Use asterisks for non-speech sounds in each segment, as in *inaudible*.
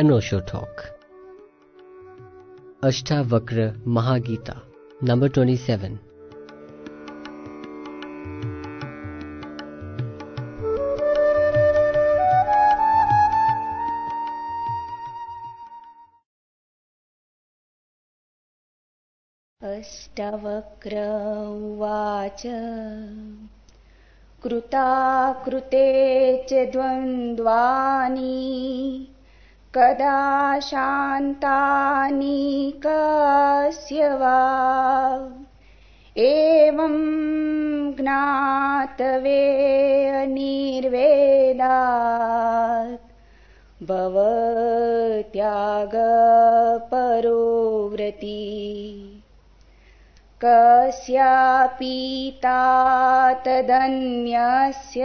an Osho talk. Ashtavakra Mahagita, number 27. Ashtavakra उवाच कृताकृते च द्वन्द्वानि कदा शान्तानि कस्य वा? एवं ज्ञातवे निर्वेदात् भवत्यागपरोव्रती कस्यापि तदन्यस्य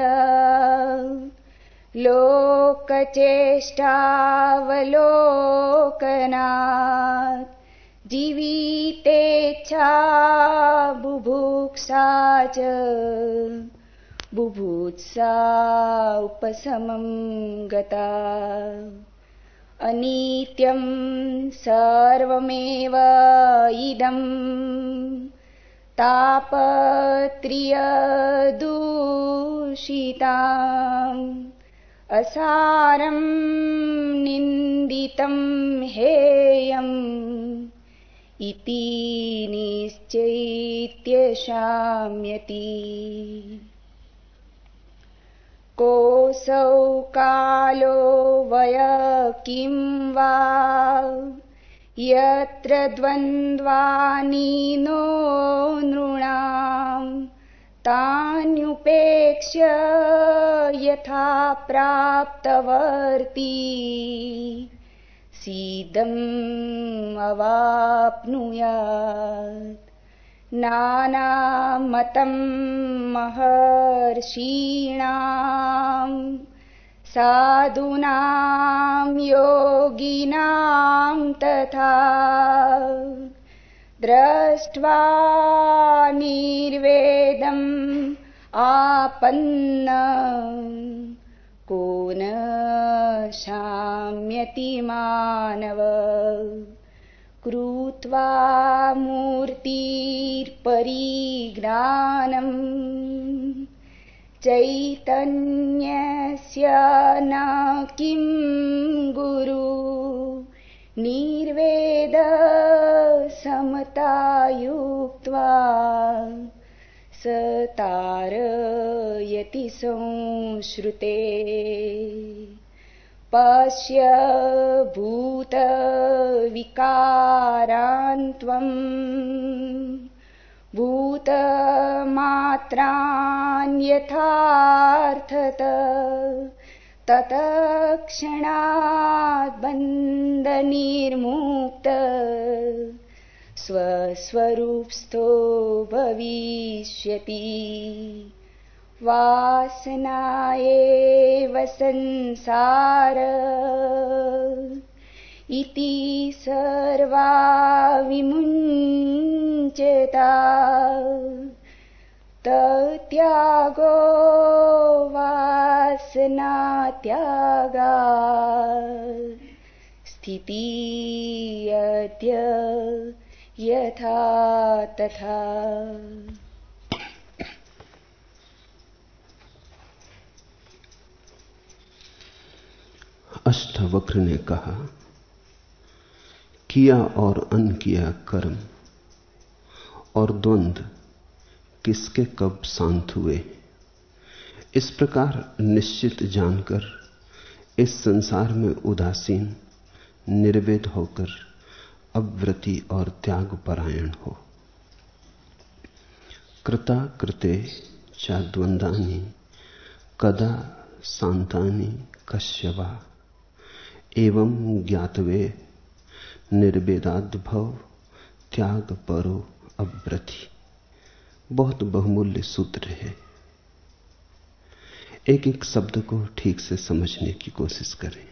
लोकचेष्टावलोकनात्। जीवितेच्छा बुभुक्षा च। बुभुत्सा उपशमं गता। अनित्यं सर्वमेव इदम् तापत्रियदूषिताम् असारं निन्दितं हेयम् इति निश्चैत्यशाम्यति कोऽसौ कालो वय किं वा? यत्र द्वन्द्वानि नो नृणाम् तान्युपेक्ष्य यथा प्राप्तवर्ती। सीदम् अवाप्नुयात्। नानामतं महर्षीणाम् साधूनां योगिनां तथा दृष्ट्वा निर्वेदम् आपन्न। को न शाम्यति मानव। कृत्वा मूर्तिर्परिज्ञानम्। चैतन्यस्य न किं गुरु निर्वेद समतायुक्त्वा स तारयति संश्रुते। पश्य भूतविकारान् त्वम् भूतमात्रान्यथार्थत तत्क्षणात् बन्धनिर्मुक्त स्वस्वरूपस्थो भविष्यति। वासना एव संसार इति सर्वा विमुञ्चता तत्यागो वासनात्यागा स्थिति अद्य यथा तथा। अष्टवक्र ने कहा, किया और अन किया कर्म और द्वंद्व किसके कब शांत हुए? इस प्रकार निश्चित जानकर, इस संसार में उदासीन निर्वेद होकर अव्रति और त्याग परायण हो। कृता कृते चा द्वंदानी कदा शांतानी कश्यवा। एवं ज्ञातवे, निर्वेदाद्भव, त्याग परो अव्रति। बहुत बहुमूल्य सूत्र है। एक एक शब्द को ठीक से समझने की कोशिश करें।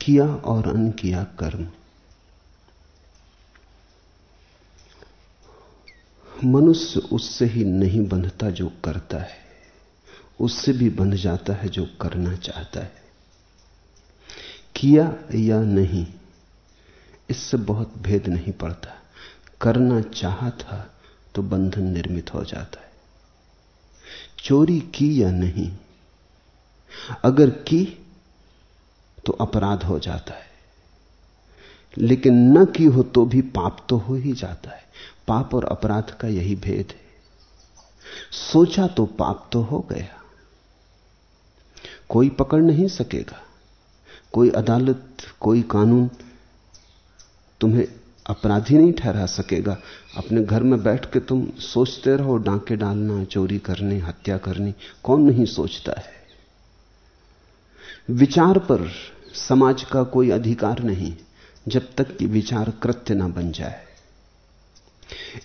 किया और अन किया कर्म। मनुष्य उससे ही नहीं बंधता जो करता है। उससे भी बंध जाता है जो करना चाहता है। किया या नहीं, इससे बहुत भेद नहीं पड़ता। करना चाहा था तो बंधन निर्मित हो जाता है। चोरी की या नहीं? अगर की तो अपराध हो जाता है। लेकिन न की हो तो भी पाप तो हो ही जाता है। पाप और अपराध का यही भेद है। सोचा तो पाप तो हो गया। कोई पकड़ नहीं सकेगा। कोई अदालत, कोई कानून तुम्हें अपराधी नहीं ठहरा सकेगा। अपने घर में बैठ के तुम सोचते रहो, डांके डालना, चोरी करनी, हत्या करनी, कौन नहीं सोचता है? विचार पर समाज का कोई अधिकार नहीं, जब तक कि विचार कृत्य ना बन जाए।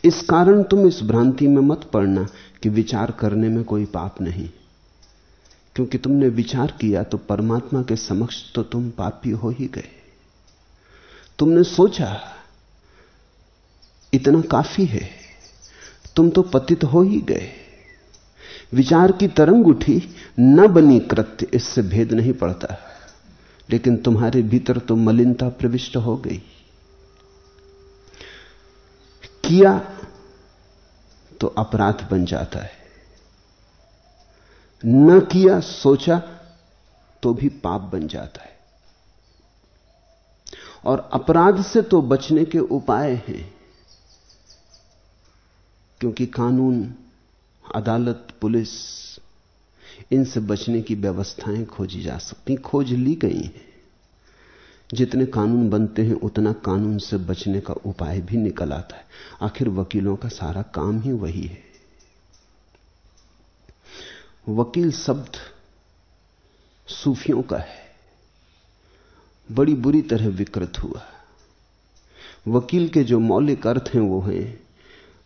इस कारण तुम इस भ्रांति में मत पड़ना कि विचार करने में कोई पाप नहीं। क्योंकि तुमने विचार किया तो परमात्मा के समक्ष तो तुम पापी हो ही गए। तुमने सोचा इतना काफ़ी है। तुम तो पतित हो ही गए। विचार की तरंग उठी, न बनी कृत्य, इससे भेद नहीं पड़ता। लेकिन तुम्हारे भीतर तो मलिनता प्रविष्ट हो गई। किया तो अपराध बन जाता है। न किया, सोचा तो भी पाप बन जाता है। और अपराध से तो बचने के उपाय हैं। क्योंकि कानून, अदालत, पुलिस, इनसे बचने की व्यवस्थाएँ खोजी जा सकती खोज ली गई हैं। जितने कानून बनते हैं, उतना कानून से बचने का उपाय भी निकल आता है। आखिर वकीलों का सारा काम ही वही है। वकील शब्द सूफियों का है। बड़ी बुरी तरह विकृत हुआ। वकील के जो मौलिक अर्थ हैं, वो हैं।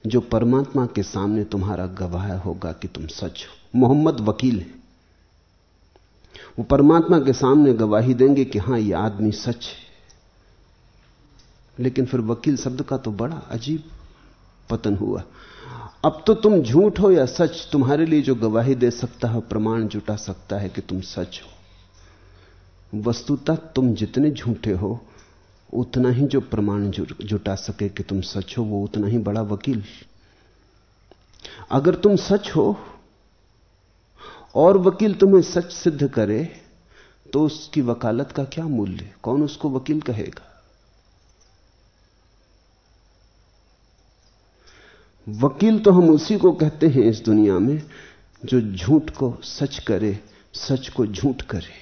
जो परमात्मा के सामने तुम्हारा गवाह होगा कि तुम सच हो। मोहम्मद वकील है। वो परमात्मा के सामने गवाही देंगे कि हाँ, ये आदमी सच है। लेकिन फिर वकील शब्द का तो बड़ा अजीब पतन हुआ। अब तो तुम झूठ हो या सच, तुम्हारे लिए जो गवाही दे सकता है, प्रमाण जुटा सकता है कि तुम सच हो। वस्तुतः तुम जितने झूठे हो उतना ही जो प्रमाण जुटा सके कि तुम सच हो, वो उतना ही बड़ा वकील। अगर तुम सच हो, और वकील तुम्हें सच सिद्ध करे तो उसकी वकालत का क्या मूल्य? कौन उसको वकील कहेगा? वकील तो हम उसी को कहते हैं इस दुनिया में, जो झूठ को सच करे, सच को झूठ करे।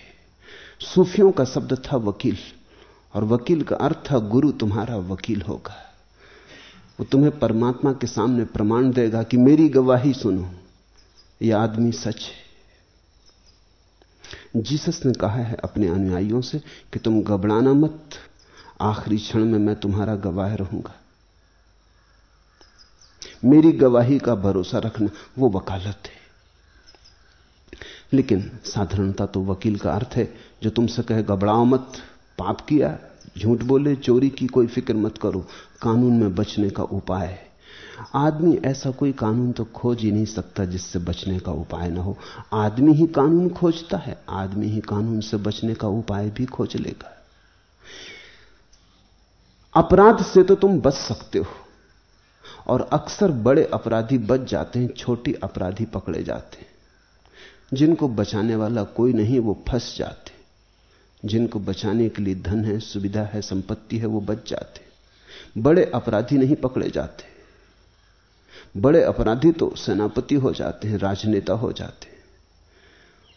सूफियों का शब्द था वकील। और वकील का अर्थ था गुरु तुम्हारा वकील होगा। वो तुम्हें परमात्मा के सामने प्रमाण देगा कि मेरी गवाही सुनो। यह आदमी सच है। जीसस ने कहा है अपने अनुयायियों से कि तुम घबराना मत। आखिरी क्षण में मैं तुम्हारा गवाह रहूँगा। मेरी गवाही का भरोसा रखना वो वकालत है। लेकिन साधारणता तो वकील का अर्थ है, जो तुमसे कहे, घबराओ मत। पाप किया, झूठ बोले, चोरी की कोई फ़िक्र मत करो, कानून में बचने का उपाय है। आदमी ऐसा कोई कानून तो खोज ही नहीं सकता जिससे बचने का उपाय ना हो। आदमी ही कानून खोजता है, आदमी ही कानून से बचने का उपाय भी खोज लेगा। अपराध से तो तुम बच सकते हो, और अक्सर बड़े अपराधी बच जाते हैं, छोटी अपराधी पकड़े जाते हैं। जिनको बचाने वाला कोई नहीं, वो फंस जाते जिनको बचाने के लिए धन है, सुविधा है, संपत्ति है, वो बच जाते बड़े अपराधी नहीं पकड़े जाते। बड़े अपराधी तो सेनापति हो जाते हैं, राजनेता हो जाते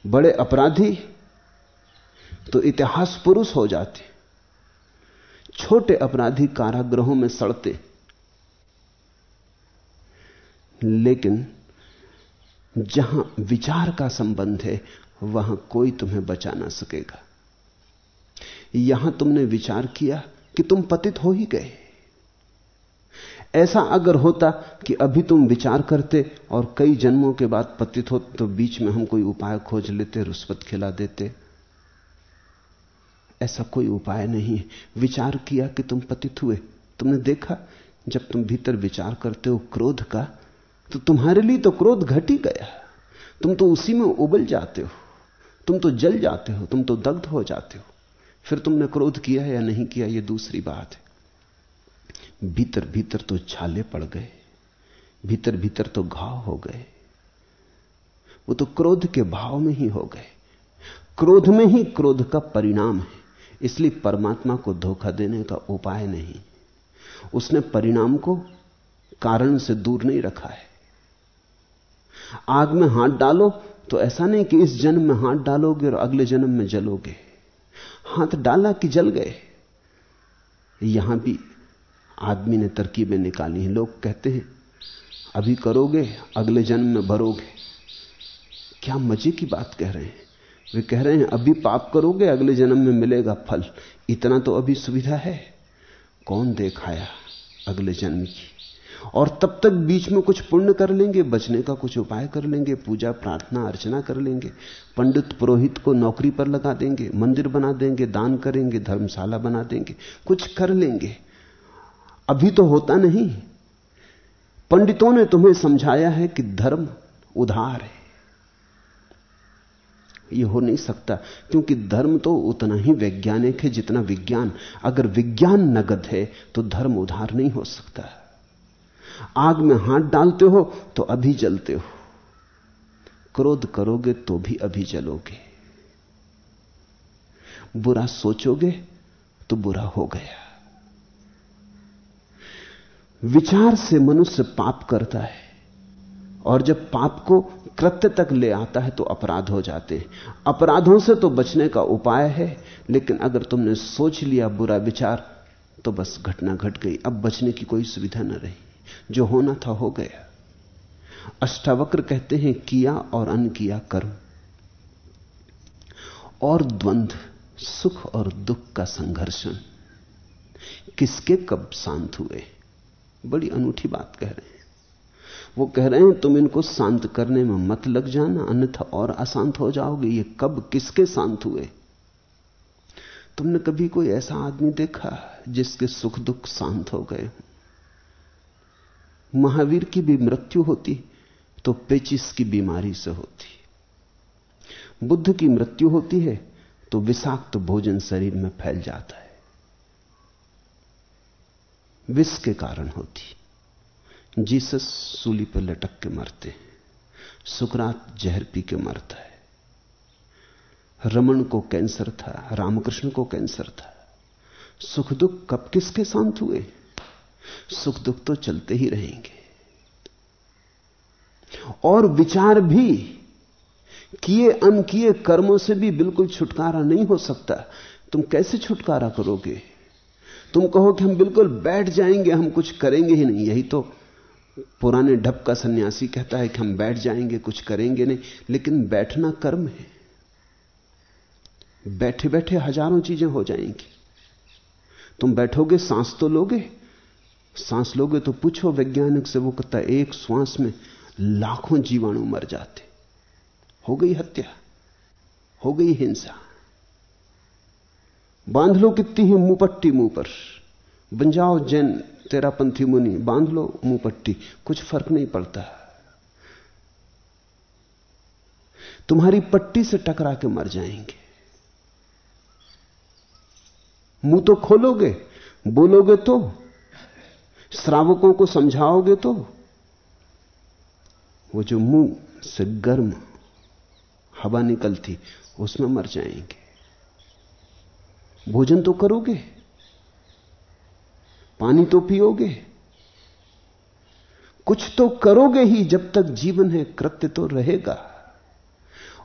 बड़े अपराधी तो इतिहास पुरुष हो जाते छोटे अपराधी कारागृहों में सड़ते लेकिन जहाँ विचार का संबंध है, वहाँ कोई तुम्हें बचा ना सकेगा। यहाँ तुमने विचार किया कि तुम पतित हो ही गए। ऐसा अगर होता कि अभी तुम विचार करते और कई जन्मों के बाद पतित हो तो बीच में हम कोई उपाय खोज लेते, रुस्वत खिला देते। ऐसा कोई उपाय नहीं है। विचार किया कि तुम पतित हुए। तुमने देखा, जब तुम भीतर विचार करते हो क्रोध का तो तुम्हारे लिए तो क्रोध घट ही गया। तुम तो उसी में उबल जाते हो। तुम तो जल जाते हो। तुम तो दग्ध हो जाते हो। फिर तुमने क्रोध किया या नहीं किया यह दूसरी बात है। भीतर भीतर तो छाले पड़ गए, भीतर भीतर तो घाव हो गए। वो तो क्रोध के भाव में ही हो गए। क्रोध में ही क्रोध का परिणाम है। इसलिए परमात्मा को धोखा देने का उपाय नहीं। उसने परिणाम को कारण से दूर नहीं रखा है। आग में हाथ डालो तो ऐसा नहीं कि इस जन्म में हाथ डालोगे और अगले जन्म में जलोगे। हाथ डाला कि जल गए। यहाँ भी आदमी ने तरकीबें निकाली हैं। लोग कहते हैं, अभी करोगे, अगले जन्म में भरोगे। क्या मज़े की बात कह रहे हैं। वे कह रहे हैं, अभी पाप करोगे, अगले जन्म में मिलेगा फल। इतना तो अभी सुविधा है। कौन देखाया अगले जन्म की? और तब तक बीच में कुछ पुण्य कर लेंगे, बचने का कुछ उपाय कर लेंगे, पूजा, प्रार्थना, अर्चना कर लेंगे, पंडित पुरोहित को नौकरी पर लगा देंगे, मंदिर बना देंगे, दान करेंगे, धर्मशाला बना देंगे, कुछ कर लेंगे। अभी तो होता नहीं। पंडितों ने तुम्हें समझाया है कि धर्म उधार है। यह हो नहीं सकता, क्योंकि धर्म तो उतना ही वैज्ञानिक है जितना विज्ञान। अगर विज्ञान नगद है तो धर्म उधार नहीं हो सकता। आग में हाथ डालते हो तो अभी जलते हो। क्रोध करोगे तो भी अभी जलोगे। बुरा सोचोगे तो बुरा हो गया। विचार से मनुष्य पाप करता है और जब पाप को कृत्य तक ले आता है तो अपराध हो जाते हैं। अपराधों से तो बचने का उपाय है, लेकिन अगर तुमने सोच लिया बुरा विचार तो बस घटना घट गट गई। अब बचने की कोई सुविधा न रही। जो होना था हो गया। अष्टावक्र कहते हैं, किया और अन किया कर्म और द्वंद्व, सुख और दुख का संघर्षण। किसके कब शांत हुए? बड़ी अनूठी बात कह रहे हैं। वो कह रहे हैं, तुम इनको शांत करने में मत लग जाना, अन्यथा और अशांत हो जाओगे। ये कब, किसके शांत हुए? तुमने कभी कोई ऐसा आदमी देखा जिसके सुख दुख शांत हो गए महावीर की भी मृत्यु होती तो पेचिस की बीमारी से होती। बुद्ध की मृत्यु होती है तो विषाक्त तो भोजन शरीर में फैल जाता है। विष के कारण होती। जीसस सूली पर लटक के मरते हैं। सुकरात जहर पी के मरता है। रमन को कैंसर था, रामकृष्ण को कैंसर था। सुख दुख कब किसके शांत हुए? सुख दुख तो चलते ही रहेंगे। और विचार भी, किए अनकिए कर्मों से भी बिल्कुल छुटकारा नहीं हो सकता। तुम कैसे छुटकारा करोगे? तुम कहो कि हम बिल्कुल बैठ जाएँगे, हम कुछ करेंगे ही नहीं। यही तो पुराने ढप का सन्यासी कहता है कि हम बैठ जाएँगे, कुछ करेंगे नहीं। लेकिन बैठना कर्म है। बैठे बैठे हज़ारों चीज़ें हो जाएँगी। तुम बैठोगे, सांस तो लोगे? सांस लोगे तो पूछो वैज्ञानिक से, वो कहता एक श्वास में लाखों जीवाणु मर जाते। हो गई हत्या, हो गई हिंसा। बाँध लो कितनी ही मुँह पट्टी मुँह पर। बन जाओ जैन, तेरा पंथी मुनि, बाँध लो मुँह पट्टी कुछ फ़र्क नहीं पड़ता। तुम्हारी पट्टी से टकरा के मर जाएँगे। मुँह तो खोलोगे, बोलोगे तो श्रावकों को समझाओगे तो वो जो मुँह से गर्म हवा निकलती, उसमें मर जाएँगे। भोजन तो करोगे, पानी तो पियोगे। कुछ तो करोगे ही जब तक जीवन है, कृत्य तो रहेगा।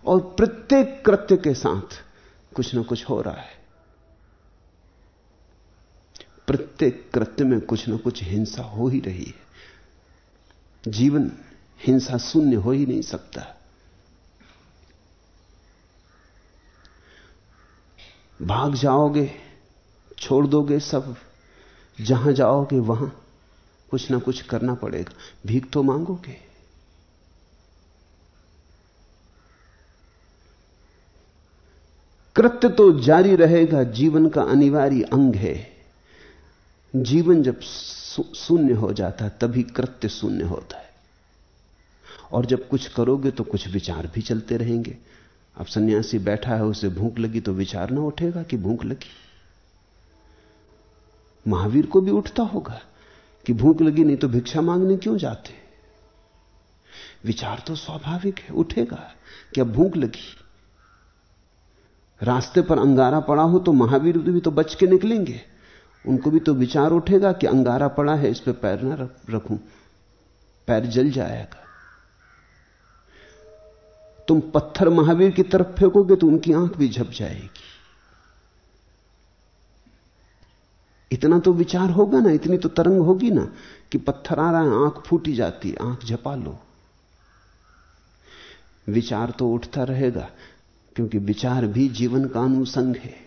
और प्रत्येक कृत्य के साथ कुछ ना कुछ हो रहा है। प्रत्येक कृत्य में कुछ ना कुछ हिंसा हो ही रही है। जीवन हिंसा शून्य हो ही नहीं सकता। भाग जाओगे, छोड़ दोगे सब, जहाँ जाओगे वहाँ कुछ ना कुछ करना पड़ेगा। भीख तो मांगोगे। कृत्य तो जारी रहेगा, जीवन का अनिवार्य अंग है। जीवन जब शून्य हो जाता है, तभी कृत्य शून्य होता है। और जब कुछ करोगे तो कुछ विचार भी चलते रहेंगे। अब सन्यासी बैठा है, उसे भूख लगी तो विचार ना उठेगा कि भूख लगी। महावीर को भी उठता होगा कि भूख लगी नहीं तो भिक्षा मांगने क्यों जाते? विचार तो स्वाभाविक है, उठेगा कि अब भूख लगी। रास्ते पर अंगारा पड़ा हो तो महावीर भी तो बच के निकलेंगे। उनको भी तो विचार उठेगा कि अंगारा पड़ा है, इस पर पैर ना रखूँ पैर जल जाएगा। तुम पत्थर महावीर की तरफ़ फेंकोगे तो उनकी आँख भी झप जाएगी। इतना तो विचार होगा ना, इतनी तो तरंग होगी ना, कि पत्थर आ रहा है, आँख फूटी जाती आँख झपा लो। विचार तो उठता रहेगा, क्योंकि विचार भी जीवन का अनुसंग है।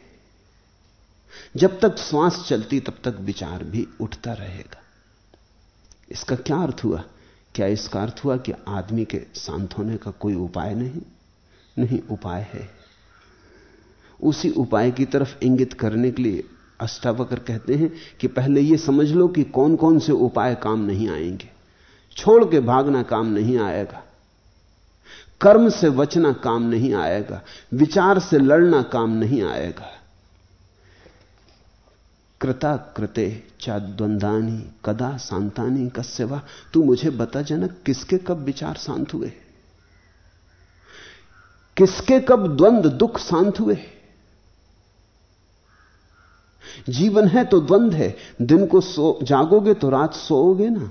जब तक श्वास चलती, तब तक विचार भी उठता रहेगा। इसका क्या अर्थ हुआ? क्या इसका अर्थ हुआ कि आदमी के शांत होने का कोई उपाय नहीं? नहीं, उपाय है। उसी उपाय की तरफ़ इंगित करने के लिए अष्टावकर कहते हैं कि पहले यह समझ लो कि कौन कौन से उपाय काम नहीं आएँगे। छोड़ के भागना काम नहीं आएगा। कर्म से बचना काम नहीं आएगा। विचार से लड़ना काम नहीं आएगा। कृता कृते चाद्वंदानी, कदा शांतानी कस्यवा, तू मुझे बता जनक किसके कब विचार शांत हुए? किसके कब द्वंद दुख शांत हुए? जीवन है तो द्वंद है, दिन को सो, जागोगे तो रात सोओगे ना?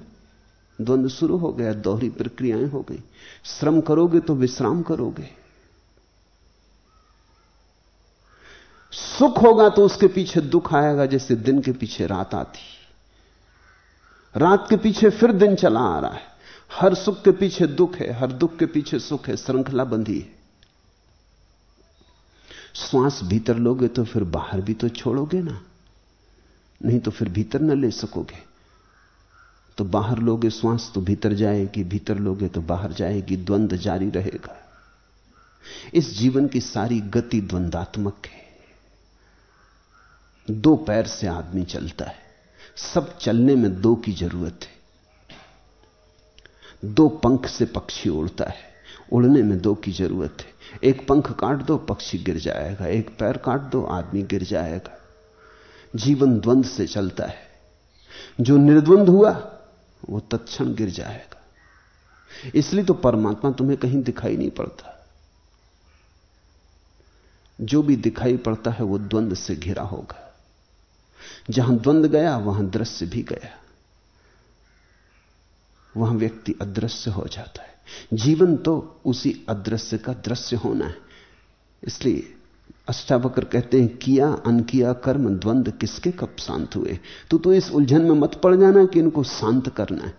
द्वंद शुरू हो गया, दोहरी प्रक्रियाएँ हो गई, श्रम करोगे तो विश्राम करोगे। सुख होगा तो उसके पीछे दुख आएगा, जैसे दिन के पीछे रात आती। रात के पीछे फिर दिन चला आ रहा है। हर सुख के पीछे दुख है, हर दुख के पीछे सुख है श्रृंखला बंधी है। श्वास भीतर लोगे तो फिर बाहर भी तो छोड़ोगे ना। नहीं तो फिर भीतर ना ले सकोगे। तो बाहर लोगे, श्वास तो भीतर जाएगी, भीतर लोगे तो बाहर जाएगी द्वंद्व जारी रहेगा। इस जीवन की सारी गति द्वंदात्मक है। दो पैर से आदमी चलता है। सब चलने में दो की ज़रूरत है। दो पंख से पक्षी उड़ता है। उड़ने में दो की ज़रूरत है। एक पंख काट दो, पक्षी गिर जाएगा। एक पैर काट दो, आदमी गिर जाएगा। जीवन द्वंद से चलता है। जो निर्द्वंद हुआ, वो तत्क्षण गिर जाएगा। इसलिए तो परमात्मा तुम्हें कहीं दिखाई नहीं पड़ता। जो भी दिखाई पड़ता है, वो द्वंद से घिरा होगा। जहाँ द्वंद गया, वहाँ दृश्य भी गया। वहाँ व्यक्ति अदृश्य हो जाता है। जीवन तो उसी अदृश्य का दृश्य होना है। इसलिए अष्टावक्र कहते हैं, किया, अनकिया, कर्म, द्वंद किसके कब शांत हुए? तो तो इस उलझन में मत पड़ जाना कि इनको शांत करना है।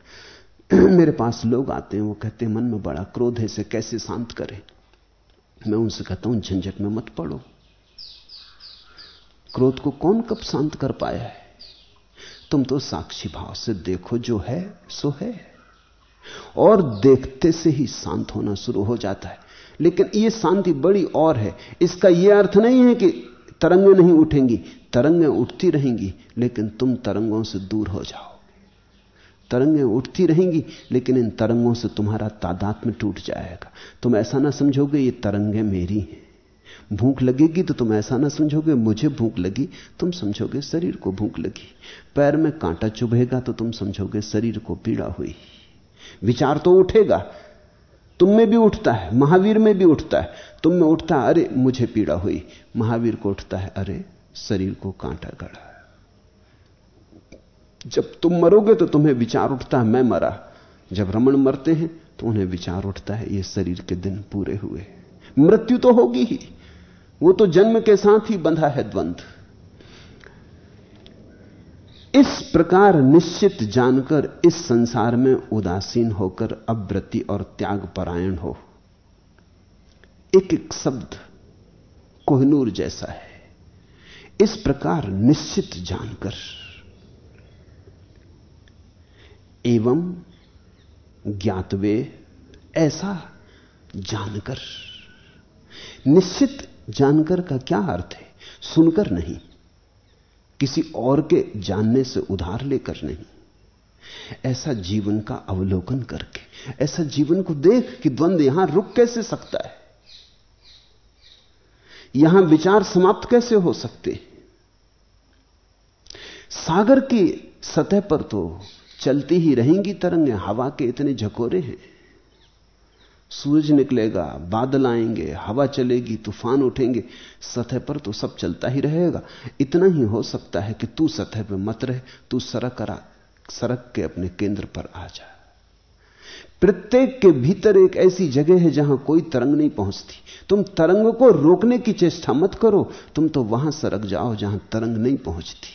*clears throat* मेरे पास लोग आते हैं, वो कहते हैं, मन में बड़ा क्रोध है, इसे कैसे शांत करें? मैं उनसे कहता हूँ, झंझट में मत पड़ो। क्रोध को कौन कब शांत कर पाया है? तुम तो साक्षी भाव से देखो जो है, सो है। और देखते से ही शांत होना शुरू हो जाता है। लेकिन यह शांति बड़ी और है। इसका यह अर्थ नहीं है कि तरंगें नहीं उठेंगी। तरंगें उठती रहेंगी, लेकिन तुम तरंगों से दूर हो जाओ। तरंगें उठती रहेंगी, लेकिन इन तरंगों से तुम्हारा तादात में टूट जाएगा। तुम ऐसा ना समझोगे, ये तरंगें मेरी हैं। भूख लगेगी तो तुम ऐसा ना समझोगे, मुझे भूख लगी, तुम समझोगे शरीर को भूख लगी। पैर में कांटा चुभेगा तो तुम समझोगे शरीर को पीड़ा हुई। विचार तो उठेगा, तुम में भी उठता है, महावीर में भी उठता है। तुम में उठता है, अरे, मुझे पीड़ा हुई। महावीर को उठता है, अरे, शरीर को कांटा गड़ा। जब तुम मरोगे तो तुम्हें विचार उठता है, मैं मरा। जब रमन मरते हैं तो उन्हें विचार उठता है, ये शरीर के दिन पूरे हुए। मृत्यु तो होगी ही। वो तो जन्म के साथ ही बंधा है द्वंद्व इस प्रकार निश्चित जानकर इस संसार में उदासीन होकर अव्रति और त्याग परायण हो। एक एक शब्द कोहनूर जैसा है। इस प्रकार निश्चित जानकर। एवं ज्ञातवे ऐसा जानकर। निश्चित जानकर का क्या अर्थ है? सुनकर नहीं। किसी और के जानने से उधार लेकर नहीं। ऐसा जीवन का अवलोकन करके, ऐसा जीवन को देख कि द्वंद यहाँ रुक कैसे सकता है? यहाँ विचार समाप्त कैसे हो सकते? सागर की सतह पर तो चलती ही रहेंगी तरंगें, हवा के इतने झकोरे हैं। सूरज निकलेगा, बादल आएँगे, हवा चलेगी, तूफ़ान उठेंगे, सतह पर तो सब चलता ही रहेगा। इतना ही हो सकता है कि तू सतह पर मत रहे, तू सड़क करा सड़क के अपने केंद्र पर आ जा। प्रत्येक के भीतर एक ऐसी जगह है जहाँ कोई तरंग नहीं पहुँचती। तुम तरंग को रोकने की चेष्टा मत करो, तुम तो वहाँ सरक जाओ जहाँ तरंग नहीं पहुँचती।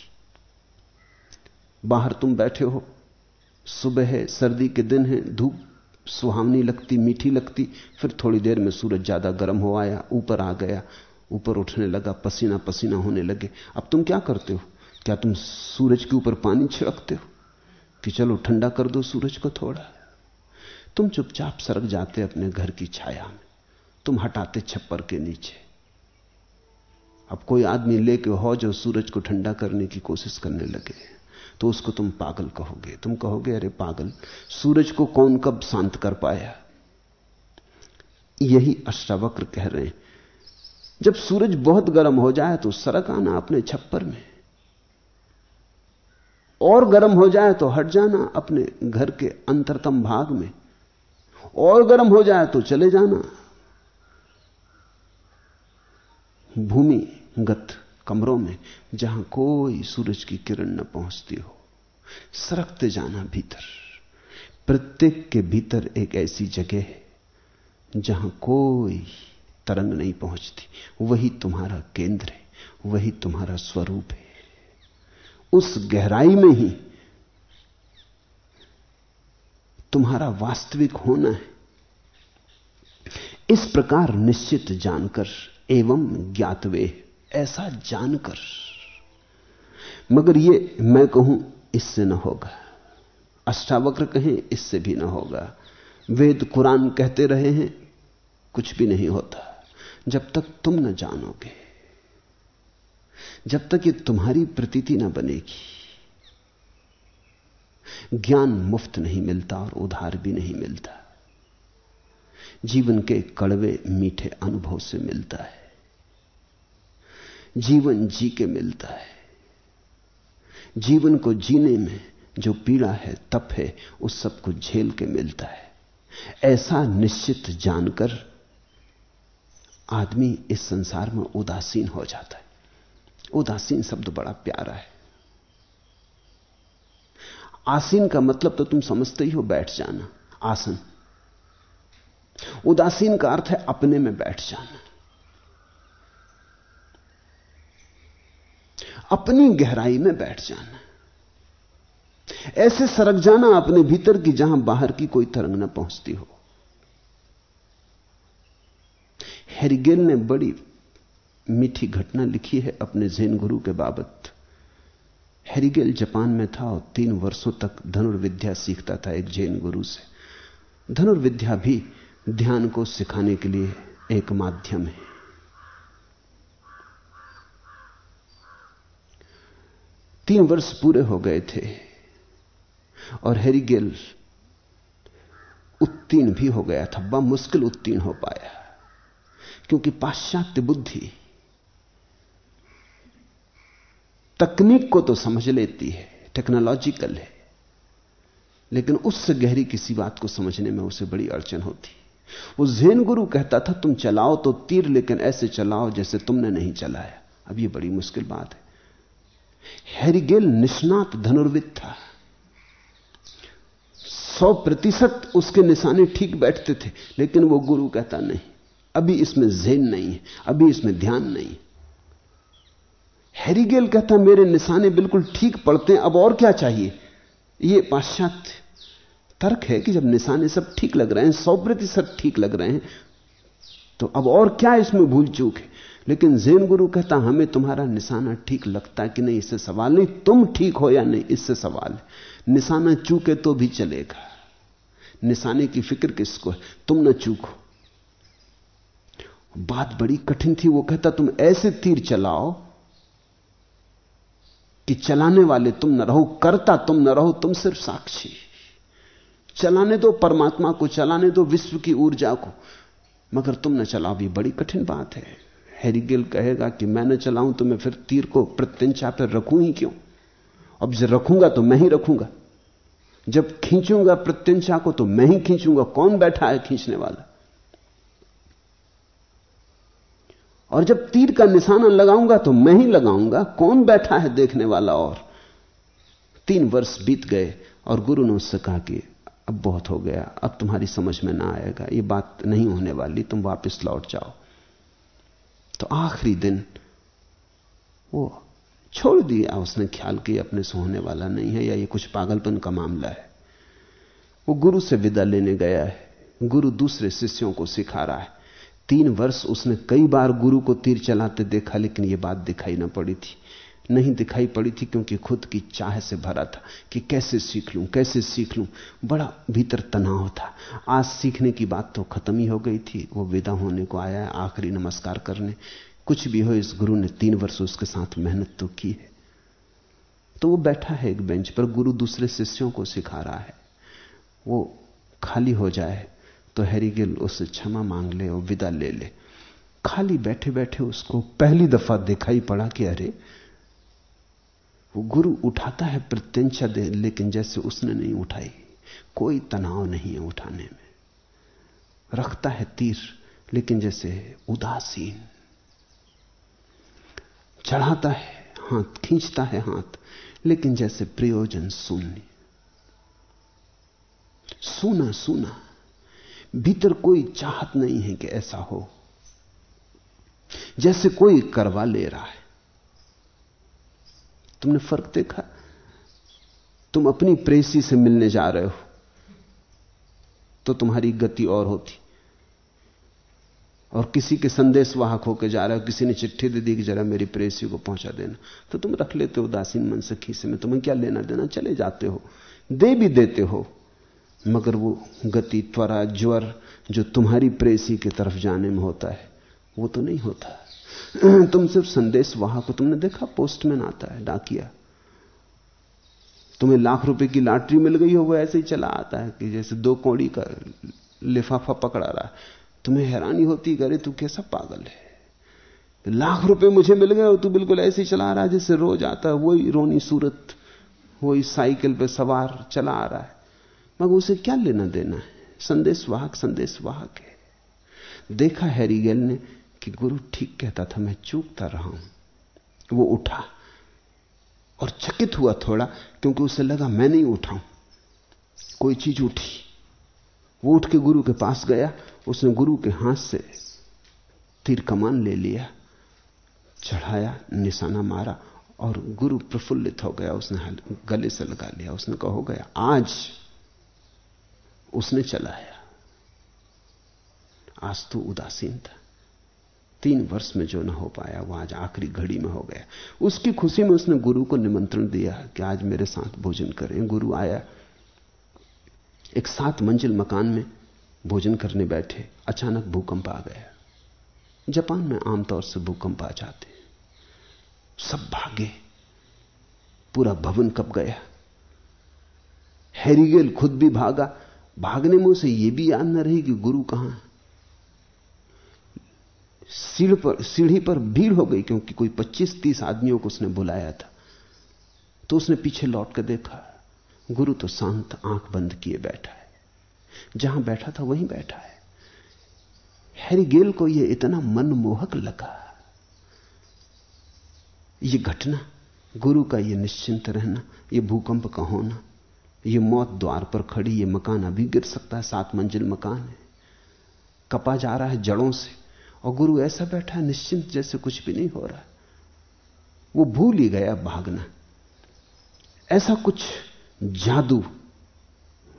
बाहर तुम बैठे हो, सुबह है, सर्दी के दिन है, धूप सुहावनी लगती, मीठी लगती। फिर थोड़ी देर में सूरज ज़्यादा गर्म हो आया, ऊपर आ गया, ऊपर उठने लगा, पसीना पसीना होने लगे। अब तुम क्या करते हो? क्या तुम सूरज के ऊपर पानी छिड़कते हो? कि चलो ठंडा कर दो सूरज को थोड़ा। तुम चुपचाप सरक जाते अपने घर की छाया में। तुम हटाते छप्पर के नीचे। अब कोई आदमी लेके हो जो सूरज को ठंडा करने की कोशिश करने लगे। तो उसको तुम पागल कहोगे। तुम कहोगे, अरे पागल, सूरज को कौन कब शांत कर पाया? यही अष्टावक्र कह रहे हैं। जब सूरज बहुत गर्म हो जाए तो सरक आना अपने छप्पर में। और गर्म हो जाए तो हट जाना अपने घर के अंतरतम भाग में। और गर्म हो जाए तो चले जाना। भूमि भूमिगत कमरों में जहाँ कोई सूरज की किरण न पहुँचती हो। सरकते जाना भीतर। प्रत्येक के भीतर एक ऐसी जगह है जहाँ कोई तरंग नहीं पहुँचती। वही तुम्हारा केंद्र है, वही तुम्हारा स्वरूप है। उस गहराई में ही तुम्हारा वास्तविक होना है। इस प्रकार निश्चित जानकर एवं ज्ञातवे ऐसा जानकर, मगर ये मैं कहूँ, इससे न होगा। अष्टावक्र कहें, इससे भी न होगा। वेद कुरान कहते रहे हैं, कुछ भी नहीं होता। जब तक तुम न जानोगे, जब तक ये तुम्हारी प्रतीति न बनेगी, ज्ञान मुफ़्त नहीं मिलता और उधार भी नहीं मिलता। जीवन के कड़वे मीठे अनुभव से मिलता है। जीवन जी के मिलता है। जीवन को जीने में जो पीड़ा है, तप है, उस सबको झेल के मिलता है। ऐसा निश्चित जानकर आदमी इस संसार में उदासीन हो जाता है। उदासीन शब्द बड़ा प्यारा है। आसीन का मतलब तो तुम समझते ही हो, बैठ जाना, आसन। उदासीन का अर्थ है अपने में बैठ जाना। अपनी गहराई में बैठ जाना। ऐसे सरक जाना अपने भीतर की जहाँ बाहर की कोई तरंग न पहुँचती हो। हेरिगेल ने बड़ी मीठी घटना लिखी है अपने जैन गुरु के बाबत। हेरिगेल जापान में था और तीन वर्षों तक धनुर्विद्या सीखता था एक जैन गुरु से। धनुर्विद्या भी ध्यान को सिखाने के लिए एक माध्यम है। तीन वर्ष पूरे हो गए थे। और हेरिगेल उत्तीर्ण भी हो गया था बा मुश्किल उत्तीर्ण हो पाया। क्योंकि पाश्चात्य बुद्धि तकनीक को तो समझ लेती है टेक्नोलॉजिकल है। लेकिन उससे गहरी किसी बात को समझने में उसे बड़ी अड़चन होती। वो जैन गुरु कहता था, तुम चलाओ तो तीर, लेकिन ऐसे चलाओ जैसे तुमने नहीं चलाया। अब ये बड़ी मुश्किल बात है। हैरिगेल निष्णात धनुर्विद था। सौ प्रतिशत उसके निशाने ठीक बैठते थे, लेकिन वो गुरु कहता नहीं। अभी इसमें जेन नहीं है, अभी इसमें ध्यान नहीं हैरिगेल कहता, मेरे निशाने बिल्कुल ठीक पड़ते हैं, अब और क्या चाहिए? ये पाश्चात्य तर्क है कि जब निशाने सब ठीक लग रहे हैं, सौ प्रतिशत ठीक लग रहे हैं तो अब और क्या इसमें भूल चूक है? लेकिन जैन गुरु कहता, हमें तुम्हारा निशाना ठीक लगता कि नहीं, इससे सवाल नहीं, तुम ठीक हो या नहीं, इससे सवाल है। निशाना चूके तो भी चलेगा। निशाने की फ़िक्र किसको है? तुम ना चूको। बात बड़ी कठिन थी, वो कहता, तुम ऐसे तीर चलाओ कि चलाने वाले तुम न रहो, करता तुम न रहो, तुम सिर्फ़ साक्षी चलाने दो परमात्मा को, चलाने दो विश्व की ऊर्जा को, मगर तुम न चलाओ भी बड़ी कठिन बात है। हैरिगेल कहेगा कि मैं न चलाऊं तो मैं फिर तीर को प्रत्यंचा पर रखूँ ही क्यों? अब जब रखूँगा तो मैं ही रखूँगा। जब खींचूँगा प्रत्यंचा को तो मैं ही खींचूँगा। कौन बैठा है खींचने वाला? और जब तीर का निशाना लगाऊँगा तो मैं ही लगाऊँगा। कौन बैठा है देखने वाला? और तीन वर्ष बीत गए और गुरु ने उससे कहा कि अब बहुत हो गया, अब तुम्हारी समझ में ना आएगा। ये बात नहीं होने वाली, तुम वापस लौट जाओ। तो आखिरी दिन वो छोड़ दिया उसने ख्याल कि अपने सोने वाला नहीं है, या ये कुछ पागलपन का मामला है। वो गुरु से विदा लेने गया है, गुरु दूसरे शिष्यों को सिखा रहा है। तीन वर्ष उसने कई बार गुरु को तीर चलाते देखा, लेकिन यह बात दिखाई ना पड़ी थी। नहीं दिखाई पड़ी थी क्योंकि खुद की चाह से भरा था कि कैसे सीख लूँ, कैसे सीख लूँ। बड़ा भीतर तनाव था। आज सीखने की बात तो खत्म ही हो गई थी। वो विदा होने को आया है, आखिरी नमस्कार करने। कुछ भी हो, इस गुरु ने तीन वर्ष उसके साथ मेहनत तो की है। तो वो बैठा है एक बेंच पर, गुरु दूसरे शिष्यों को सिखा रहा है। वो खाली हो जाए तो हैरीगिल उससे क्षमा मांग ले और विदा ले ले। खाली बैठे बैठे उसको पहली दफ़ा दिखाई पड़ा कि अरे वो गुरु उठाता है प्रत्यंचा दे, लेकिन जैसे उसने नहीं उठाई, कोई तनाव नहीं है उठाने में। रखता है तीर, लेकिन जैसे उदासीन। चढ़ाता है हाथ, खींचता है हाथ, लेकिन जैसे प्रयोजन शून्य। सुना सुना। भीतर कोई चाहत नहीं है कि ऐसा हो। जैसे कोई करवा ले रहा है। तुमने फ़र्क देखा? तुम अपनी प्रेसी से मिलने जा रहे हो तो तुम्हारी गति और होती। और किसी के संदेश वाहक होकर जा रहे हो, किसी ने चिट्ठी दे दी कि जरा मेरी प्रेसी को पहुँचा देना तो तुम रख लेते हो उदासीन मन से खीसे में। तुम्हें क्या लेना देना? चले जाते हो, दे भी देते हो, मगर वो गति, त्वरा, ज्वर, जो तुम्हारी प्रेसी की तरफ़ जाने में होता है, वो तो नहीं होता। *clears throat* तुम सिर्फ़ संदेश वहाँ को तुमने देखा पोस्टमैन आता है, डाकिया। तुम्हें लाख रुपए की लॉटरी मिल गई हो, वो ऐसे ही चला आता है कि जैसे दो कौड़ी का लिफाफा पकड़ा रहा है। तुम्हें हैरानी होती करे तू कैसा पागल है? लाख रुपए मुझे मिल गए और तू बिल्कुल ऐसे ही चला रहा है जैसे रोज आता है, वही रोनी सूरत, वही साइकिल पे सवार चला आ रहा है। मगर उसे क्या लेना देना है? संदेश वाहक संदेश वाहक है। देखा हैरीगेल ने कि गुरु ठीक कहता था, मैं चूकता रहा हूँ। वो उठा और चकित हुआ थोड़ा, क्योंकि उसे लगा मैं नहीं उठाऊं। कोई चीज़ उठी। वो उठ के गुरु के पास गया, उसने गुरु के हाथ से तीर कमान ले लिया, चढ़ाया, निशाना मारा और गुरु प्रफुल्लित हो गया। उसने गले से लगा लिया। उसने कहा, हो गया, आज उसने चलाया। आज तो उदासीन था। तीन वर्ष में जो ना हो पाया, वो आज आखिरी घड़ी में हो गया। उसकी खुशी में उसने गुरु को निमंत्रण दिया कि आज मेरे साथ भोजन करें। गुरु आया, एक सात मंजिल मकान में भोजन करने बैठे। अचानक भूकंप आ गया। जापान में आमतौर से भूकंप आ जाते। सब भागे। पूरा भवन कप गया। हैरीगेल खुद भी भागा। भागने में उसे यह भी याद न रही कि गुरु कहाँ है। सीढ़ी पर सीढ़ी पर भीड़ हो गई क्योंकि कोई 25-30 आदमियों को उसने बुलाया था। तो उसने पीछे लौट कर देखा, गुरु तो शांत आँख बंद किए बैठा है। जहाँ बैठा था वहीं बैठा है। हैरी गेल को यह इतना मनमोहक लगा। यह घटना, गुरु का यह निश्चिंत रहना यह भूकंप का होना यह मौत द्वार पर खड़ी यह मकान अभी गिर सकता है, सात मंजिल मकान है। कपा जा रहा है जड़ों से। और गुरु ऐसा बैठा, निश्चिंत जैसे कुछ भी नहीं हो रहा। वो भूल ही गया भागना। ऐसा कुछ जादू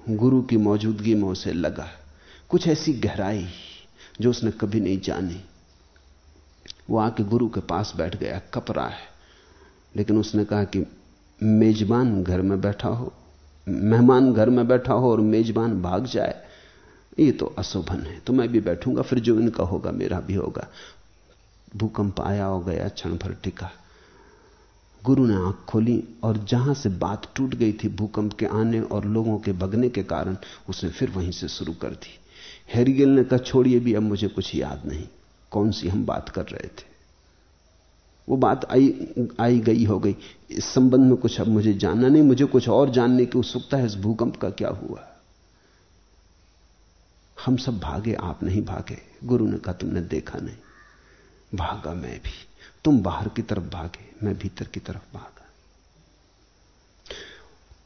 गुरु की मौजूदगी में उसे लगा। कुछ ऐसी गहराई जो उसने कभी नहीं जानी। वो आके गुरु के पास बैठ गया कपरा है। लेकिन उसने कहा कि, मेजबान घर में बैठा हो, मेहमान घर में बैठा हो और मेजबान भाग जाए। ये तो अशोभन है। तो मैं भी बैठूँगा, फिर जो इनका होगा, मेरा भी होगा। भूकंप आया हो गया, क्षण भर टिका। गुरु ने आँख खोली और जहाँ से बात टूट गई थी भूकंप के आने और लोगों के भगने के कारण, उसने फिर वहीं से शुरू कर दी। हैरिगेल ने कहा, छोड़िए भी, अब मुझे कुछ याद नहीं। कौन सी हम बात कर रहे थे? वो बात आई आई गई, हो गई। इस संबंध में कुछ अब मुझे जानना नहीं, मुझे कुछ और जानने की उत्सुकता है, इस भूकंप का क्या हुआ? हम सब भागे, आप नहीं भागे। गुरु ने कहा, तुमने देखा नहीं। भागा मैं भी। तुम बाहर की तरफ़ भागे, मैं भीतर की तरफ़ भागा।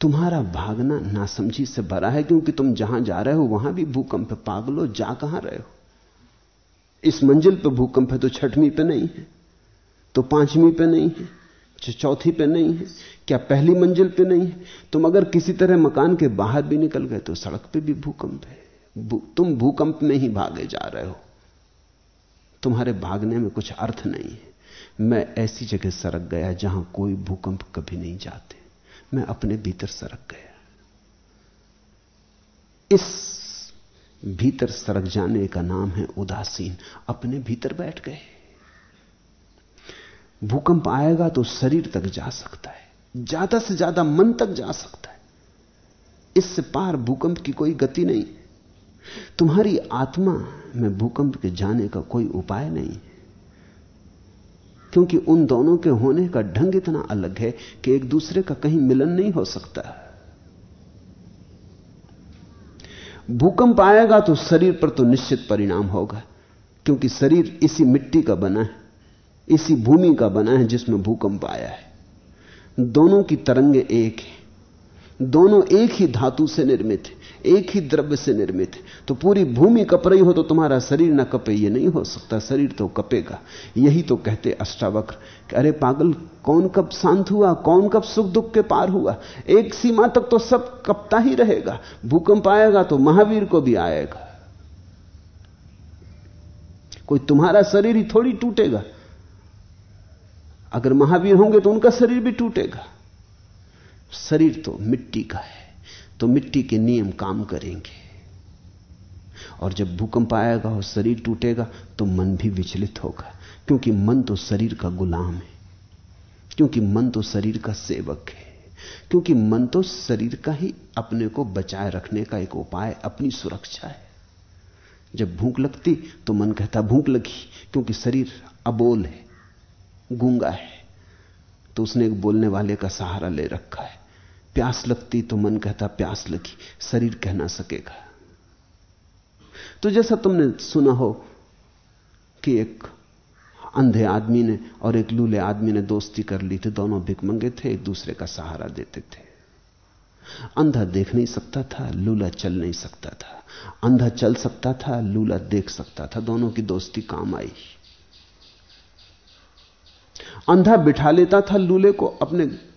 तुम्हारा भागना नासमझी से भरा है, क्योंकि तुम जहाँ जा रहे हो, वहाँ भी भूकंप। पागलो, जा कहाँ रहे हो? इस मंजिल पे भूकंप है तो छठवीं पे नहीं है तो पांचवीं पे नहीं है चौथी पे नहीं है, क्या पहली मंजिल पे नहीं है? तुम अगर किसी तरह मकान के बाहर भी निकल गए तो सड़क पे भी भूकंप है। तुम भूकंप में ही भागे जा रहे हो। तुम्हारे भागने में कुछ अर्थ नहीं है। मैं ऐसी जगह सरक गया जहाँ कोई भूकंप कभी नहीं जाते। मैं अपने भीतर सरक गया। इस भीतर सरक जाने का नाम है उदासीन। अपने भीतर बैठ गए। भूकंप आएगा तो शरीर तक जा सकता है। ज़्यादा से ज़्यादा मन तक जा सकता है। इससे पार भूकंप की कोई गति नहीं। तुम्हारी आत्मा में भूकंप के जाने का कोई उपाय नहीं। क्योंकि उन दोनों के होने का ढंग इतना अलग है कि एक दूसरे का कहीं मिलन नहीं हो सकता। भूकंप आएगा तो शरीर पर तो निश्चित परिणाम होगा, क्योंकि शरीर इसी मिट्टी का बना है, इसी भूमि का बना है जिसमें भूकंप आया है। दोनों की तरंगे एक है। दोनों एक ही धातु से निर्मित है, एक ही द्रव्य से निर्मित है। तो पूरी भूमि कप रही हो तो तुम्हारा शरीर ना कपे, ये नहीं हो सकता, शरीर तो कपेगा। यही तो कहते अष्टावक्र कि अरे पागल, कौन कब शांत हुआ, कौन कब सुख दुख के पार हुआ? एक सीमा तक तो सब कपता ही रहेगा। भूकंप आएगा तो महावीर को भी आएगा। कोई तुम्हारा शरीर ही थोड़ी टूटेगा। अगर महावीर होंगे तो उनका शरीर भी टूटेगा। शरीर तो मिट्टी का है तो मिट्टी के नियम काम करेंगे। और जब भूकंप आएगा और शरीर टूटेगा तो मन भी विचलित होगा, क्योंकि मन तो शरीर का गुलाम है, क्योंकि मन तो शरीर का सेवक है, क्योंकि मन तो शरीर का ही अपने को बचाए रखने का एक उपाय, अपनी सुरक्षा है। जब भूख लगती तो मन कहता, भूख लगी, क्योंकि शरीर अबोल है, गूँगा है। तो उसने एक बोलने वाले का सहारा ले रखा है। प्यास लगती तो मन कहता, प्यास लगी, शरीर कह ना सकेगा. तो जैसा तुमने सुना हो कि एक अंधे आदमी ने और एक लूले आदमी ने दोस्ती कर ली थी, दोनों भिकमंगे थे, एक दूसरे का सहारा देते थे। अंधा देख नहीं सकता था, लूला चल नहीं सकता था। अंधा चल सकता था, लूला देख सकता था। दोनों की दोस्ती काम आई। अंधा बिठा लेता था लूले को अपने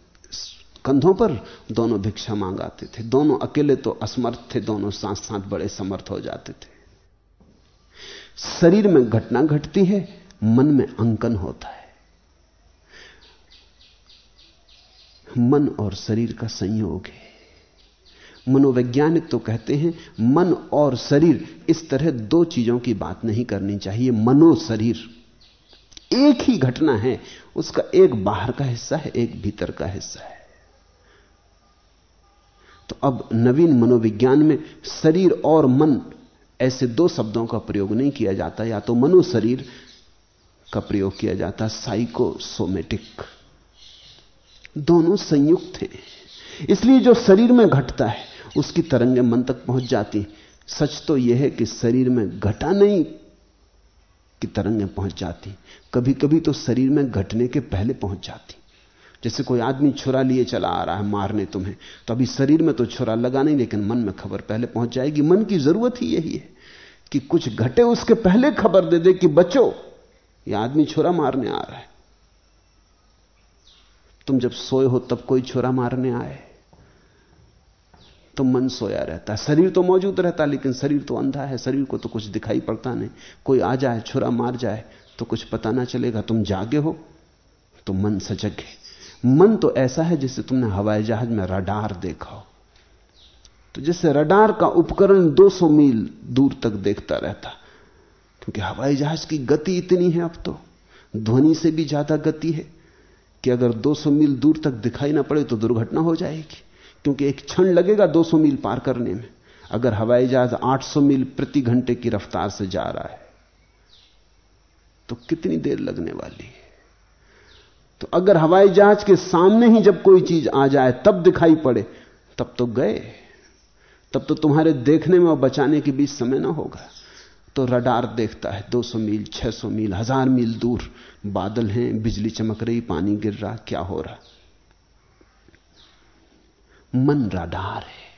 कंधों पर दोनों भिक्षा मांगाते थे। दोनों अकेले तो असमर्थ थे, दोनों साथ साथ बड़े समर्थ हो जाते थे। शरीर में घटना घटती है, मन में अंकन होता है। मन और शरीर का संयोग है। मनोवैज्ञानिक तो कहते हैं, मन और शरीर इस तरह दो चीज़ों की बात नहीं करनी चाहिए, मनो शरीर। एक ही घटना है, उसका एक बाहर का हिस्सा है, एक भीतर का हिस्सा है। तो अब नवीन मनोविज्ञान में शरीर और मन ऐसे दो शब्दों का प्रयोग नहीं किया जाता, या तो मनो शरीर का प्रयोग किया जाता साइकोसोमेटिक दोनों संयुक्त हैं। इसलिए जो शरीर में घटता है, उसकी तरंगें मन तक पहुँच जाती सच तो यह है कि शरीर में घटा नहीं की तरंगें पहुँच जाती। कभी कभी तो शरीर में घटने के पहले पहुँच जाती। जैसे कोई आदमी छुरा लिए चला आ रहा है मारने तुम्हें तो अभी शरीर में तो छुरा लगा नहीं, लेकिन मन में खबर पहले पहुँच जाएगी। मन की ज़रूरत ही यही है कि कुछ घटे उसके पहले खबर दे दे कि बचो यह आदमी छुरा मारने आ रहा है। तुम जब सोए हो तब कोई छुरा मारने आए तो मन सोया रहता है। शरीर तो मौजूद रहता, लेकिन शरीर तो अंधा है, शरीर को तो कुछ दिखाई पड़ता नहीं। कोई आ जाए, छुरा मार जाए तो कुछ पता ना चलेगा। तुम जागे हो तो मन सजग है। मन तो ऐसा है जैसे तुमने हवाई जहाज़ में रडार देखा हो। तो जैसे रडार का उपकरण 200 मील दूर तक देखता रहता। क्योंकि हवाई जहाज़ की गति इतनी है अब तो। ध्वनि से भी ज़्यादा गति है कि अगर 200 मील दूर तक दिखाई ना पड़े तो दुर्घटना हो जाएगी। क्योंकि एक क्षण लगेगा 200 मील पार करने में। अगर हवाई जहाज़ 800 मील प्रति घंटे की रफ्तार से जा रहा है तो कितनी देर लगने वाली है? तो अगर हवाई जहाज़ के सामने ही जब कोई चीज़ आ जाए तब दिखाई पड़े तब तो गए। तब तो तुम्हारे देखने में और बचाने के बीच समय ना होगा। तो रडार देखता है 200 मील 600 मील हज़ार मील दूर बादल हैं बिजली चमक रही पानी गिर रहा क्या हो रहा? मन रडार है।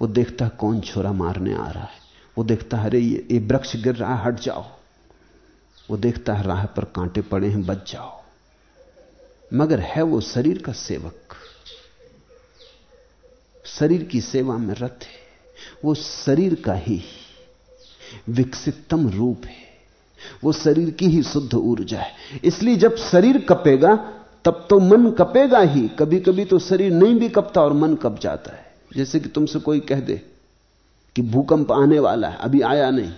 वो देखता है कौन छोरा मारने आ रहा है। वो देखता है अरे ये, वृक्ष गिर रहा है हट जाओ। वो देखता है राह पर कांटे पड़े हैं बच जाओ। मगर है वो शरीर का सेवक। शरीर की सेवा में रत है। वो शरीर का ही विकसितम रूप है। वो शरीर की ही शुद्ध ऊर्जा है। इसलिए जब शरीर कपेगा, तब तो मन कपेगा ही। कभी कभी तो शरीर नहीं भी कपता और मन कप जाता है। जैसे कि तुमसे कोई कह दे कि भूकंप आने वाला है, अभी आया नहीं।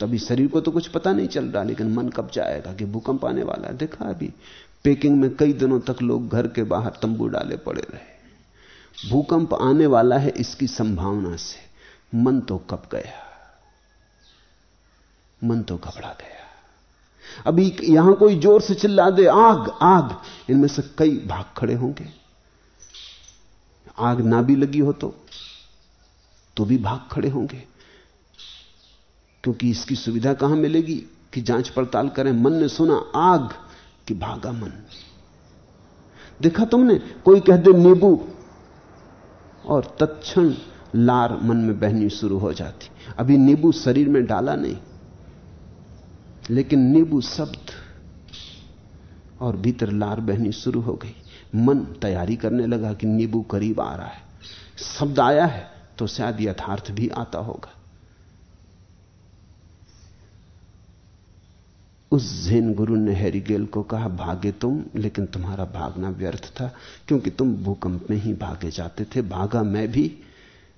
तभी शरीर को तो कुछ पता नहीं चल रहा, लेकिन मन कब जाएगा कि भूकंप आने वाला है। देखा अभी पेकिंग में कई दिनों तक लोग घर के बाहर तंबू डाले पड़े रहे। भूकंप आने वाला है इसकी संभावना से। मन तो कब गया। मन तो घबरा गया। अभी यहाँ कोई ज़ोर से चिल्ला दे, आग आग। इनमें से कई भाग खड़े होंगे। आग ना भी लगी हो तो तो भी भाग खड़े होंगे। क्योंकि इसकी सुविधा कहाँ मिलेगी कि जाँच पड़ताल करें? मन ने सुना, आग। कि भागा मन। देखा तुमने, कोई कह दे नींबू, और तत्क्षण लार मन में बहनी शुरू हो जाती। अभी नींबू शरीर में डाला नहीं, लेकिन नींबू शब्द और भीतर लार बहनी शुरू हो गई। मन तैयारी करने लगा कि नींबू करीब आ रहा है। शब्द आया है तो शायद यथार्थ भी आता होगा। उस जैन गुरु ने हैरीगेल को कहा, भागे तुम, लेकिन तुम्हारा भागना व्यर्थ था, क्योंकि तुम भूकंप में ही भागे जाते थे। भागा मैं भी,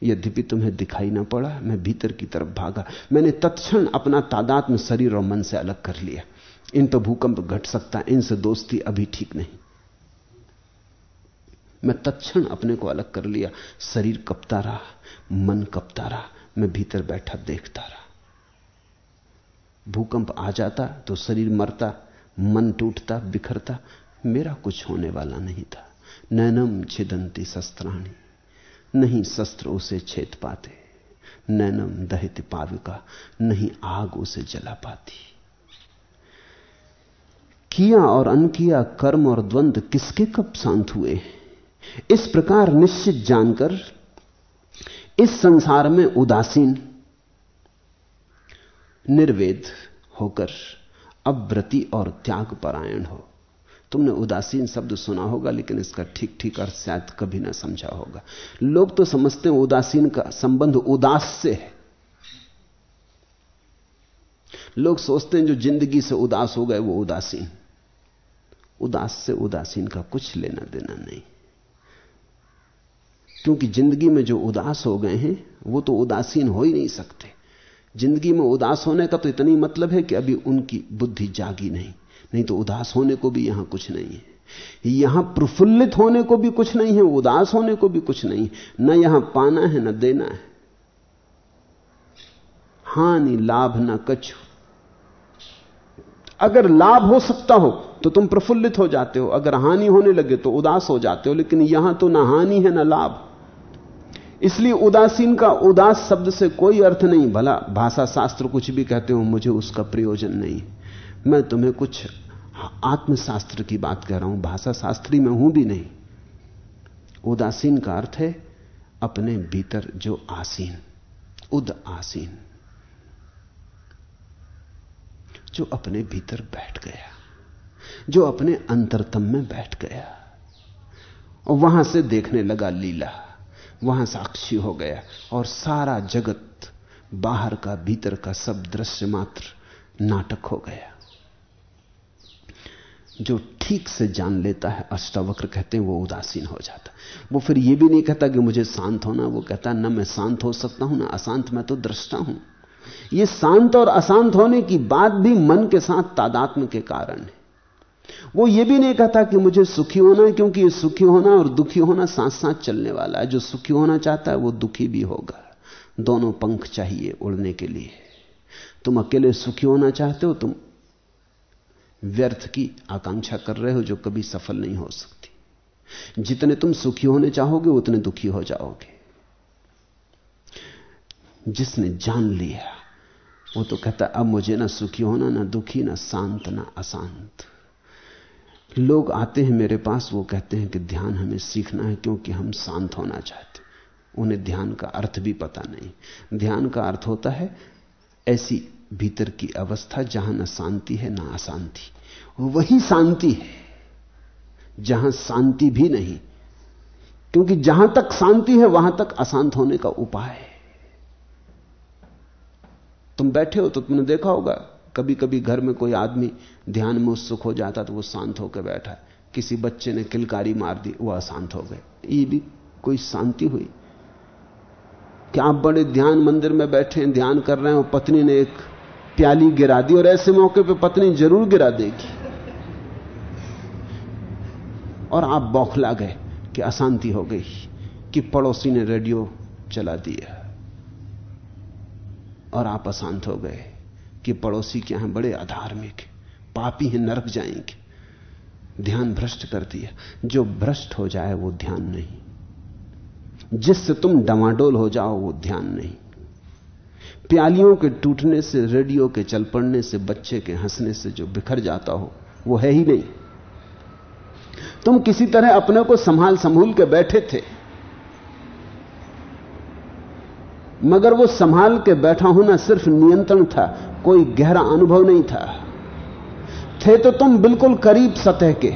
यद्यपि तुम्हें दिखाई ना पड़ा, मैं भीतर की तरफ़ भागा। मैंने तत्क्षण अपना तादाद में शरीर और मन से अलग कर लिया। इन तो भूकंप घट सकता, इनसे दोस्ती अभी ठीक नहीं। मैं तत्क्षण अपने को अलग कर लिया। शरीर कपता रहा, मन कपता रहा, मैं भीतर बैठा देखता रहा। भूकंप आ जाता तो शरीर मरता, मन टूटता, बिखरता, मेरा कुछ होने वाला नहीं था। नैनम छिदंती शस्त्राणी, नहीं शस्त्र उसे छेद पाते, नैनम दहित पाविका, नहीं आग उसे जला पाती। किया और अनकिया, कर्म और द्वंद किसके कब शांत हुए इस प्रकार निश्चित जानकर, इस संसार में उदासीन निर्वेद होकर अव्रति और त्याग परायण हो। तुमने उदासीन शब्द सुना होगा, लेकिन इसका ठीक ठीक अर्थ शायद कभी ना समझा होगा। लोग तो समझते हैं उदासीन का संबंध उदास से है। लोग सोचते हैं जो ज़िंदगी से उदास हो गए, वो उदासीन। उदास से उदासीन का कुछ लेना देना नहीं। क्योंकि ज़िंदगी में जो उदास हो गए हैं, वो तो उदासीन हो ही नहीं सकते। ज़िंदगी में उदास होने का तो इतना मतलब है कि अभी उनकी बुद्धि जागी नहीं। नहीं तो उदास होने को भी यहाँ कुछ नहीं है। यहाँ प्रफुल्लित होने को भी कुछ नहीं है, उदास होने को भी कुछ नहीं न यहाँ पाना है, न देना है। हानि, लाभ न कछु। अगर लाभ हो सकता हो तो तुम प्रफुल्लित हो जाते हो। अगर हानि होने लगे तो उदास हो जाते हो, लेकिन यहाँ तो ना हानि है, ना लाभ। इसलिए उदासीन का उदास शब्द से कोई अर्थ नहीं, भला भाषा शास्त्र कुछ भी कहते हो, मुझे उसका प्रयोजन नहीं। मैं तुम्हें कुछ आत्मशास्त्र की बात कह रहा हूँ भाषा शास्त्री में हूँ भी नहीं। उदासीन का अर्थ है अपने भीतर जो आसीन, उद आसीन, जो अपने भीतर बैठ गया, जो अपने अंतरतम में बैठ गया, और वहाँ से देखने लगा लीला। वहाँ साक्षी हो गया और सारा जगत बाहर का, भीतर का सब दृश्य मात्र नाटक हो गया। जो ठीक से जान लेता है, अष्टावक्र कहते हैं, वो उदासीन हो जाता वो फिर ये भी नहीं कहता कि मुझे शांत होना वो कहता न, मैं शांत हो सकता हूँ, ना अशांत, मैं तो दृष्टा हूँ। ये शांत और अशांत होने की बात भी मन के साथ तादात्म के कारण है। वो ये भी नहीं कहता कि मुझे सुखी होना है, क्योंकि सुखी होना और दुखी होना साथ साथ चलने वाला है। जो सुखी होना चाहता है, वो दुखी भी होगा। दोनों पंख चाहिए उड़ने के लिए। तुम अकेले सुखी होना चाहते हो, तुम व्यर्थ की आकांक्षा कर रहे हो, जो कभी सफल नहीं हो सकती। जितने तुम सुखी होने चाहोगे, उतने दुखी हो जाओगे। जिसने जान लिया, वो तो कहता, अब मुझे ना सुखी होना, ना दुखी, ना शांत, ना अशांत। लोग आते हैं मेरे पास, वो कहते हैं कि ध्यान हमें सीखना है क्योंकि हम शांत होना चाहते उन्हें ध्यान का अर्थ भी पता नहीं। ध्यान का अर्थ होता है ऐसी भीतर की अवस्था जहाँ न शांति है, ना अशांति। वही शांति है, जहाँ शांति भी नहीं। क्योंकि जहाँ तक शांति है, वहाँ तक अशांत होने का उपाय है। तुम बैठे हो तो तुमने देखा होगा कभी कभी घर में कोई आदमी ध्यान में उत्सुक हो जाता तो वो शांत होकर बैठा है। किसी बच्चे ने किलकारी मार दी, वो अशांत हो गए। ये भी कोई शांति हुई? क्या आप बड़े ध्यान मंदिर में बैठे हैं, ध्यान कर रहे हैं, और पत्नी ने एक प्याली गिरा दी, और ऐसे मौके पे पत्नी ज़रूर गिरा देगी? और आप बौखला गए कि अशांति हो गई, कि पड़ोसी ने रेडियो चला दिया, और आप अशांत हो गए। कि पड़ोसी के यहाँ बड़े अधार्मिक पापी हैं, नरक जाएँगे। ध्यान भ्रष्ट कर दिया। जो भ्रष्ट हो जाए, वो ध्यान नहीं। जिससे तुम डमाडोल हो जाओ, वो ध्यान नहीं। प्यालियों के टूटने से, रेडियो के चल पड़ने से, बच्चे के हंसने से जो बिखर जाता हो, वो है ही नहीं। तुम किसी तरह अपने को संभाल संभूल के बैठे थे। मगर वो संभाल के बैठा होना सिर्फ़ नियंत्रण था, कोई गहरा अनुभव नहीं था। थे तो तुम बिल्कुल करीब सतह के।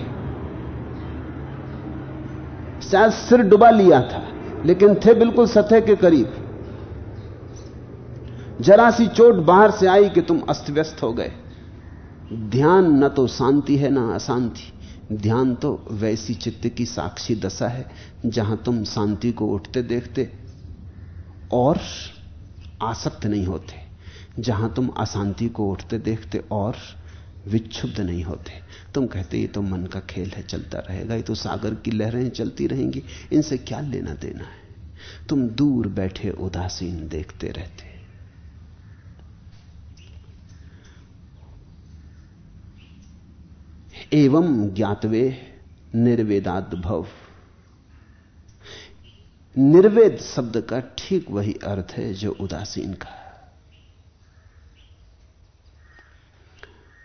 शायद सिर डुबा लिया था, लेकिन थे बिल्कुल सतह के करीब। जरा सी चोट बाहर से आई कि तुम अस्त व्यस्त हो गए। ध्यान न तो शांति है ना अशांति, ध्यान तो वैसी चित्त की साक्षी दशा है, जहाँ तुम शांति को उठते देखते और आसक्त नहीं होते। जहाँ तुम अशांति को उठते देखते और विक्षुब्ध नहीं होते। तुम कहते, ये तो मन का खेल है, चलता रहेगा। ये तो सागर की लहरें चलती रहेंगी। इनसे क्या लेना देना है? तुम दूर बैठे उदासीन देखते रहते। एवं ज्ञातवे निर्वेदाद भव निर्वेद शब्द का ठीक वही अर्थ है जो उदासीन का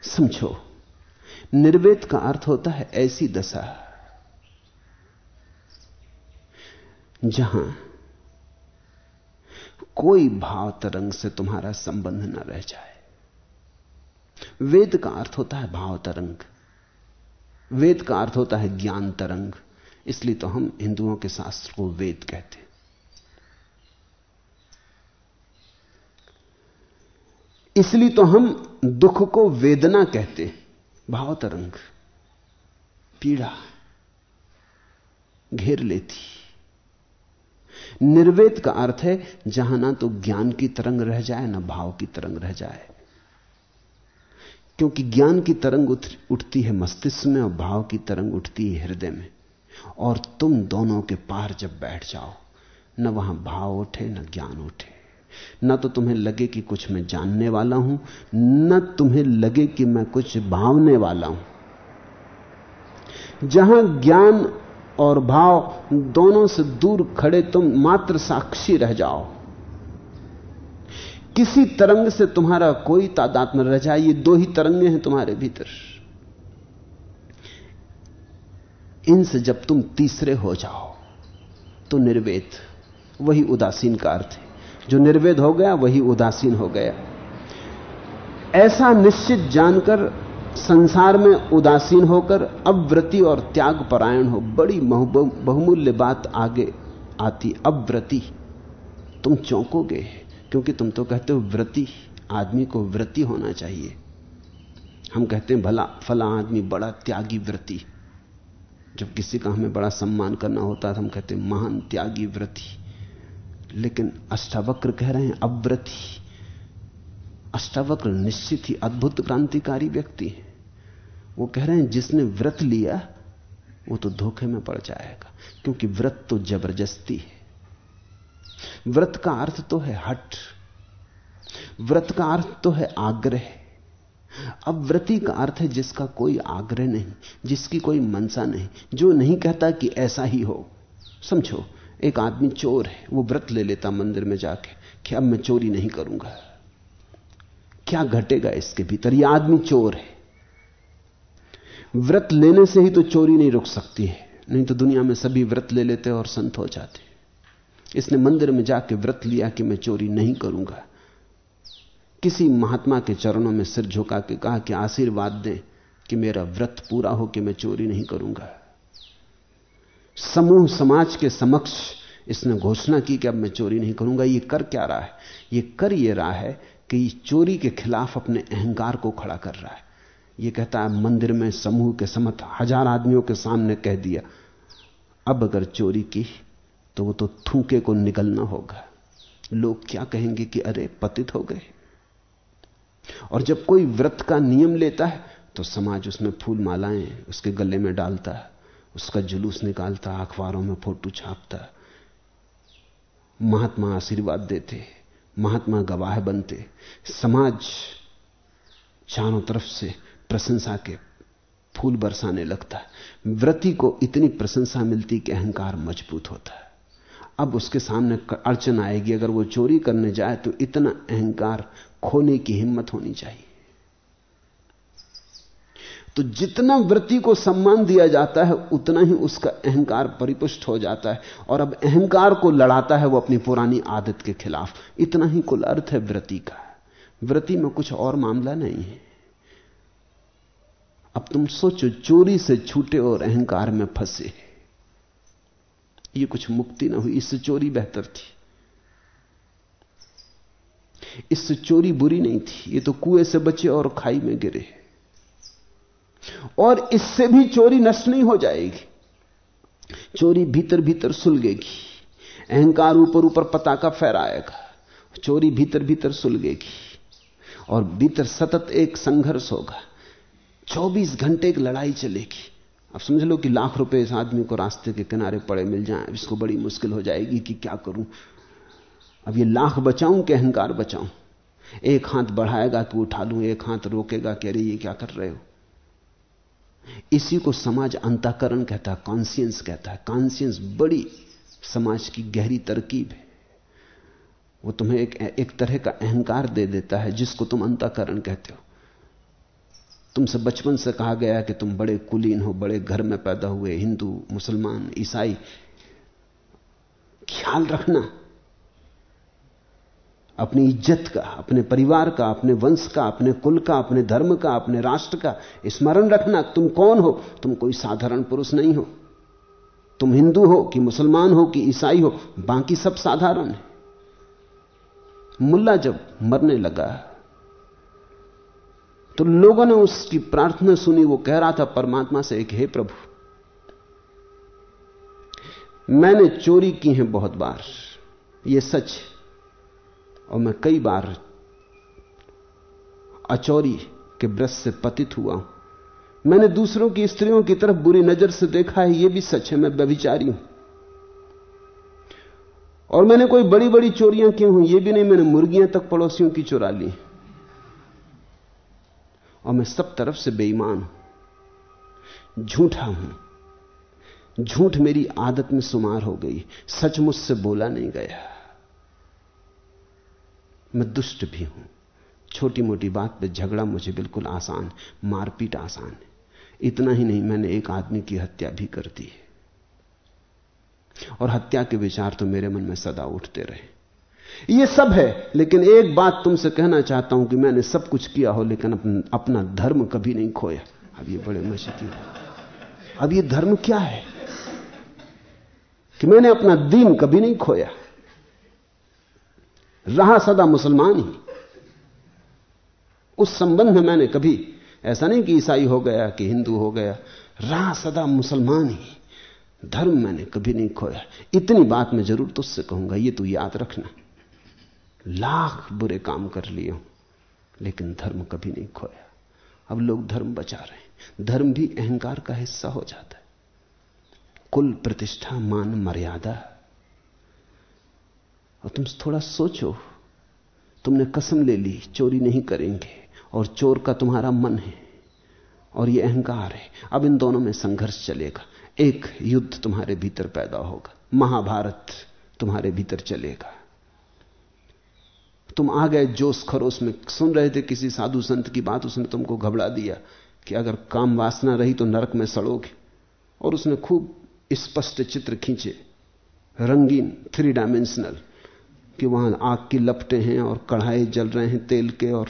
समझो, निर्वेद का अर्थ होता है ऐसी दशा, जहाँ कोई भाव तरंग से तुम्हारा संबंध न रह जाए। वेद का अर्थ होता है भाव तरंग। वेद का अर्थ होता है ज्ञान तरंग। इसलिए तो हम हिंदुओं के शास्त्र को वेद कहते हैं। इसलिए तो हम दुख को वेदना कहते भाव तरंग पीड़ा, घेर लेती। निर्वेद का अर्थ है, जहाँ ना तो ज्ञान की तरंग रह जाए, ना भाव की तरंग रह जाए। क्योंकि ज्ञान की तरंग उठती है मस्तिष्क में और भाव की तरंग उठती है हृदय में। और तुम दोनों के पार जब बैठ जाओ, न वहाँ भाव उठे, न ज्ञान उठे। न तो तुम्हें लगे कि कुछ मैं जानने वाला हूँ, न तुम्हें लगे कि मैं कुछ भावने वाला हूँ। जहाँ ज्ञान और भाव दोनों से दूर खड़े, तुम मात्र साक्षी रह जाओ। किसी तरंग से तुम्हारा कोई तादाद न रह जाए, ये दो ही तरंगे हैं तुम्हारे भीतर। इनसे जब तुम तीसरे हो जाओ तो निर्वेद, वही उदासीन का अर्थ है। जो निर्वेद हो गया, वही उदासीन हो गया। ऐसा निश्चित जानकर संसार में उदासीन होकर अव्रति और त्याग परायण हो, बड़ी बहुमूल्य बात आगे आती, अव्रति। तुम चौंकोगे, क्योंकि तुम तो कहते हो व्रति, आदमी को व्रति होना चाहिए। हम कहते हैं, भला, फला आदमी, बड़ा त्यागी व्रति। जब किसी का हमें बड़ा सम्मान करना होता है तो हम कहते हैं, महान त्यागी व्रति। लेकिन अष्टावक्र कह रहे हैं, अव्रति। अष्टावक्र निश्चित ही अद्भुत क्रांतिकारी व्यक्ति है। वो कह रहे हैं, जिसने व्रत लिया, वो तो धोखे में पड़ जाएगा, क्योंकि व्रत तो ज़बरदस्ती है। व्रत का अर्थ तो है हट। व्रत का अर्थ तो है आग्रह। अब व्रति का अर्थ है जिसका कोई आग्रह नहीं, जिसकी कोई मनसा नहीं, जो नहीं कहता कि ऐसा ही हो। समझो, एक आदमी चोर है, वो व्रत ले लेता मंदिर में जाके, कि अब मैं चोरी नहीं करूँगा। क्या घटेगा इसके भीतर? यह आदमी चोर है। व्रत लेने से ही तो चोरी नहीं रुक सकती है, नहीं तो दुनिया में सभी व्रत ले लेते और संत हो जाते। इसने मंदिर में जाके व्रत लिया कि मैं चोरी नहीं करूँगा। किसी महात्मा के चरणों में सिर झुका के कहा कि आशीर्वाद दें कि मेरा व्रत पूरा हो कि मैं चोरी नहीं करूँगा। समूह समाज के समक्ष इसने घोषणा की कि अब मैं चोरी नहीं करूँगा। ये कर क्या रहा है? ये कर ये रहा है कि चोरी के खिलाफ अपने अहंकार को खड़ा कर रहा है। ये कहता है, मंदिर में समूह के समत हज़ार आदमियों के सामने कह दिया, अब अगर चोरी की तो वो तो थूके को निकलना होगा। लोग क्या कहेंगे कि अरे, पतित हो गए। और जब कोई व्रत का नियम लेता है तो समाज उसमें फूल मालाएँ उसके गले में डालता है, उसका जुलूस निकालता अखबारों में फ़ोटो छापता महात्मा आशीर्वाद देते, महात्मा गवाह बनते। समाज चारों तरफ़ से प्रशंसा के फूल बरसाने लगता है। व्रति को इतनी प्रशंसा मिलती कि अहंकार मज़बूत होता है। अब उसके सामने अड़चन आएगी, अगर वो चोरी करने जाए तो इतना अहंकार खोने की हिम्मत होनी चाहिए। तो जितना वृत्ति को सम्मान दिया जाता है, उतना ही उसका अहंकार परिपुष्ट हो जाता है। और अब अहंकार को लड़ाता है वो अपनी पुरानी आदत के खिलाफ। इतना ही कुल अर्थ है व्रति का। व्रति में कुछ और मामला नहीं है। अब तुम सोचो, चोरी से छूटे और अहंकार में फंसे। ये कुछ मुक्ति ना हुई, इससे चोरी बेहतर थी। इससे चोरी बुरी नहीं थी। ये तो कुएँ से बचे और खाई में गिरे। और इससे भी चोरी नष्ट नहीं हो जाएगी। चोरी भीतर भीतर सुलगेगी। अहंकार ऊपर ऊपर पताका फहराएगा। चोरी भीतर भीतर सुलगेगी। और भीतर सतत एक संघर्ष होगा। 24 घंटे की लड़ाई चलेगी। अब समझ लो कि लाख रुपए इस आदमी को रास्ते के किनारे पड़े मिल जाएँ। इसको बड़ी मुश्किल हो जाएगी कि क्या करूँ। अब ये लाख बचाऊं कि अहंकार बचाऊं? एक हाथ बढ़ाएगा कि उठा लूँ, एक हाथ रोकेगा कह रही ये क्या कर रहे हो? इसी को समाज अंताकरण कहता है कॉन्सियंस कहता है। कॉन्सियंस बड़ी समाज की गहरी तरकीब है। वो तुम्हें एक एक तरह का अहंकार दे देता है, जिसको तुम अंताकरण कहते हो। तुमसे बचपन से कहा गया कि तुम बड़े कुलीन हो, बड़े घर में पैदा हुए, हिंदू, मुसलमान, ईसाई। ख्याल रखना। अपनी इज़्ज़त का, अपने परिवार का, अपने वंश का, अपने कुल का, अपने धर्म का, अपने राष्ट्र का, स्मरण रखना तुम कौन हो? तुम कोई साधारण पुरुष नहीं हो। तुम हिंदू हो कि मुसलमान हो कि ईसाई हो, बाकी सब साधारण है। मुल्ला जब मरने लगा तो लोगों ने उसकी प्रार्थना सुनी, वो कह रहा था, परमात्मा से एक, हे प्रभु, मैंने चोरी की है बहुत बार, ये सच और मैं कई बार अचौरी के ब्रश से पतित हुआ हूँ। मैंने दूसरों की स्त्रियों की तरफ़ बुरी नज़र से देखा है यह भी सच है, मैं व्यभिचारी हूँ। और मैंने कोई बड़ी बड़ी चोरियाँ की हूँ यह भी नहीं, मैंने मुर्गियाँ तक पड़ोसियों की चुरा ली। और मैं सब तरफ़ से बेईमान हूँ। झूठा हूँ। झूठ मेरी आदत में सुमार हो गई सच मुझसे बोला नहीं गया। मैं दुष्ट भी हूँ। छोटी मोटी बात पे झगड़ा मुझे बिल्कुल आसान, मारपीट आसान है। इतना ही नहीं, मैंने एक आदमी की हत्या भी कर दी है। और हत्या के विचार तो मेरे मन में सदा उठते रहे। ये सब है, लेकिन एक बात तुमसे कहना चाहता हूँ कि मैंने सब कुछ किया हो, लेकिन अपना धर्म कभी नहीं खोया। अब ये बड़े मज़े की अब ये धर्म क्या है? कि मैंने अपना दीन कभी नहीं खोया। रहा सदा मुसलमान ही। उस संबंध में मैंने कभी ऐसा नहीं कि ईसाई हो गया कि हिंदू हो गया। रहा सदा मुसलमान ही। धर्म मैंने कभी नहीं खोया। इतनी बात मैं ज़रूर तुझसे कहूँगा, ये तू याद रखना। लाख बुरे काम कर लिए लेकिन धर्म कभी नहीं खोया। अब लोग धर्म बचा रहे हैं। धर्म भी अहंकार का हिस्सा हो जाता है। कुल प्रतिष्ठा, मान, मर्यादा। और तुम थोड़ा सोचो। तुमने कसम ले ली, चोरी नहीं करेंगे और चोर का तुम्हारा मन है और ये अहंकार है। अब इन दोनों में संघर्ष चलेगा। एक युद्ध तुम्हारे भीतर पैदा होगा। महाभारत तुम्हारे भीतर चलेगा। तुम आ गए जोश खरोश में। सुन रहे थे किसी साधु संत की बात, उसने तुमको घबरा दिया कि अगर काम वासना रही तो नरक में सड़ोगे। और उसने खूब स्पष्ट चित्र खींचे। रंगीन थ्री डायमेंशनल कि वहाँ आग की लपटें हैं और कढ़ाई जल रहे हैं तेल के और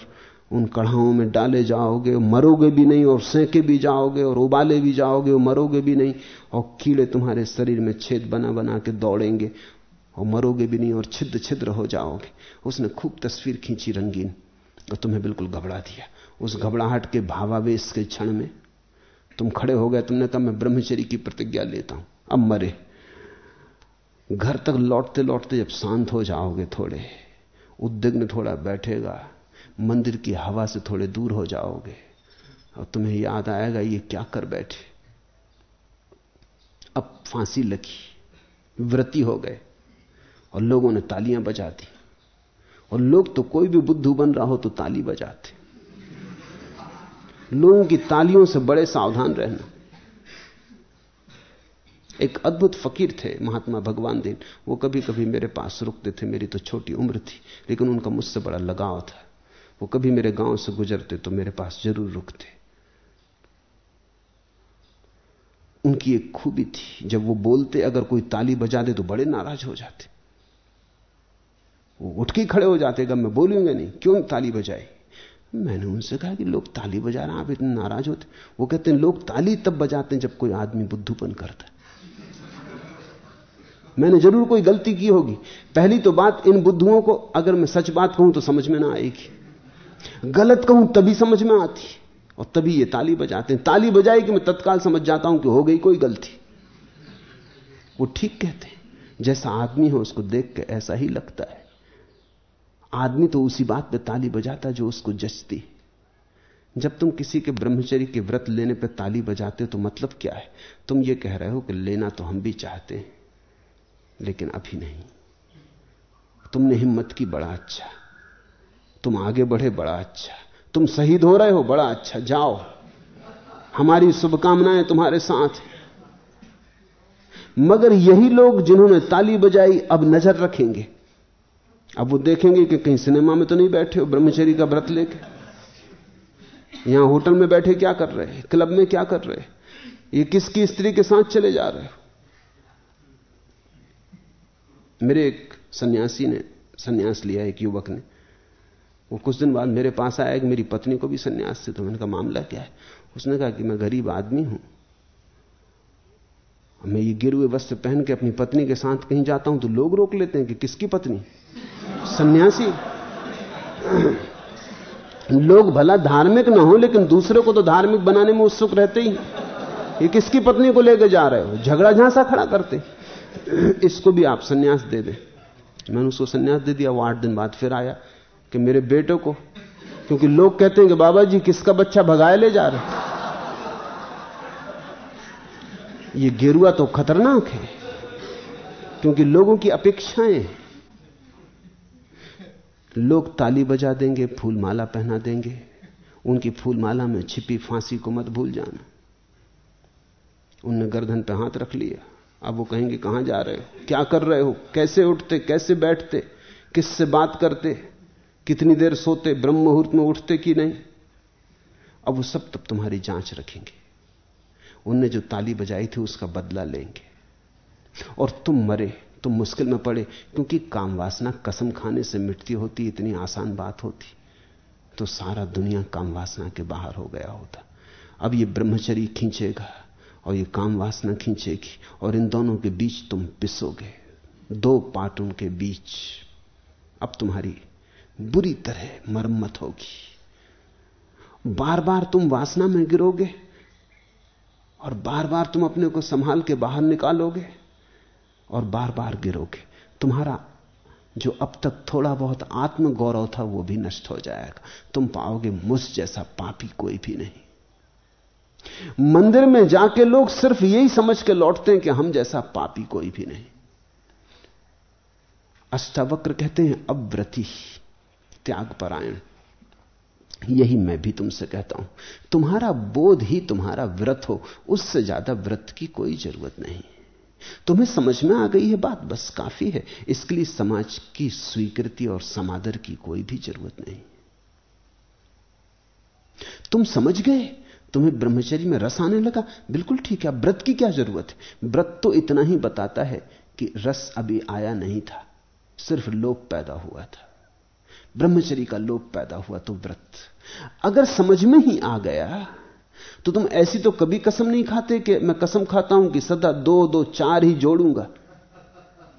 उन कढ़ाओं में डाले जाओगे, मरोगे भी नहीं और सेंके भी जाओगे और उबाले भी जाओगे, और मरोगे भी नहीं और कीड़े तुम्हारे शरीर में छेद बना बना के दौड़ेंगे और मरोगे भी नहीं और छिद्र छिद्र हो जाओगे। उसने खूब तस्वीर खींची रंगीन और तुम्हें बिल्कुल घबरा दिया। उस घबराहट के भावावेश के क्षण में तुम खड़े हो गए, तुमने कहा, मैं ब्रह्मचरी की प्रतिज्ञा लेता हूँ। अब मरे। घर तक लौटते लौटते जब शांत हो जाओगे थोड़े, उद्विग्न थोड़ा बैठेगा, मंदिर की हवा से थोड़े दूर हो जाओगे, और तुम्हें याद आएगा ये क्या कर बैठे। अब फांसी लगी, व्रति हो गए, और लोगों ने तालियाँ बजा दी और लोग तो कोई भी बुद्धू बन रहा हो तो ताली बजाते। लोगों की तालियों से बड़े सावधान रहना। एक अद्भुत फकीर थे महात्मा भगवान दीन वो कभी कभी मेरे पास रुकते थे, मेरी तो छोटी उम्र थी, लेकिन उनका मुझसे बड़ा लगाव था। वो कभी मेरे गाँव से गुजरते तो मेरे पास ज़रूर रुकते। उनकी एक खूबी थी, जब वो बोलते, अगर कोई ताली बजा दे तो बड़े नाराज़ हो जाते। वो उठ के खड़े हो जाते अगर मैं बोलूँगा नहीं, क्यों ताली बजाई मैंने उनसे कहा कि, लोग ताली बजा रहे हैं, आप इतने नाराज़ होते वो कहते हैं, लोग ताली तब बजाते हैं जब कोई आदमी बुद्धूपन करता है। मैंने ज़रूर कोई गलती की होगी। पहली तो बात, इन बुद्धुओं को अगर मैं सच बात कहूँ तो समझ में ना आएगी। गलत कहूँ तभी समझ में आती और तभी ये ताली बजाते हैं। ताली बजाई कि मैं तत्काल समझ जाता हूँ कि हो गई कोई गलती। वो ठीक कहते हैं। जैसा आदमी हो उसको देख के ऐसा ही लगता है। आदमी तो उसी बात पे ताली बजाता जो उसको जचती जब तुम किसी के ब्रह्मचर्य के व्रत लेने पर ताली बजाते हो तो मतलब क्या है? तुम ये कह रहे हो कि लेना तो हम भी चाहते हैं। लेकिन अभी नहीं। तुमने हिम्मत की, बड़ा अच्छा। तुम आगे बढ़े, बड़ा अच्छा। तुम शहीद हो रहे हो, बड़ा अच्छा। जाओ। हमारी शुभकामनाएँ तुम्हारे साथ हैं। मगर यही लोग जिन्होंने ताली बजाई, अब नज़र रखेंगे। अब वो देखेंगे कि कहीं सिनेमा में तो नहीं बैठे हो, ब्रह्मचरी का व्रत लेके। यहाँ होटल में बैठे क्या कर रहे हैं? क्लब में क्या कर रहे हैं? ये किसकी स्त्री के साथ चले जा रहे हो? मेरे एक सन्यासी ने, सन्यास लिया एक युवक ने। वो कुछ दिन बाद मेरे पास आया कि मेरी पत्नी को भी सन्यास से। तो मैंने कहा, मामला क्या है? उसने कहा कि मैं गरीब आदमी हूँ। मैं ये गिरुए वस्त्र पहन के अपनी पत्नी के साथ कहीं जाता हूँ तो लोग रोक लेते हैं कि किसकी पत्नी? सन्यासी। लोग भला धार्मिक ना हो, लेकिन दूसरे को तो धार्मिक बनाने में उत्सुक रहते ही। ये किसकी पत्नी को लेकर जा रहे हो? झगड़ा झांसा खड़ा करते। इसको भी आप सन्यास दे दें। मैंने उसको सन्यास दे दिया, वो आठ दिन बाद फिर आया कि मेरे बेटे को, क्योंकि लोग कहते हैं कि बाबा जी किसका बच्चा भगाए ले जा रहे ये गेरुआ तो खतरनाक है, क्योंकि लोगों की अपेक्षाएँ लोग ताली बजा देंगे फूल माला पहना देंगे, उनकी फूल माला में छिपी फांसी को मत भूल जाना। उनने गर्दन पे हाथ रख लिया। अब वो कहेंगे, कहाँ जा रहे हो? क्या कर रहे हो? कैसे उठते? कैसे बैठते? किससे बात करते? कितनी देर सोते? ब्रह्म मुहूर्त में उठते कि नहीं? अब वो सब तब तुम्हारी जाँच रखेंगे। उनने जो ताली बजाई थी, उसका बदला लेंगे। और तुम मरे, तुम मुश्किल में पड़े, क्योंकि काम वासना कसम खाने से मिटती होती, इतनी आसान बात होती तो सारा दुनिया काम वासना के बाहर हो गया होता। अब ये ब्रह्मचरी खींचेगा। और ये काम वासना खींचेगी और इन दोनों के बीच तुम पिसोगे। दो पाटों के बीच अब तुम्हारी बुरी तरह मरम्मत होगी। बार बार तुम वासना में गिरोगे और बार बार तुम अपने को संभाल के बाहर निकालोगे और बार बार गिरोगे। तुम्हारा जो अब तक थोड़ा बहुत आत्म गौरव था वो भी नष्ट हो जाएगा। तुम पाओगे मुझ जैसा पापी कोई भी नहीं। मंदिर में जाके लोग सिर्फ़ यही समझ के लौटते हैं कि हम जैसा पापी कोई भी नहीं। अष्टावक्र कहते हैं अव्रति त्याग परायण। यही मैं भी तुमसे कहता हूँ। तुम्हारा बोध ही तुम्हारा व्रत हो, उससे ज़्यादा व्रत की कोई ज़रूरत नहीं। तुम्हें समझ में आ गई है बात? बस काफ़ी है। इसके लिए समाज की स्वीकृति और समादर की कोई भी ज़रूरत नहीं। तुम समझ गए? तुम्हें ब्रह्मचर्य में रस आने लगा? बिल्कुल ठीक है व्रत की क्या ज़रूरत है? व्रत तो इतना ही बताता है कि रस अभी आया नहीं था, सिर्फ़ लोभ पैदा हुआ था। ब्रह्मचर्य का लोभ पैदा हुआ तो व्रत। अगर समझ में ही आ गया तो तुम ऐसी तो कभी कसम नहीं खाते कि मैं कसम खाता हूँ कि सदा दो दो चार ही जोड़ूँगा।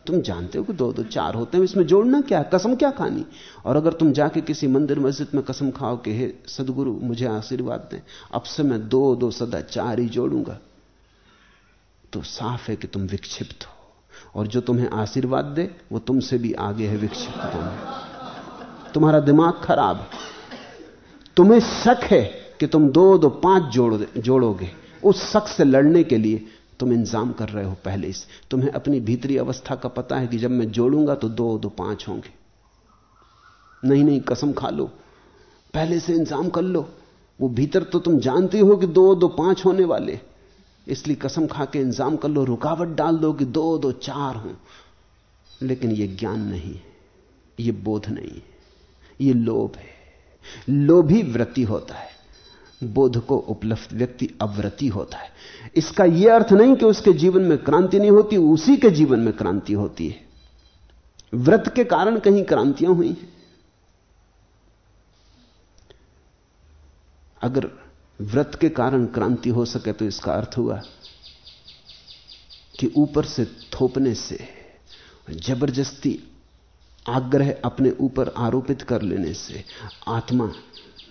तुम जानते हो कि दो दो, चार होते हैं, इसमें जोड़ना क्या कसम क्या खानी? और अगर तुम जाके किसी मंदिर, मस्जिद में कसम खाओ कि, हे सदगुरु, मुझे आशीर्वाद दें, अब से मैं दो दो सदा चार ही जोड़ूँगा। तो साफ़ है कि तुम विक्षिप्त हो, और जो तुम्हें आशीर्वाद दे, वो तुमसे भी आगे है विक्षिप्त तुम्हारा दिमाग खराब है। तुम्हें शक है कि तुम दो दो, पाँच जोड़, जोड़ोगे। उस शक से लड़ने के लिए तुम इंतज़ाम कर रहे हो पहले से तुम्हें अपनी भीतरी अवस्था का पता है कि जब मैं जोड़ूँगा तो दो दो पाँच होंगे। नहीं नहीं कसम खा लो। पहले से इंतज़ाम कर लो। वो भीतर तो तुम जानते हो कि दो दो पाँच होने वाले। इसलिए कसम खा के इंतज़ाम कर लो, रुकावट डाल दो कि दो दो चार हों। लेकिन यह ज्ञान नहीं है। यह बोध नहीं है। यह लोभ है। लोभी व्रति होता है। बोध को उपलब्ध व्यक्ति अव्रति होता है। इसका यह अर्थ नहीं कि उसके जीवन में क्रांति नहीं होती, उसी के जीवन में क्रांति होती है। व्रत के कारण कहीं क्रांतियाँ हुई अगर व्रत के कारण क्रांति हो सके तो इसका अर्थ हुआ कि ऊपर से थोपने से, ज़बरदस्ती आग्रह अपने ऊपर आरोपित कर लेने से आत्मा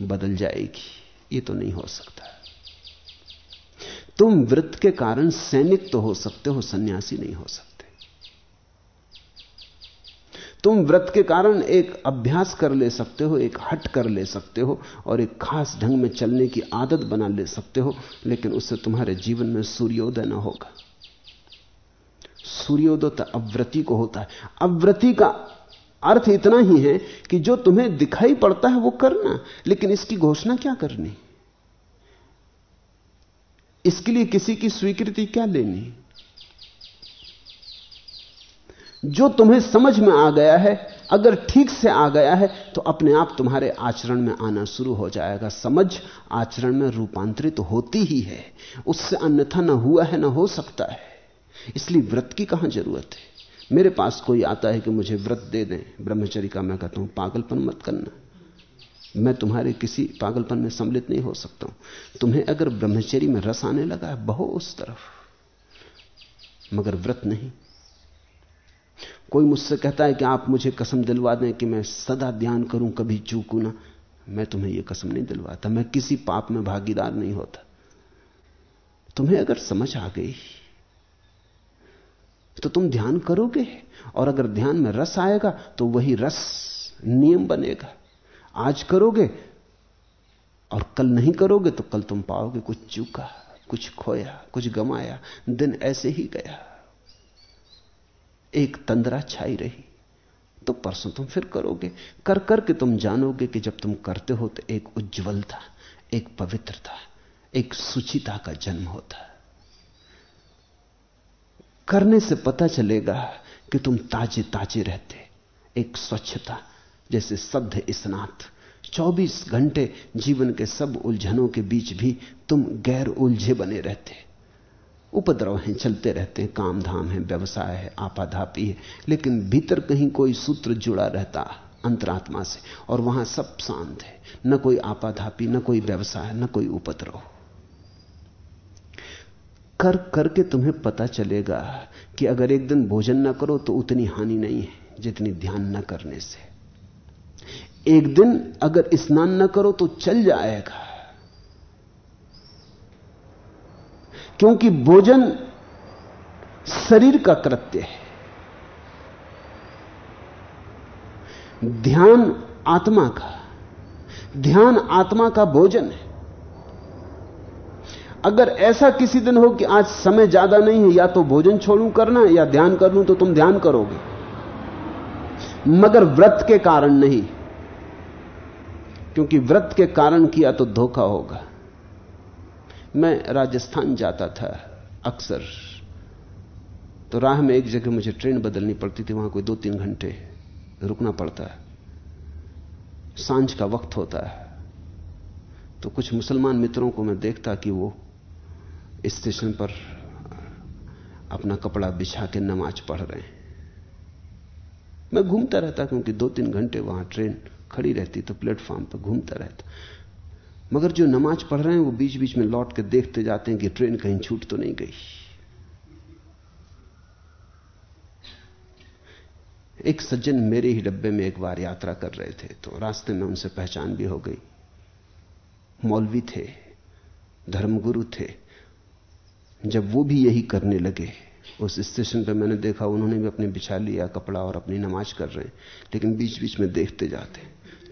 बदल जाएगी। ये तो नहीं हो सकता। तुम व्रत के कारण सैनिक तो हो सकते हो, सन्यासी नहीं हो सकते। तुम व्रत के कारण एक अभ्यास कर ले सकते हो, एक हट कर ले सकते हो और एक खास ढंग में चलने की आदत बना ले सकते हो, लेकिन उससे तुम्हारे जीवन में सूर्योदय न होगा। सूर्योदय तो अव्रति को होता है। अव्रति का अर्थ इतना ही है कि जो तुम्हें दिखाई पड़ता है वो करना, लेकिन इसकी घोषणा क्या करनी? इसके लिए किसी की स्वीकृति क्या लेनी? जो तुम्हें समझ में आ गया है, अगर ठीक से आ गया है तो अपने आप तुम्हारे आचरण में आना शुरू हो जाएगा। समझ आचरण में रूपांतरित तो होती ही है। उससे अन्यथा न हुआ है, न हो सकता है। इसलिए व्रत की कहाँ ज़रूरत है? मेरे पास कोई आता है कि मुझे व्रत दे दें। ब्रह्मचर्य का मैं कहता हूँ, पागलपन मत करना। मैं तुम्हारे किसी पागलपन में सम्मिलित नहीं हो सकता हूँ। तुम्हें अगर ब्रह्मचर्य में रस आने लगा है, बहु उस तरफ़। मगर व्रत नहीं। कोई मुझसे कहता है कि आप मुझे कसम दिलवा दें कि मैं सदा ध्यान करूँ, कभी चूकू ना। मैं तुम्हें यह कसम नहीं दिलवाता। मैं किसी पाप में भागीदार नहीं होता। तुम्हें अगर समझ आ गई तो तुम ध्यान करोगे। और अगर ध्यान में रस आएगा तो वही रस नियम बनेगा। आज करोगे? और कल नहीं करोगे तो कल तुम पाओगे कुछ चूका, कुछ खोया, कुछ गमाया, दिन ऐसे ही गया। एक तंद्रा छाई रही तो परसों तुम फिर करोगे। कर करके तुम जानोगे कि जब तुम करते हो तो एक उज्जवलता एक पवित्रता एक सुचिता का जन्म होता। है करने से पता चलेगा कि तुम ताजे ताजे रहते, एक स्वच्छता जैसे सद्ध स्नात। 24 घंटे जीवन के सब उलझनों के बीच भी तुम गैर उलझे बने रहते। उपद्रव हैं, चलते रहते हैं काम धाम है, व्यवसाय है आपाधापी है, लेकिन भीतर कहीं कोई सूत्र जुड़ा रहता अंतरात्मा से, और वहाँ सब शांत है। न कोई आपाधापी न कोई व्यवसाय, न कोई उपद्रव। कर, करके तुम्हें पता चलेगा कि अगर एक दिन भोजन ना करो तो उतनी हानि नहीं है, जितनी ध्यान न करने से। एक दिन अगर स्नान न करो तो चल जाएगा। क्योंकि भोजन शरीर का कृत्य है। ध्यान आत्मा का। ध्यान आत्मा का भोजन है। अगर ऐसा किसी दिन हो कि आज समय ज़्यादा नहीं है, या तो भोजन छोड़ू करना, या ध्यान कर लूँ तो तुम ध्यान करोगे। मगर व्रत के कारण नहीं। क्योंकि व्रत के कारण किया तो धोखा होगा। मैं राजस्थान जाता था अक्सर। तो राह में एक जगह मुझे ट्रेन बदलनी पड़ती थी, वहाँ कोई दो तीन घंटे रुकना पड़ता। है साँझ का वक्त होता। है तो कुछ मुसलमान मित्रों को मैं देखता कि वो स्टेशन पर अपना कपड़ा बिछा के नमाज़ पढ़ रहे हैं। मैं घूमता रहता क्योंकि दो तीन घंटे वहाँ ट्रेन खड़ी रहती तो प्लेटफॉर्म पर घूमता रहता। मगर जो नमाज़ पढ़ रहे हैं, वो बीच बीच में लौट के देखते जाते हैं कि ट्रेन कहीं छूट तो नहीं गई। एक सज्जन मेरे ही डब्बे में एक बार यात्रा कर रहे थे तो रास्ते में उनसे पहचान भी हो गई। मौलवी थे, धर्मगुरु थे। जब वो भी यही करने लगे, उस स्टेशन पर मैंने देखा, उन्होंने भी अपने बिछा लिया कपड़ा और अपनी नमाज़ कर रहे हैं, लेकिन बीच बीच में देखते जाते।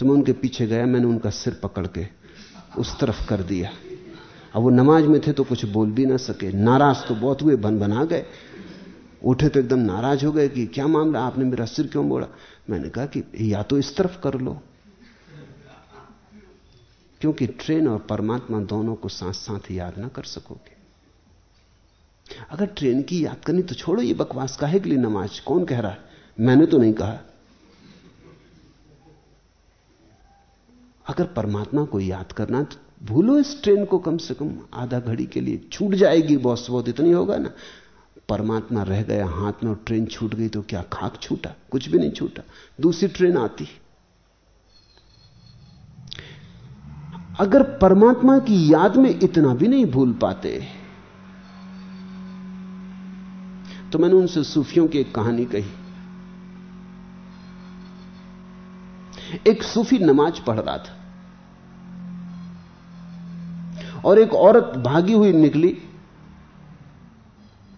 तो मैं उनके पीछे गया, मैंने उनका सिर पकड़ के उस तरफ़ कर दिया। अब वो नमाज़ में थे तो कुछ बोल भी ना सके। नाराज़ तो बहुत हुए, बन बना गए। उठे तो एकदम नाराज़ हो गए कि क्या मामला, आपने मेरा सिर क्यों मोड़ा? मैंने कहा कि या तो इस तरफ़ कर लो। क्योंकि ट्रेन और परमात्मा दोनों को साथ साथ याद ना कर सकोगे। अगर ट्रेन की याद करनी तो छोड़ो, ये बकवास काहे के लिए नमाज़? कौन कह रहा है? मैंने तो नहीं कहा। अगर परमात्मा को याद करना तो भूलो इस ट्रेन को कम से कम आधा घड़ी के लिए। छूट जाएगी बहुत बहुत इतनी होगा ना। परमात्मा रह गया, हाथ में और ट्रेन छूट गई तो क्या खाक छूटा? कुछ भी नहीं छूटा। दूसरी ट्रेन आती। अगर परमात्मा की याद में इतना भी नहीं भूल पाते तो मैंने उनसे सूफियों की एक कहानी कही। एक सूफी नमाज़ पढ़ रहा था। और एक औरत भागी हुई निकली।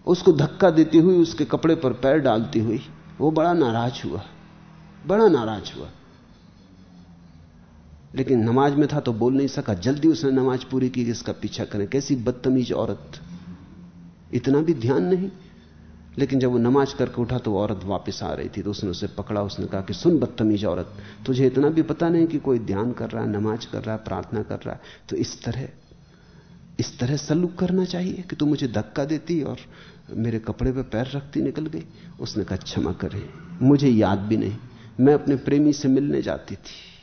उसको धक्का देती हुई उसके कपड़े पर पैर डालती हुई। वो बड़ा नाराज़ हुआ। बड़ा नाराज़ हुआ। लेकिन नमाज़ में था तो बोल नहीं सका। जल्दी उसने नमाज़ पूरी की इसका पीछा करें। कैसी बदतमीज औरत। इतना भी ध्यान नहीं। लेकिन जब वो नमाज़ करके उठा तो औरत वापस आ रही थी तो उसने उसे पकड़ा, उसने कहा कि सुन बदतमीज औरत, तुझे इतना भी पता नहीं कि कोई ध्यान कर रहा है, नमाज़ कर रहा है, प्रार्थना कर रहा है। तो इस तरह इस तरह सलूक करना चाहिए कि तू मुझे धक्का देती और मेरे कपड़े पर पैर रखती निकल गई। उसने कहा, क्षमा करें, मुझे याद भी नहीं। मैं अपने प्रेमी से मिलने जाती थी।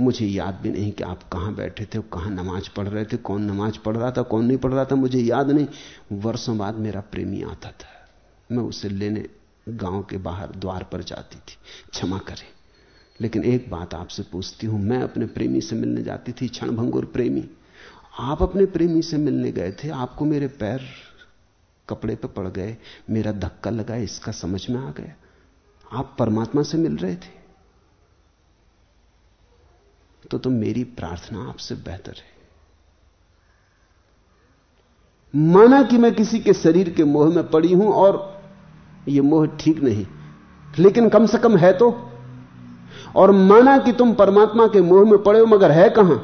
मुझे याद भी नहीं कि आप कहाँ बैठे थे, कहाँ नमाज़ पढ़ रहे थे, कौन नमाज़ पढ़ रहा था, कौन नहीं पढ़ रहा था, मुझे याद नहीं। वर्षों बाद मेरा प्रेमी आता था। मैं उसे लेने गाँव के बाहर द्वार पर जाती थी। क्षमा करें। लेकिन एक बात आपसे पूछती हूँ, मैं अपने प्रेमी से मिलने जाती थी, क्षणभंगुर प्रेमी। आप अपने प्रेमी से मिलने गए थे, आपको मेरे पैर कपड़े पे पड़ गए, मेरा धक्का लगा, इसका समझ में आ गया। आप परमात्मा से मिल रहे थे। तो तो मेरी प्रार्थना आपसे बेहतर है। माना कि मैं किसी के शरीर के मोह में पड़ी हूँ और यह मोह ठीक नहीं, लेकिन कम से कम है तो। और माना कि तुम परमात्मा के मोह में पड़े हो, मगर है कहाँ?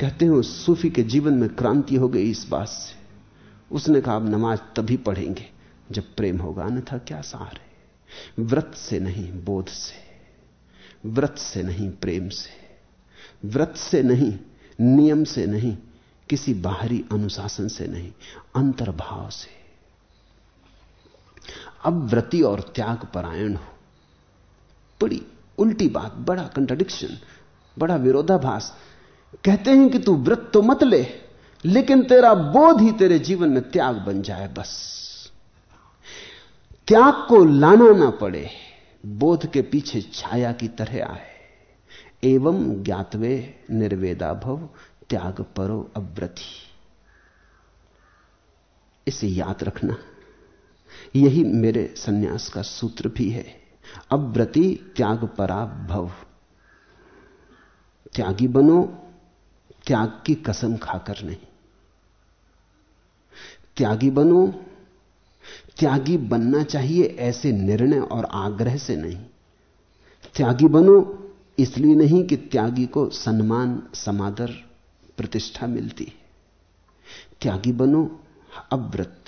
कहते हो सूफी के जीवन में क्रांति हो गई इस बात से। उसने कहा अब नमाज़ तभी पढ़ेंगे जब प्रेम होगा, अन्यथा क्या सार है? व्रत से नहीं, बोध से। व्रत से नहीं, प्रेम से। व्रत से नहीं, नियम से नहीं, किसी बाहरी अनुशासन से नहीं, अंतर्भाव से। अब व्रति और त्याग परायण हो। बड़ी उल्टी बात, बड़ा कंट्रडिक्शन बड़ा विरोधाभास। कहते हैं कि तू व्रत तो मत ले, लेकिन तेरा बोध ही तेरे जीवन में त्याग बन जाए बस। त्याग को लाना ना पड़े। बोध के पीछे छाया की तरह आए। एवं ज्ञातवे निर्वेदा भव, त्याग परो अव्रति इसे याद रखना। यही मेरे सन्यास का सूत्र भी है। अव्रति त्याग परा भव। त्यागी बनो, त्याग की कसम खाकर नहीं। त्यागी बनो त्यागी बनना चाहिए ऐसे निर्णय और आग्रह से नहीं। त्यागी बनो इसलिए नहीं कि त्यागी को सम्मान, समादर, प्रतिष्ठा मिलती है। त्यागी बनो अव्रत।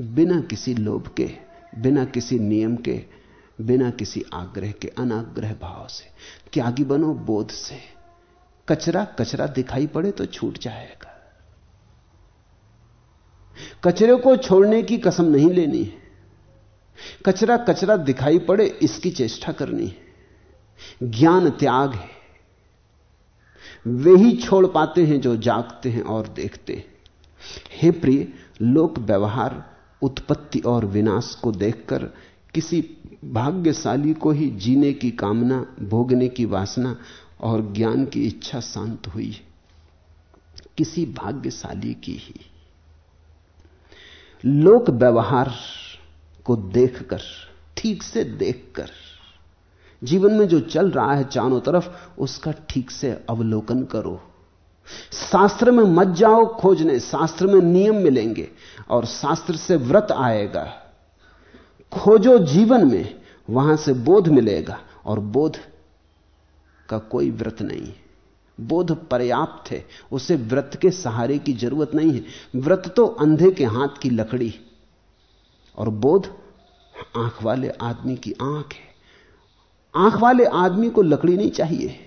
बिना किसी लोभ के, बिना किसी नियम के, बिना किसी आग्रह के, अनाग्रह भाव से। त्यागी बनो बोध से। कचरा कचरा दिखाई पड़े तो छूट जाएगा। कचरे को छोड़ने की कसम नहीं लेनी है। कचरा कचरा दिखाई पड़े, इसकी चेष्टा करनी है। ज्ञान त्याग है। वे ही छोड़ पाते हैं जो जागते हैं और देखते हैं। हे प्रिय, लोक व्यवहार, उत्पत्ति और विनाश को देखकर किसी भाग्यशाली को ही जीने की कामना, भोगने की वासना और ज्ञान की इच्छा शांत हुई। किसी भाग्यशाली की ही। लोक व्यवहार को देखकर, ठीक से देखकर, जीवन में जो चल रहा है चारों तरफ़, उसका ठीक से अवलोकन करो। शास्त्र में मत जाओ खोजने, शास्त्र में नियम मिलेंगे और शास्त्र से व्रत आएगा। खोजो जीवन में, वहाँ से बोध मिलेगा और बोध का कोई व्रत नहीं है। बोध पर्याप्त है। उसे व्रत के सहारे की ज़रूरत नहीं है। व्रत तो अंधे के हाथ की लकड़ी और बोध आँख वाले आदमी की आँख है। आँख वाले आदमी को लकड़ी नहीं चाहिए।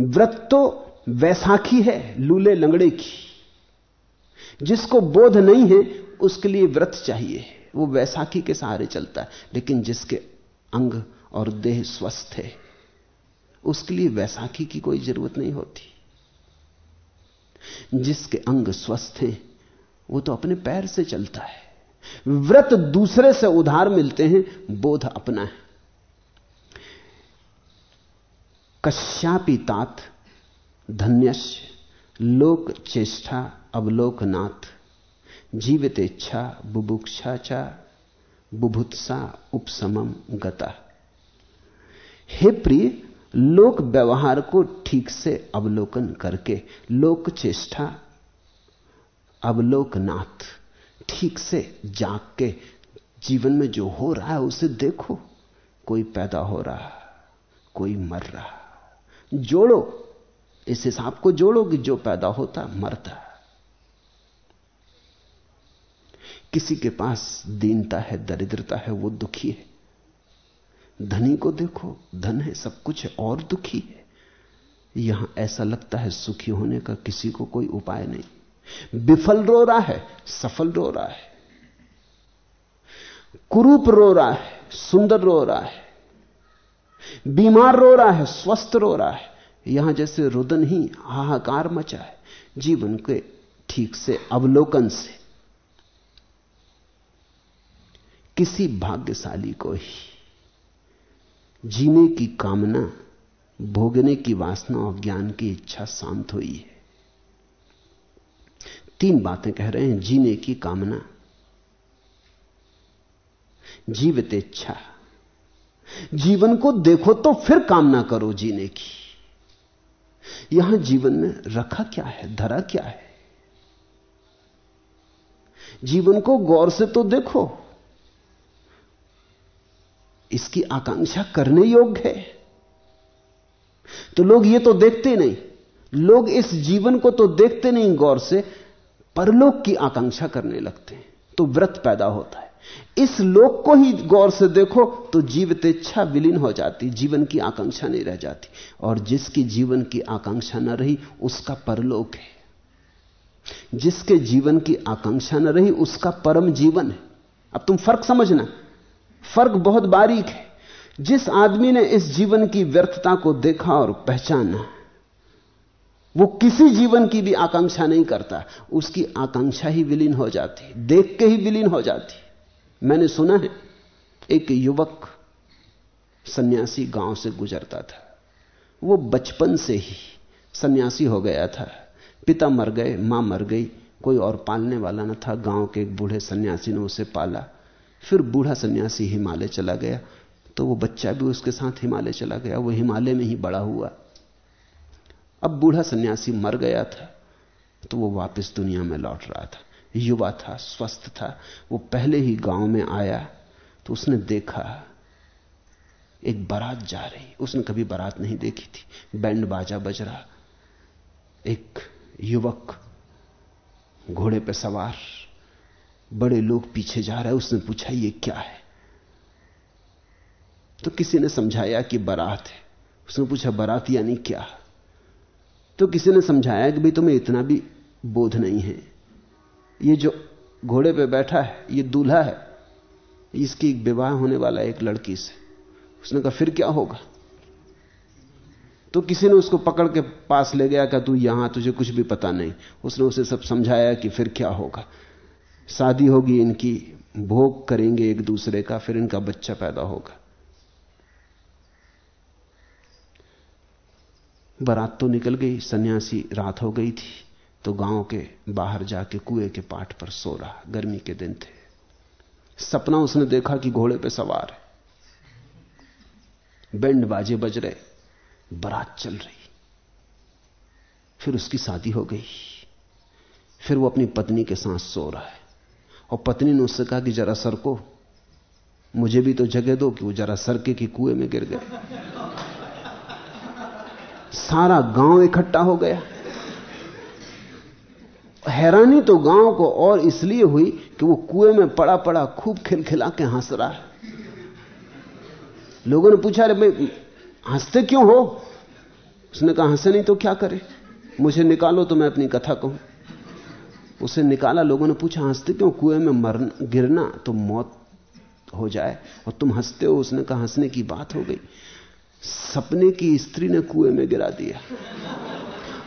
व्रत तो वैसाखी है, लूले लंगड़े की। जिसको बोध नहीं है, उसके लिए व्रत चाहिए। वो वैसाखी के सहारे चलता है, लेकिन जिसके अंग और देह स्वस्थ है। उसके लिए वैसाखी की कोई ज़रूरत नहीं होती। जिसके अंग स्वस्थ हैं, वो तो अपने पैर से चलता है। व्रत दूसरे से उधार मिलते हैं, बोध अपना है। कश्यापी तात धन्यश लोक चेष्टा अवलोकनाथ जीवितेच्छा बुभुक्षा चा, बुभुत्सा उपसमम गता। हे प्रिय लोक व्यवहार को ठीक से अवलोकन करके, लोक चेष्टा, अवलोकनाथ, ठीक से जाग के जीवन में जो हो रहा है उसे देखो। कोई पैदा हो रहा, कोई मर रहा। जोड़ो, इस हिसाब को जोड़ो कि जो पैदा होता, मरता। किसी के पास दीनता है, दरिद्रता है, वो दुखी है। धनी को देखो, धन है, सब कुछ है, और दुखी है। यहाँ ऐसा लगता है सुखी होने का किसी को कोई उपाय नहीं। विफल रो रहा है, सफल रो रहा है। कुरूप रो रहा है, सुंदर रो रहा है। बीमार रो रहा है, स्वस्थ रो रहा है। यहाँ जैसे रुदन ही हाहाकार मचा है, जीवन के ठीक से अवलोकन से। किसी भाग्यशाली को ही जीने की कामना, भोगने की वासना और ज्ञान की इच्छा शांत हुई है। तीन बातें कह रहे हैं, जीने की कामना, जीवित इच्छा। जीवन को देखो तो फिर कामना करो जीने की। यहाँ जीवन में रखा क्या है, धरा क्या है? जीवन को गौर से तो देखो इसकी आकांक्षा करने योग्य है। तो लोग ये तो देखते नहीं। लोग इस जीवन को तो देखते नहीं, गौर से परलोक की आकांक्षा करने लगते हैं तो व्रत पैदा होता है। इस लोक को ही गौर से देखो तो जीवित इच्छा विलीन हो जाती, जीवन की आकांक्षा नहीं रह जाती। और जिसकी जीवन की आकांक्षा न रही, उसका परलोक है। जिसके जीवन की आकांक्षा न रही, उसका परम जीवन है। अब तुम फ़र्क समझना फ़र्क बहुत बारीक है। जिस आदमी ने इस जीवन की व्यर्थता को देखा और पहचाना, वो किसी जीवन की भी आकांक्षा नहीं करता। उसकी आकांक्षा ही विलीन हो जाती, देख के ही विलीन हो जाती। मैंने सुना है, एक युवक सन्यासी गाँव से गुजरता था। वो बचपन से ही सन्यासी हो गया था। पिता मर गए, माँ मर गई, कोई और पालने वाला न था। गाँव के एक बूढ़े सन्यासी ने उसे पाला। फिर बूढ़ा सन्यासी हिमालय चला गया। तो वो बच्चा भी उसके साथ हिमालय चला गया। वो हिमालय में ही बड़ा हुआ। अब बूढ़ा सन्यासी मर गया था तो वो वापस दुनिया में लौट रहा था। युवा था, स्वस्थ था। वो पहले ही गाँव में आया तो उसने देखा, एक बारात जा रही। उसने कभी बारात नहीं देखी थी। बैंड बाजा बज रहा। एक युवक घोड़े पे सवार बड़े लोग पीछे जा रहे हैं, उसने पूछा, ये क्या है? तो किसी ने समझाया कि बारात है। उसने पूछा, बारात यानी क्या? तो किसी ने समझाया कि भाई, तुम्हें इतना भी बोध नहीं है। ये जो घोड़े पे बैठा है, ये दूल्हा है, इसकी विवाह होने वाला एक लड़की से। उसने कहा, फिर क्या होगा? तो किसी ने उसको पकड़ के पास ले गया कि तू यहाँ, तुझे कुछ भी पता नहीं। उसने उसे सब समझाया कि फिर क्या होगा। शादी होगी, इनकी भोग करेंगे एक दूसरे का, फिर इनका बच्चा पैदा होगा। बारात तो निकल गई, सन्यासी रात हो गई थी तो गाँव के बाहर जाके कुएँ के पाठ पर सो रहा, गर्मी के दिन थे। सपना उसने देखा कि घोड़े पे सवार है। बैंड बाजे बज रहे, बारात चल रही। फिर उसकी शादी हो गई। फिर वो अपनी पत्नी के साथ सो रहा है। और पत्नी ने उससे कहा कि जरा सर को, मुझे भी तो जगह दो कि वो जरा सरके की कुएँ में गिर गए। सारा गाँव इकट्ठा हो गया। हैरानी तो गाँव को और इसलिए हुई कि वो कुएँ में पड़ा पड़ा खूब खिलखिला के हंस रहा है। लोगों ने पूछा, अरे भाई, हँसते क्यों हो? उसने कहा, हंसे नहीं तो क्या करे? मुझे निकालो तो मैं अपनी कथा कहूँ। उसे निकाला, लोगों ने पूछा, हँसते क्यों? कुएँ में मरना गिरना तो मौत हो जाए। और तुम हँसते हो? उसने कहा, हंसने की बात हो गई। सपने की स्त्री ने कुएँ में गिरा दिया।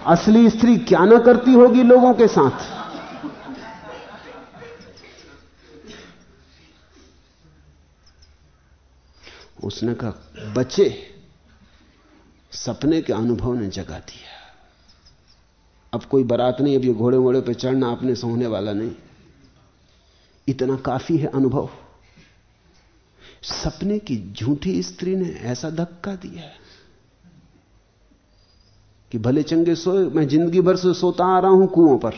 असली स्त्री क्या ना करती होगी लोगों के साथ? उसने कहा बचे सपने के अनुभव ने जगा दिया। अब कोई बारात नहीं, अब ये घोड़े वोड़े पे चढ़ना अपने से होने वाला नहीं। इतना काफ़ी है अनुभव। सपने की झूठी स्त्री ने ऐसा धक्का दिया कि भले चंगे सोए, मैं ज़िंदगी भर से सोता आ रहा हूँ कुओं पर।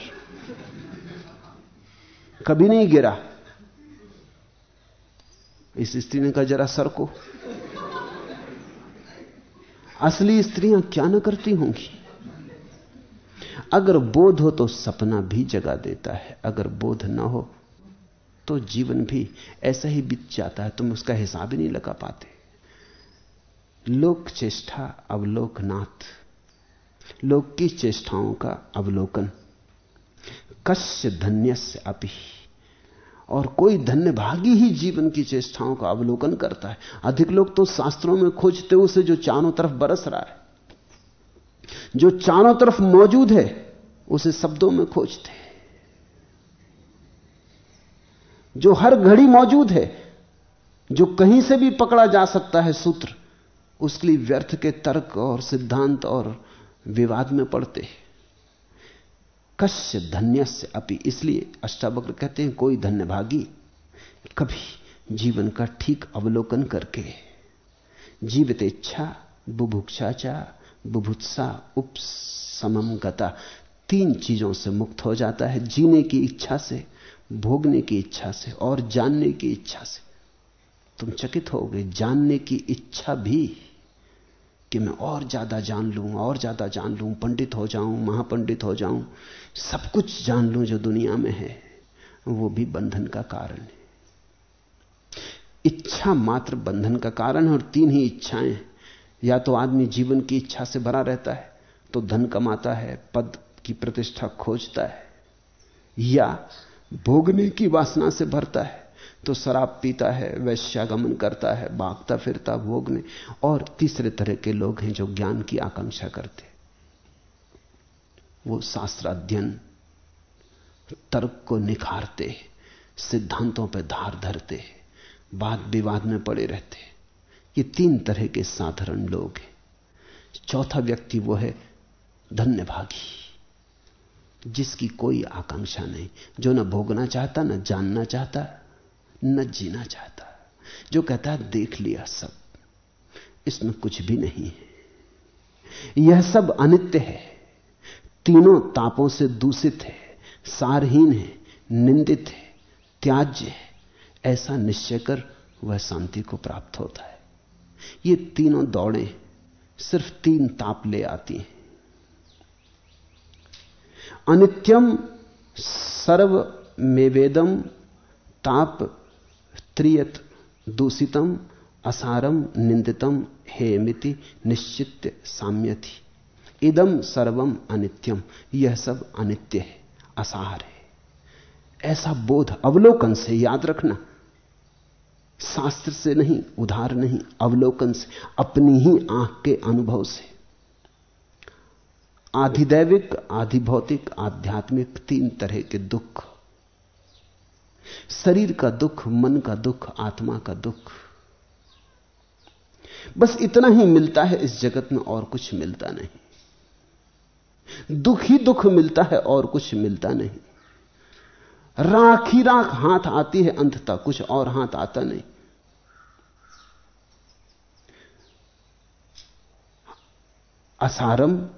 कभी नहीं गिरा। इस स्त्री ने कहा, जरा सर को असली स्त्रियाँ क्या ना करती होंगी? अगर बोध हो तो सपना भी जगा देता है, अगर बोध ना हो तो जीवन भी ऐसा ही बीत जाता है, तुम उसका हिसाब ही नहीं लगा पाते। लोक चेष्टा, अवलोकनाथ। लोक की चेष्टाओं का अवलोकन। कश्य धन्यस्य अपि। और कोई धन्य भागी ही जीवन की चेष्टाओं का अवलोकन करता है। अधिक लोग तो शास्त्रों में खोजते उसे जो चारों तरफ़ बरस रहा है। जो चारों तरफ़ मौजूद है, उसे शब्दों में खोजते हैं। जो हर घड़ी मौजूद है, जो कहीं से भी पकड़ा जा सकता है सूत्र, उसके लिए व्यर्थ के तर्क और सिद्धांत और विवाद में पड़ते हैं। कश्य धन्यस्य अपि, इसलिए अष्टावक्र कहते हैं, कोई धन्यभागी कभी जीवन का ठीक अवलोकन करके, जीवित इच्छा, बुभुक्षाचा बुभुत्सा उपसमम गता, तीन चीज़ों से मुक्त हो जाता है जीने की इच्छा से, भोगने की इच्छा से और जानने की इच्छा से। तुम चकित हो गए जानने की इच्छा भी कि मैं और ज़्यादा जान लूँ, और ज़्यादा जान लूँ, पंडित हो जाऊँ, महापंडित हो जाऊँ, सब कुछ जान लूँ जो दुनिया में है, वो भी बंधन का कारण है। इच्छा मात्र बंधन का कारण है और तीन ही इच्छाएँ या तो आदमी जीवन की इच्छा से भरा रहता है तो धन कमाता है, पद की प्रतिष्ठा खोजता है, या भोगने की वासना से भरता है तो शराब पीता है, वैश्यागमन करता है, भागता फिरता भोगने, और तीसरे तरह के लोग हैं जो ज्ञान की आकांक्षा करते वो शास्त्राध्ययन, तर्क को निखारते सिद्धांतों पर धार धरते वाद विवाद में पड़े रहते ये तीन तरह के साधारण लोग हैं। चौथा व्यक्ति वो है धन्यभागी, जिसकी कोई आकांक्षा नहीं। जो न भोगना चाहता, न जानना चाहता, न जीना चाहता। जो कहता है, देख लिया सब, इसमें कुछ भी नहीं है। यह सब अनित्य है। तीनों तापों से दूषित है, सारहीन है, निंदित है, त्याज्य है। ऐसा निश्चय कर वह शांति को प्राप्त होता है। ये तीनों दौड़ें सिर्फ़ तीन ताप ले आती हैं। अनित्यम सर्व मेवेदम ताप त्रियत दूषितम असारम निंदितम हेमिति निश्चित साम्य थी इदम सर्वम अनित्यम, यह सब अनित्य है, असार है। ऐसा बोध अवलोकन से याद रखना। शास्त्र से नहीं, उधार नहीं, अवलोकन से, अपनी ही आँख के अनुभव से। आधिदैविक, आधिभौतिक, आध्यात्मिक तीन तरह के दुख। शरीर का दुख, मन का दुख, आत्मा का दुख। बस इतना ही मिलता है, इस जगत में और कुछ मिलता नहीं। दुख ही दुख मिलता है, और कुछ मिलता नहीं। राख ही राख हाथ आती है अंततः, कुछ और हाथ आता नहीं। असारम,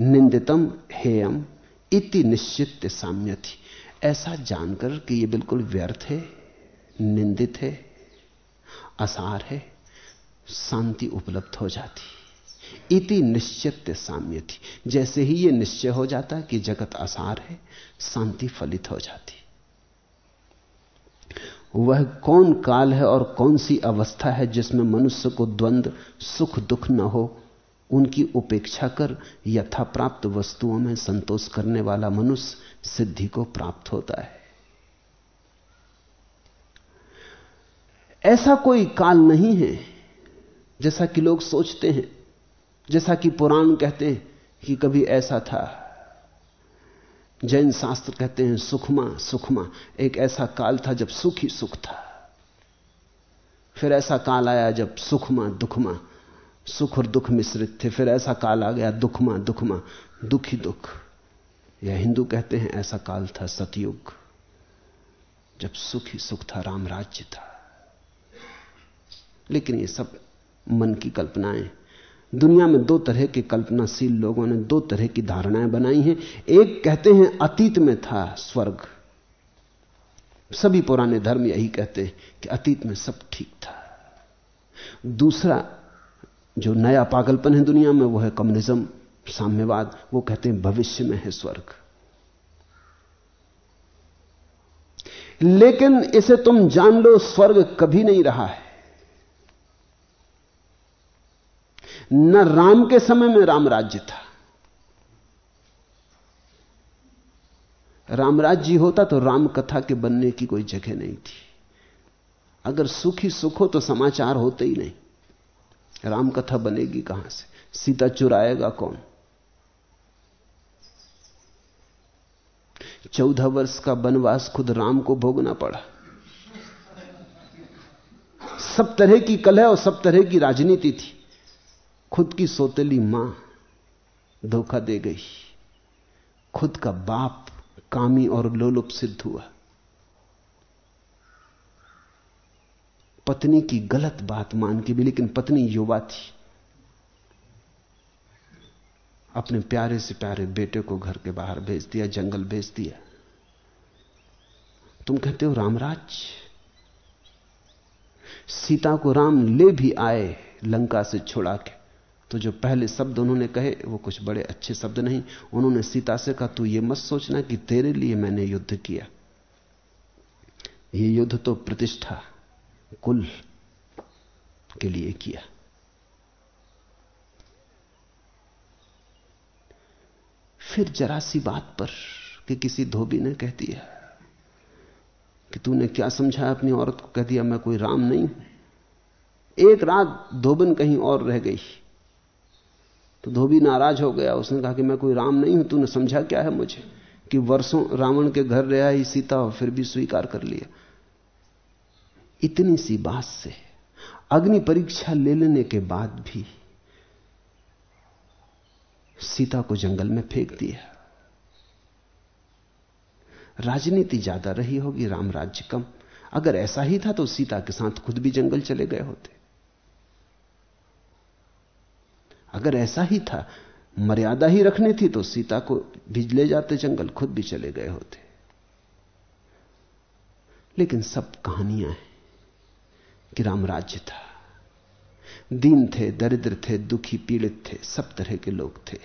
निंदितम, हेयम, इति निश्चित साम्य थी ऐसा जानकर कि यह बिल्कुल व्यर्थ है, निंदित है, असार है, शांति उपलब्ध हो जाती। इति निश्चित साम्य थी जैसे ही यह निश्चय हो जाता कि जगत आसार है, शांति फलित हो जाती। वह कौन काल है और कौन सी अवस्था है जिसमें मनुष्य को द्वंद्व सुख, दुख न हो, उनकी उपेक्षा कर यथा प्राप्त वस्तुओं में संतोष करने वाला मनुष्य सिद्धि को प्राप्त होता है। ऐसा कोई काल नहीं है, जैसा कि लोग सोचते हैं। जैसा कि पुराण कहते हैं कि कभी ऐसा था। जैन शास्त्र कहते हैं, सुखमा सुखमा, एक ऐसा काल था जब सुख ही सुख था। फिर ऐसा काल आया जब सुखमा, दुखमा, सुख और दुख मिश्रित थे। फिर ऐसा काल आ गया, दुखमा दुखमा, दुख ही दुख। या हिंदू कहते हैं, ऐसा काल था सतयुग, जब सुख ही सुख था राम राज्य था। लेकिन ये सब मन की कल्पनाएँ दुनिया में दो तरह के कल्पनाशील लोगों ने दो तरह की धारणाएँ बनाई हैं। एक कहते हैं, अतीत में था स्वर्ग। सभी पुराने धर्म यही कहते हैं कि अतीत में सब ठीक था। दूसरा जो नया पागलपन है दुनिया में, वो है कम्युनिज्म, साम्यवाद। वो कहते हैं, भविष्य में है स्वर्ग। लेकिन इसे तुम जान लो, स्वर्ग कभी नहीं रहा है। न राम के समय में राम राज्य था। रामराज्य होता तो राम कथा के बनने की कोई जगह नहीं थी। अगर सुख सुख हो तो समाचार होते ही नहीं। राम कथा बनेगी कहाँ से? सीता चुराएगा कौन? चौदह वर्ष का वनवास खुद राम को भोगना पड़ा। सब तरह की कलह और सब तरह की राजनीति थी। खुद की सोतेली माँ धोखा दे गई। खुद का बाप कामी और लोलुप सिद्ध हुआ। पत्नी की गलत बात मान के भी, लेकिन पत्नी युवा थी। अपने प्यारे से प्यारे बेटे को घर के बाहर भेज दिया, जंगल भेज दिया। तुम कहते हो, रामराज, सीता को राम ले भी आए लंका से छुड़ा के। तो जो पहले शब्द उन्होंने कहे, वो कुछ बड़े अच्छे शब्द नहीं। उन्होंने सीता से कहा, तू ये मत सोचना कि तेरे लिए मैंने युद्ध किया। ये युद्ध तो प्रतिष्ठा, कुल के लिए किया। फिर जरा सी बात पर कि किसी धोबी ने कह दिया कि तूने क्या समझा अपनी औरत को? कह दिया, मैं कोई राम नहीं हूँ। एक रात धोबन कहीं और रह गई। तो धोबी नाराज़ हो गया। उसने कहा कि मैं कोई राम नहीं हूँ, तूने समझा क्या है मुझे कि वर्षों रावण के घर रहा ही सीता और फिर भी स्वीकार कर लिया? इतनी सी बात से, अग्नि परीक्षा ले लेने के बाद भी सीता को जंगल में फेंक दिया। राजनीति ज़्यादा रही होगी, राम राज्य कम। अगर ऐसा ही था तो सीता के साथ खुद भी जंगल चले गए होते। अगर ऐसा ही था, मर्यादा ही रखनी थी तो सीता को भिज ले जाते जंगल, खुद भी चले गए होते। लेकिन सब कहानियाँ हैं कि राम राज्य था। दीन थे, दरिद्र थे, दुखी, पीड़ित थे, सब तरह के लोग थे।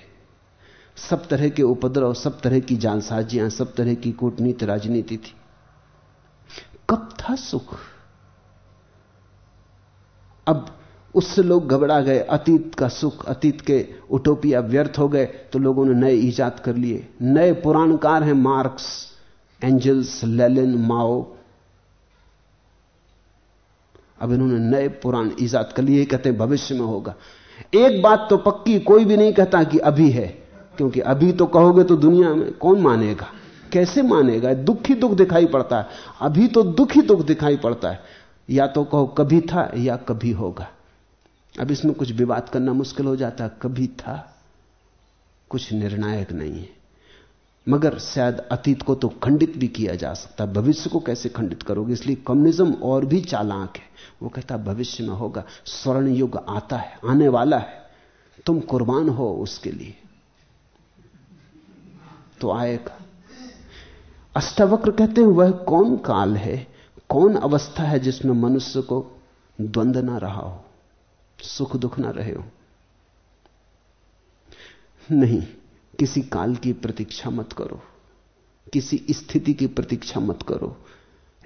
सब तरह के उपद्रव, सब तरह की जानसाजियाँ सब तरह की कूटनीति, राजनीति थी। कब था सुख? उससे लोग घबरा गए, अतीत का सुख, अतीत के उटोपिया व्यर्थ हो गए तो लोगों ने नए ईजाद कर लिए। नए पुराणकार हैं मार्क्स, एंजल्स, लेलिन, माओ। अब इन्होंने नए पुराण ईजाद कर लिए कहते भविष्य में होगा। एक बात तो पक्की, कोई भी नहीं कहता कि अभी है, क्योंकि अभी तो कहोगे तो दुनिया में कौन मानेगा? कैसे मानेगा? दुख ही दुख दिखाई पड़ता है। अभी तो दुख ही दुख दिखाई पड़ता है। या तो कहो, कभी था, या कभी होगा। अब इसमें कुछ विवाद करना मुश्किल हो जाता, कभी था। कुछ निर्णायक नहीं है। मगर शायद अतीत को तो खंडित भी किया जा सकता, भविष्य को कैसे खंडित करोगे? इसलिए कम्युनिज्म और भी चालाक है। वो कहता, भविष्य में होगा, स्वर्ण युग आता है, आने वाला है। तुम कुर्बान हो उसके लिए। तो आएगा। अष्टावक्र कहते हैं, वह कौन काल है? कौन अवस्था है जिसमें मनुष्य को द्वंद्व ना रहा हो? सुख दुख ना रहे हो। नहीं, किसी काल की प्रतीक्षा मत करो। किसी स्थिति की प्रतीक्षा मत करो।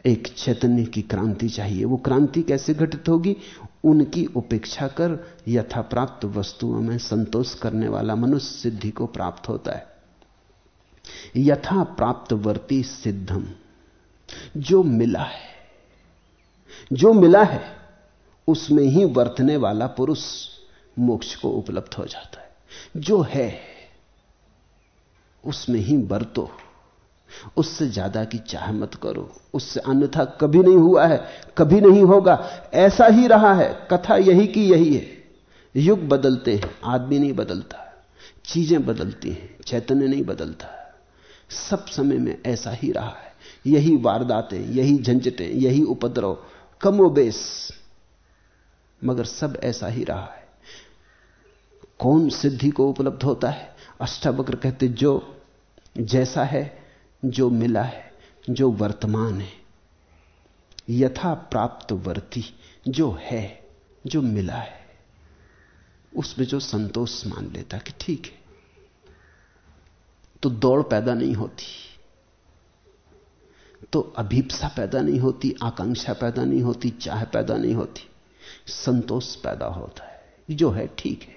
एक चैतन्य की क्रांति चाहिए। वो क्रांति कैसे घटित होगी? उनकी उपेक्षा कर यथा प्राप्त वस्तुओं में संतोष करने वाला मनुष्य सिद्धि को प्राप्त होता है। यथा प्राप्त वर्ती सिद्धम। जो मिला है, जो मिला है उसमें ही वर्तने वाला पुरुष मोक्ष को उपलब्ध हो जाता है। जो है, उसमें ही बरतो। उससे ज़्यादा की चाह मत करो। उससे अन्यथा कभी नहीं हुआ है, कभी नहीं होगा। ऐसा ही रहा है। कथा यही की यही है। युग बदलते हैं, आदमी नहीं बदलता। चीज़ें बदलती हैं, चैतन्य नहीं बदलता। सब समय में ऐसा ही रहा है। यही वारदातें, यही झंझटें, यही उपद्रव, कमोबेश। मगर सब ऐसा ही रहा है। कौन सिद्धि को उपलब्ध होता है? अष्टावक्र कहते, जो जैसा है, जो मिला है, जो वर्तमान है, यथा प्राप्त वर्ती, जो है, जो मिला है, उसमें जो संतोष मान लेता कि ठीक है तो दौड़ पैदा नहीं होती तो अभीपसा पैदा नहीं होती, आकांक्षा पैदा नहीं होती, चाह पैदा नहीं होती संतोष पैदा होता है। जो है, ठीक है।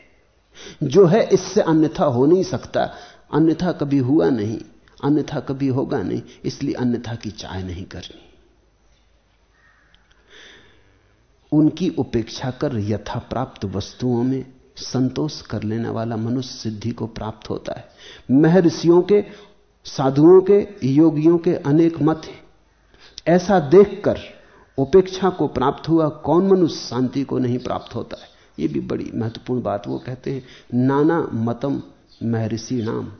जो है, इससे अन्यथा हो नहीं सकता। अन्यथा कभी हुआ नहीं, अन्यथा कभी होगा नहीं, इसलिए अन्यथा की चाय नहीं करनी। उनकी उपेक्षा कर यथा प्राप्त वस्तुओं में संतोष कर लेने वाला मनुष्य सिद्धि को प्राप्त होता है। महर्षियों के, साधुओं के, योगियों के अनेक मत हैं। ऐसा देखकर उपेक्षा को प्राप्त हुआ, कौन मनुष्य शांति को नहीं प्राप्त होता है? यह भी बड़ी महत्वपूर्ण बात वो कहते हैं, नाना मतम महर्षि नाम।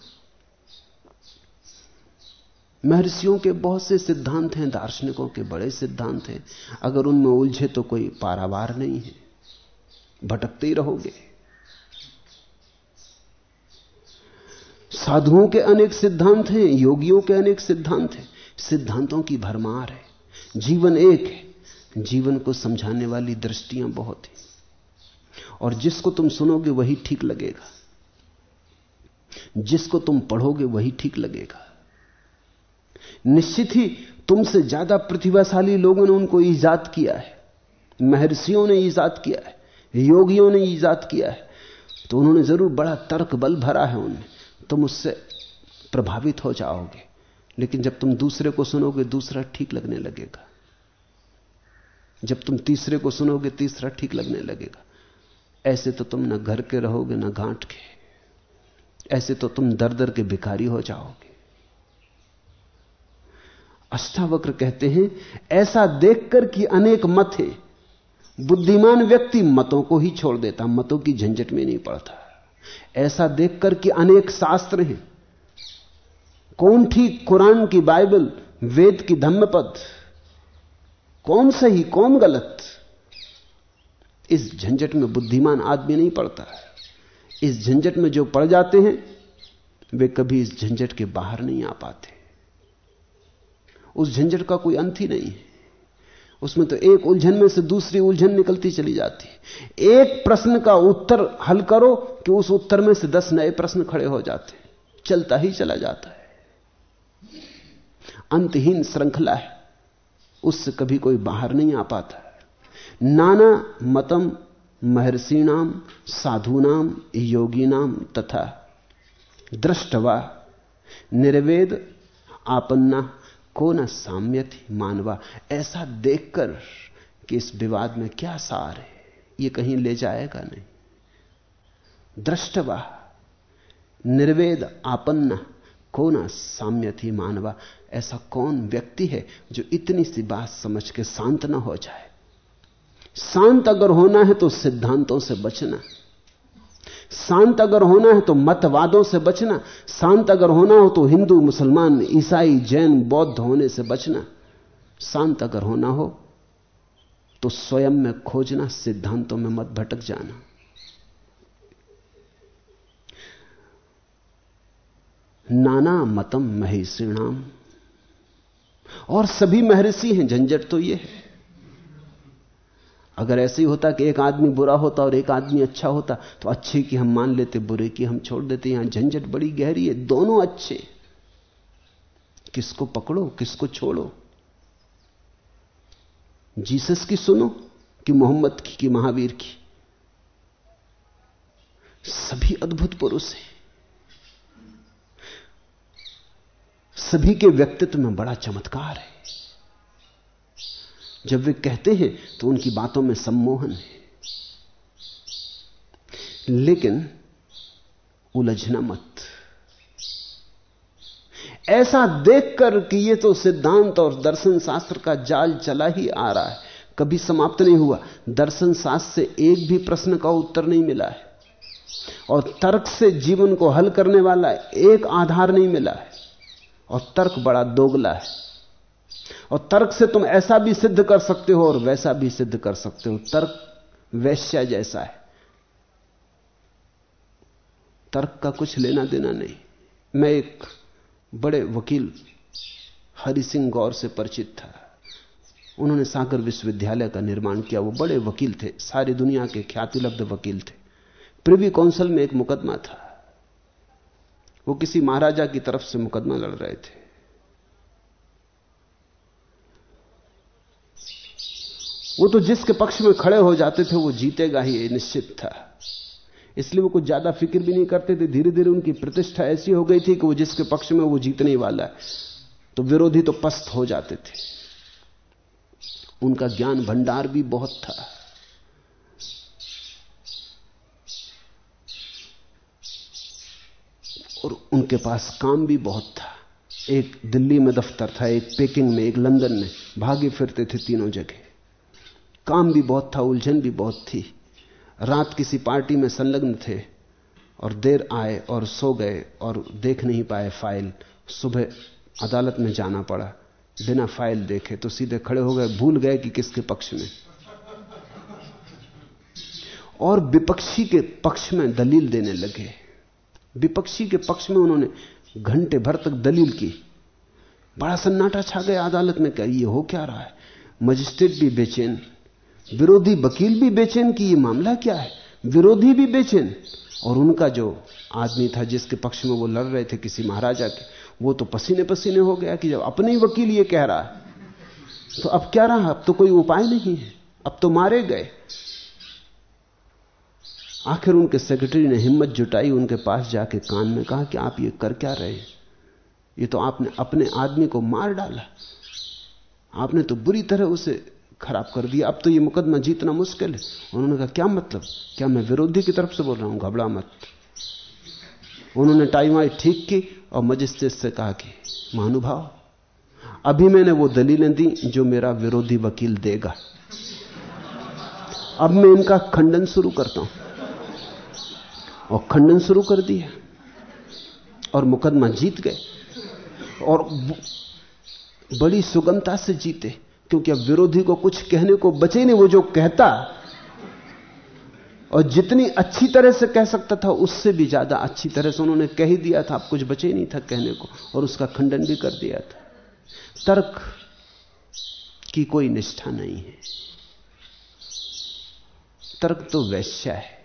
महर्षियों के बहुत से सिद्धांत हैं, दार्शनिकों के बड़े सिद्धांत हैं। अगर उनमें उलझे तो कोई पारावार नहीं है। भटकते ही रहोगे। साधुओं के अनेक सिद्धांत हैं, योगियों के अनेक सिद्धांत हैं। सिद्धांतों की भरमार है। जीवन एक है। जीवन को समझाने वाली दृष्टियाँ बहुत हैं। और जिसको तुम सुनोगे वही ठीक लगेगा। जिसको तुम पढ़ोगे वही ठीक लगेगा। निश्चित ही तुमसे ज़्यादा प्रतिभाशाली लोगों ने उनको ईजाद किया है। महर्षियों ने ईजाद किया है। योगियों ने ईजाद किया है। तो उन्होंने ज़रूर बड़ा तर्क बल भरा है उनमें। तुम उससे प्रभावित हो जाओगे। लेकिन जब तुम दूसरे को सुनोगे, दूसरा ठीक लगने लगेगा। जब तुम तीसरे को सुनोगे, तीसरा ठीक लगने लगेगा। ऐसे तो तुम न घर के रहोगे, न घाट के। ऐसे तो तुम दर दर के भिखारी हो जाओगे। अष्टावक्र कहते हैं, ऐसा देखकर कि अनेक मत है। बुद्धिमान व्यक्ति मतों को ही छोड़ देता, मतों की झंझट में नहीं पड़ता। ऐसा देखकर कि अनेक शास्त्र हैं। कौन ठीक कुरान की बाइबल, वेद की धम्मपद? कौन सही, कौन गलत? इस झंझट में बुद्धिमान आदमी नहीं पड़ता। इस झंझट में जो पड़ जाते हैं, वे कभी इस झंझट के बाहर नहीं आ पाते। उस झंझट का कोई अंत ही नहीं है। उसमें तो एक उलझन में से दूसरी उलझन निकलती चली जाती है। एक प्रश्न का उत्तर हल करो कि उस उत्तर में से दस नए प्रश्न खड़े हो जाते चलता ही चला जाता है। अंतहीन श्रृंखला है। उससे कभी कोई बाहर नहीं आ पाता। नाना मतम महर्षिणाम, साधुनाम, योगिनाम तथा दृष्टवा निर्वेद आपन्ना को न साम्यति मानवा। ऐसा देखकर कि इस विवाद में क्या सार है, ये कहीं ले जाएगा नहीं। दृष्टवा निर्वेद आपन्ना को न साम्य थी मानवा। ऐसा कौन व्यक्ति है जो इतनी सी बात समझ के शांत ना हो जाए? शांत अगर होना है तो सिद्धांतों से बचना। शांत अगर होना है तो मतवादों से बचना। शांत अगर होना हो तो हिंदू, मुसलमान, ईसाई, जैन, बौद्ध होने से बचना। शांत अगर होना हो तो स्वयं में खोजना, सिद्धांतों में मत भटक जाना। नाना मतम महिषिणाम और सभी महर्षि हैं, झंझट तो यह है। अगर ऐसे ही होता कि एक आदमी बुरा होता और एक आदमी अच्छा होता तो अच्छे की हम मान लेते, बुरे की हम छोड़ देते। यहाँ झंझट बड़ी गहरी है, दोनों अच्छे। किसको पकड़ो, किसको छोड़ो? जीसस की सुनो कि मोहम्मद की कि महावीर की। सभी अद्भुत पुरुष हैं। सभी के व्यक्तित्व में बड़ा चमत्कार है। जब वे कहते हैं तो उनकी बातों में सम्मोहन है। लेकिन उलझना मत। ऐसा देखकर कि ये तो सिद्धांत और दर्शन शास्त्र का जाल चला ही आ रहा है। कभी समाप्त नहीं हुआ। दर्शन शास्त्र से एक भी प्रश्न का उत्तर नहीं मिला है। और तर्क से जीवन को हल करने वाला एक आधार नहीं मिला है। और तर्क बड़ा दोगला है। और तर्क से तुम ऐसा भी सिद्ध कर सकते हो और वैसा भी सिद्ध कर सकते हो। तर्क वैश्या जैसा है। तर्क का कुछ लेना देना नहीं। मैं एक बड़े वकील हरि सिंह गौर से परिचित था। उन्होंने सागर विश्वविद्यालय का निर्माण किया। वो बड़े वकील थे। सारी दुनिया के ख्यातिलब्ध वकील थे। प्रिवी काउंसिल में एक मुकदमा था। वो किसी महाराजा की तरफ़ से मुकदमा लड़ रहे थे। वो तो जिसके पक्ष में खड़े हो जाते थे, वो जीतेगा ही निश्चित था। इसलिए वो कुछ ज़्यादा फ़िक्र भी नहीं करते थे। धीरे धीरे उनकी प्रतिष्ठा ऐसी हो गई थी कि वो जिसके पक्ष में वो जीतने वाला है तो विरोधी तो पस्त हो जाते थे। उनका ज्ञान भंडार भी बहुत था। और उनके पास काम भी बहुत था। एक दिल्ली में दफ्तर था, एक पेकिंग में, एक लंदन में। भागे फिरते थे तीनों जगह। काम भी बहुत था, उलझन भी बहुत थी। रात किसी पार्टी में संलग्न थे और देर आए और सो गए और देख नहीं पाए फ़ाइल। सुबह अदालत में जाना पड़ा। बिना फ़ाइल देखे तो सीधे खड़े हो गए, भूल गए कि किसके पक्ष में। और विपक्षी के पक्ष में दलील देने लगे। विपक्षी के पक्ष में उन्होंने घंटे भर तक दलील की। बड़ा सन्नाटा छा गया अदालत में क्या ये हो क्या रहा है? मजिस्ट्रेट भी बेचैन, विरोधी वकील भी बेचैन कि ये मामला क्या है? विरोधी भी बेचैन। और उनका जो आदमी था जिसके पक्ष में वो लड़ रहे थे किसी महाराजा के, वो तो पसीने पसीने हो गया कि जब अपने ही वकील ये कह रहा है तो अब क्या रहा? अब तो कोई उपाय नहीं है। अब तो मारे गए। आखिर उनके सेक्रेटरी ने हिम्मत जुटाई, उनके पास जाके कान में कहा कि आप ये कर क्या रहे हैं? ये तो आपने अपने आदमी को मार डाला। आपने तो बुरी तरह उसे खराब कर दिया। अब तो ये मुकदमा जीतना मुश्किल है। उन्होंने कहा, क्या मतलब? क्या मैं विरोधी की तरफ़ से बोल रहा हूँ? घबरा मत। उन्होंने टाइम आई ठीक की और मजिस्ट्रेट से कहा कि महानुभाव अभी मैंने वो दलीलें दी जो मेरा विरोधी वकील देगा। अब मैं इनका खंडन शुरू करता हूँ। और खंडन शुरू कर दिया। और मुकदमा जीत गए। और बड़ी सुगमता से जीते, क्योंकि अब विरोधी को कुछ कहने को बचे नहीं, वो जो कहता और जितनी अच्छी तरह से कह सकता था, उससे भी ज़्यादा अच्छी तरह से उन्होंने कह ही दिया था, अब कुछ बचे नहीं था कहने को, और उसका खंडन भी कर दिया था। तर्क की कोई निष्ठा नहीं है। तर्क तो वैश्या है।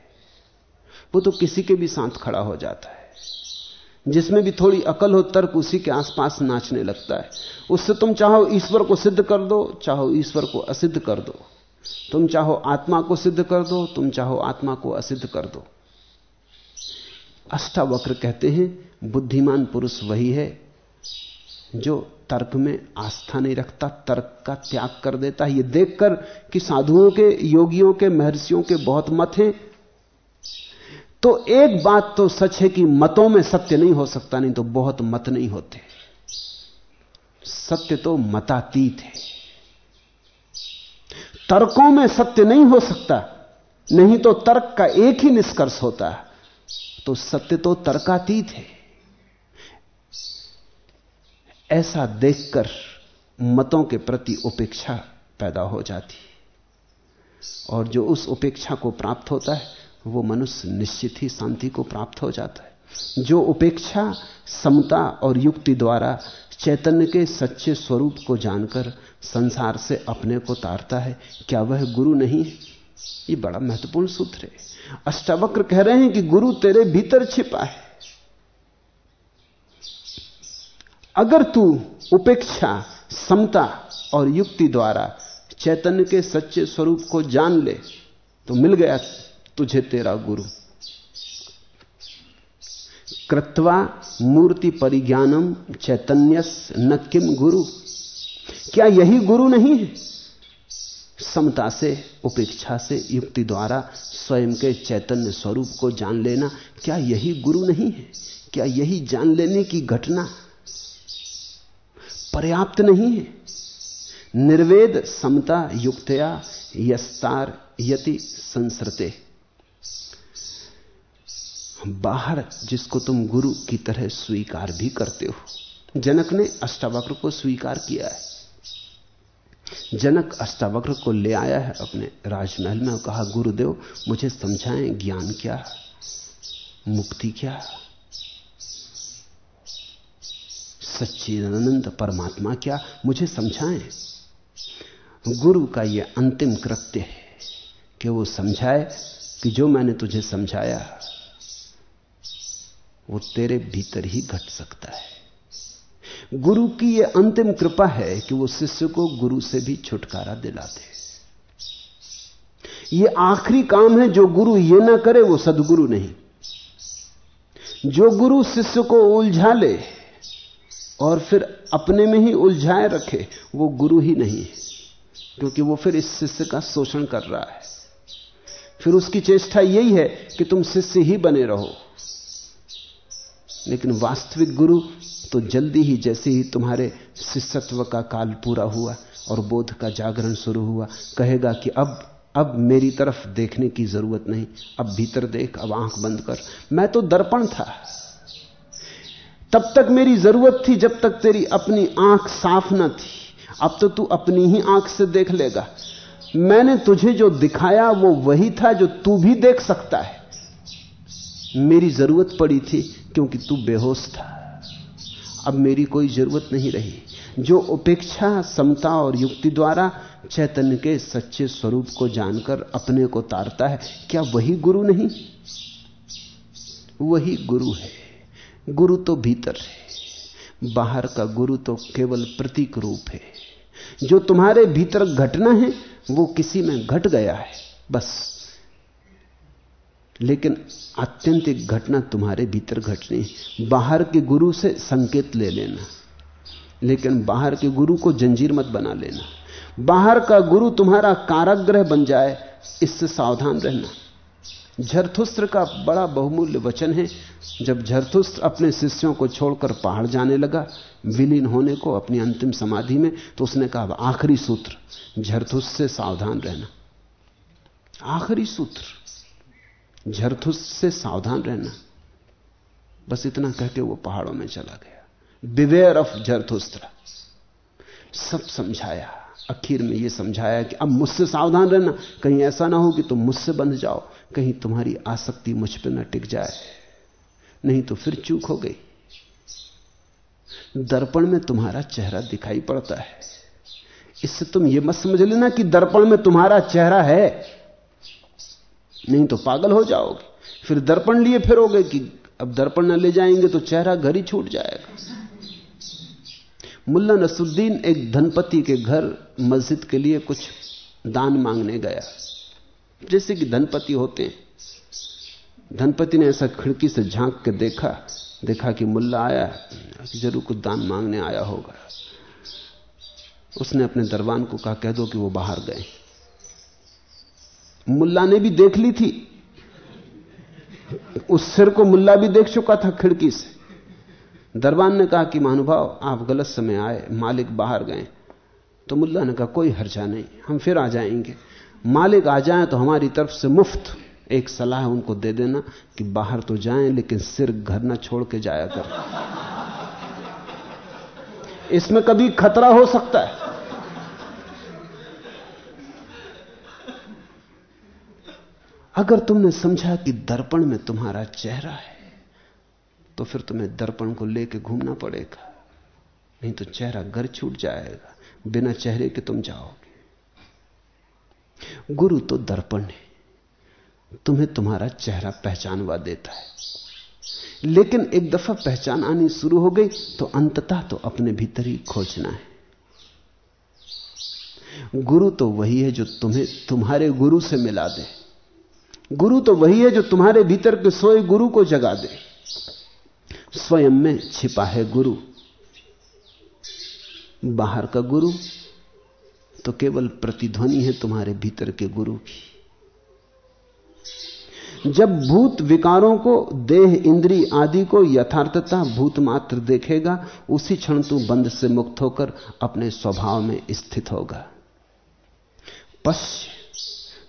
वो तो किसी के भी साथ खड़ा हो जाता है। जिसमें भी थोड़ी अकल हो, तर्क उसी के आसपास नाचने लगता है। उससे तुम चाहो ईश्वर को सिद्ध कर दो, चाहो ईश्वर को असिद्ध कर दो। तुम चाहो आत्मा को सिद्ध कर दो, तुम चाहो आत्मा को असिद्ध कर दो। अष्टावक्र कहते हैं, बुद्धिमान पुरुष वही है, जो तर्क में आस्था नहीं रखता, तर्क का त्याग कर देता है। ये देखकर कि साधुओं के, योगियों के, महर्षियों के बहुत मत हैं तो एक बात तो सच है कि मतों में सत्य नहीं हो सकता, नहीं तो बहुत मत नहीं होते। सत्य तो मतातीत है। तर्कों में सत्य नहीं हो सकता, नहीं तो तर्क का एक ही निष्कर्ष होता तो सत्य तो तर्कातीत है। ऐसा देखकर मतों के प्रति उपेक्षा पैदा हो जाती और जो उस उपेक्षा को प्राप्त होता है वो मनुष्य निश्चित ही शांति को प्राप्त हो जाता है। जो उपेक्षा, समता और युक्ति द्वारा चैतन्य के सच्चे स्वरूप को जानकर संसार से अपने को तारता है, क्या वह गुरु नहीं है? ये बड़ा महत्वपूर्ण सूत्र है। अष्टावक्र कह रहे हैं कि गुरु तेरे भीतर छिपा है। अगर तू उपेक्षा, समता और युक्ति द्वारा चैतन्य के सच्चे स्वरूप को जान ले तो मिल गया। तुझे तेरा गुरु। कृत्वा मूर्ति परिज्ञानम चैतन्य न किम गुरु। क्या यही गुरु नहीं है? समता से, उपेक्षा से, युक्ति द्वारा स्वयं के चैतन्य स्वरूप को जान लेना क्या यही गुरु नहीं है? क्या यही जान लेने की घटना पर्याप्त नहीं है? निर्वेद समता युक्तया यस्तार यति संसरते बाहर जिसको तुम गुरु की तरह स्वीकार भी करते हो। जनक ने अष्टावक्र को स्वीकार किया है। जनक अष्टावक्र को ले आया है अपने राजमहल में और कहा, गुरुदेव, मुझे समझाएँ ज्ञान क्या मुक्ति क्या सच्चिदानंद परमात्मा क्या? मुझे समझाएँ। गुरु का यह अंतिम कृत्य है कि वो समझाए कि जो मैंने तुझे समझाया वो तेरे भीतर ही घट सकता है। गुरु की यह अंतिम कृपा है कि वो शिष्य को गुरु से भी छुटकारा दिला दे। ये आखिरी काम है, जो गुरु ये ना करे, वो सदगुरु नहीं। जो गुरु शिष्य को उलझा ले और फिर अपने में ही उलझाए रखे, वो गुरु ही नहीं है, क्योंकि वो फिर इस शिष्य का शोषण कर रहा है। फिर उसकी चेष्टा यही है कि तुम शिष्य ही बने रहो। लेकिन वास्तविक गुरु तो जल्दी ही जैसे ही तुम्हारे शिष्यत्व का काल पूरा हुआ और बोध का जागरण शुरू हुआ, कहेगा कि अब अब मेरी तरफ़ देखने की ज़रूरत नहीं, अब भीतर देख, अब आँख बंद कर। मैं तो दर्पण था। तब तक मेरी ज़रूरत थी जब तक तेरी अपनी आँख साफ़ न थी। अब तो तू अपनी ही आँख से देख लेगा। मैंने तुझे जो दिखाया वो वही था जो तू भी देख सकता है। मेरी ज़रूरत पड़ी थी क्योंकि तू बेहोश था। अब मेरी कोई ज़रूरत नहीं रही। जो उपेक्षा, समता और युक्ति द्वारा चैतन्य के सच्चे स्वरूप को जानकर अपने को तारता है, क्या वही गुरु नहीं? वही गुरु है। गुरु तो भीतर है। बाहर का गुरु तो केवल प्रतीक रूप है। जो तुम्हारे भीतर घटना है, वो किसी में घट गया है। बस। लेकिन आत्यंतिक घटना तुम्हारे भीतर घटनी बाहर के गुरु से संकेत ले लेना। लेकिन बाहर के गुरु को जंजीर मत बना लेना। बाहर का गुरु तुम्हारा काराग्रह बन जाए, इससे सावधान रहना। झरथुस्त्र का बड़ा बहुमूल्य वचन है। जब झरथुस्त्र अपने शिष्यों को छोड़कर पहाड़ जाने लगा, विलीन होने को अपनी अंतिम समाधि में तो उसने कहा आखिरी सूत्र झरथुस से सावधान रहना। आखिरी सूत्र। झरथुस से सावधान रहना। बस इतना कह के वो पहाड़ों में चला गया। बिवेयर ऑफ़ झरथुस्त्र सब समझाया। आखिर में यह समझाया कि अब मुझसे सावधान रहना। कहीं ऐसा ना हो कि तुम मुझसे बंध जाओ। कहीं तुम्हारी आसक्ति मुझ पर ना टिक जाए। नहीं तो फिर चूक हो गई। दर्पण में तुम्हारा चेहरा दिखाई पड़ता है। इससे तुम यह मत समझ लेना कि दर्पण में तुम्हारा चेहरा है। नहीं तो पागल हो जाओगे। फिर दर्पण लिए फिरोगे कि अब दर्पण न ले जाएँगे तो चेहरा घर ही छूट जाएगा। मुल्ला नसुद्दीन एक धनपति के घर मस्जिद के लिए कुछ दान मांगने गया। जैसे कि धनपति होते हैं। धनपति ने ऐसा खिड़की से झाँक के देखा। देखा कि मुल्ला आया ज़रूर कुछ दान मांगने आया होगा। उसने अपने दरबान को कहा, कह दो कि वो बाहर गए। मुल्ला ने भी देख ली थी। उस सिर को मुल्ला भी देख चुका था खिड़की से। दरबान ने कहा कि, महानुभाव, आप गलत समय आए, मालिक बाहर गए। तो मुल्ला ने कहा, कोई हर्जा नहीं, हम फिर आ जाएँगे। मालिक आ जाए तो हमारी तरफ़ से मुफ़्त एक सलाह उनको दे देना कि बाहर तो जाएँ, लेकिन सिर घर ना छोड़ के जाया कर। इसमें कभी खतरा हो सकता है। अगर तुमने समझा कि दर्पण में तुम्हारा चेहरा है तो फिर तुम्हें दर्पण को लेकर घूमना पड़ेगा। नहीं तो चेहरा घर छूट जाएगा, बिना चेहरे के तुम जाओगे। गुरु तो दर्पण है, तुम्हें तुम्हारा चेहरा पहचानवा देता है। लेकिन एक दफ़ा पहचान आनी शुरू हो गई तो अंततः तो अपने भीतर ही खोजना है। गुरु तो वही है जो तुम्हें तुम्हारे गुरु से मिला दे। गुरु तो वही है जो तुम्हारे भीतर के सोए गुरु को जगा दे। स्वयं में छिपा है गुरु। बाहर का गुरु तो केवल प्रतिध्वनि है तुम्हारे भीतर के गुरु की। जब भूत विकारों को, देह इंद्री आदि को यथार्थता भूत मात्र देखेगा, उसी क्षण तू बंध से मुक्त होकर अपने स्वभाव में स्थित होगा। पश्य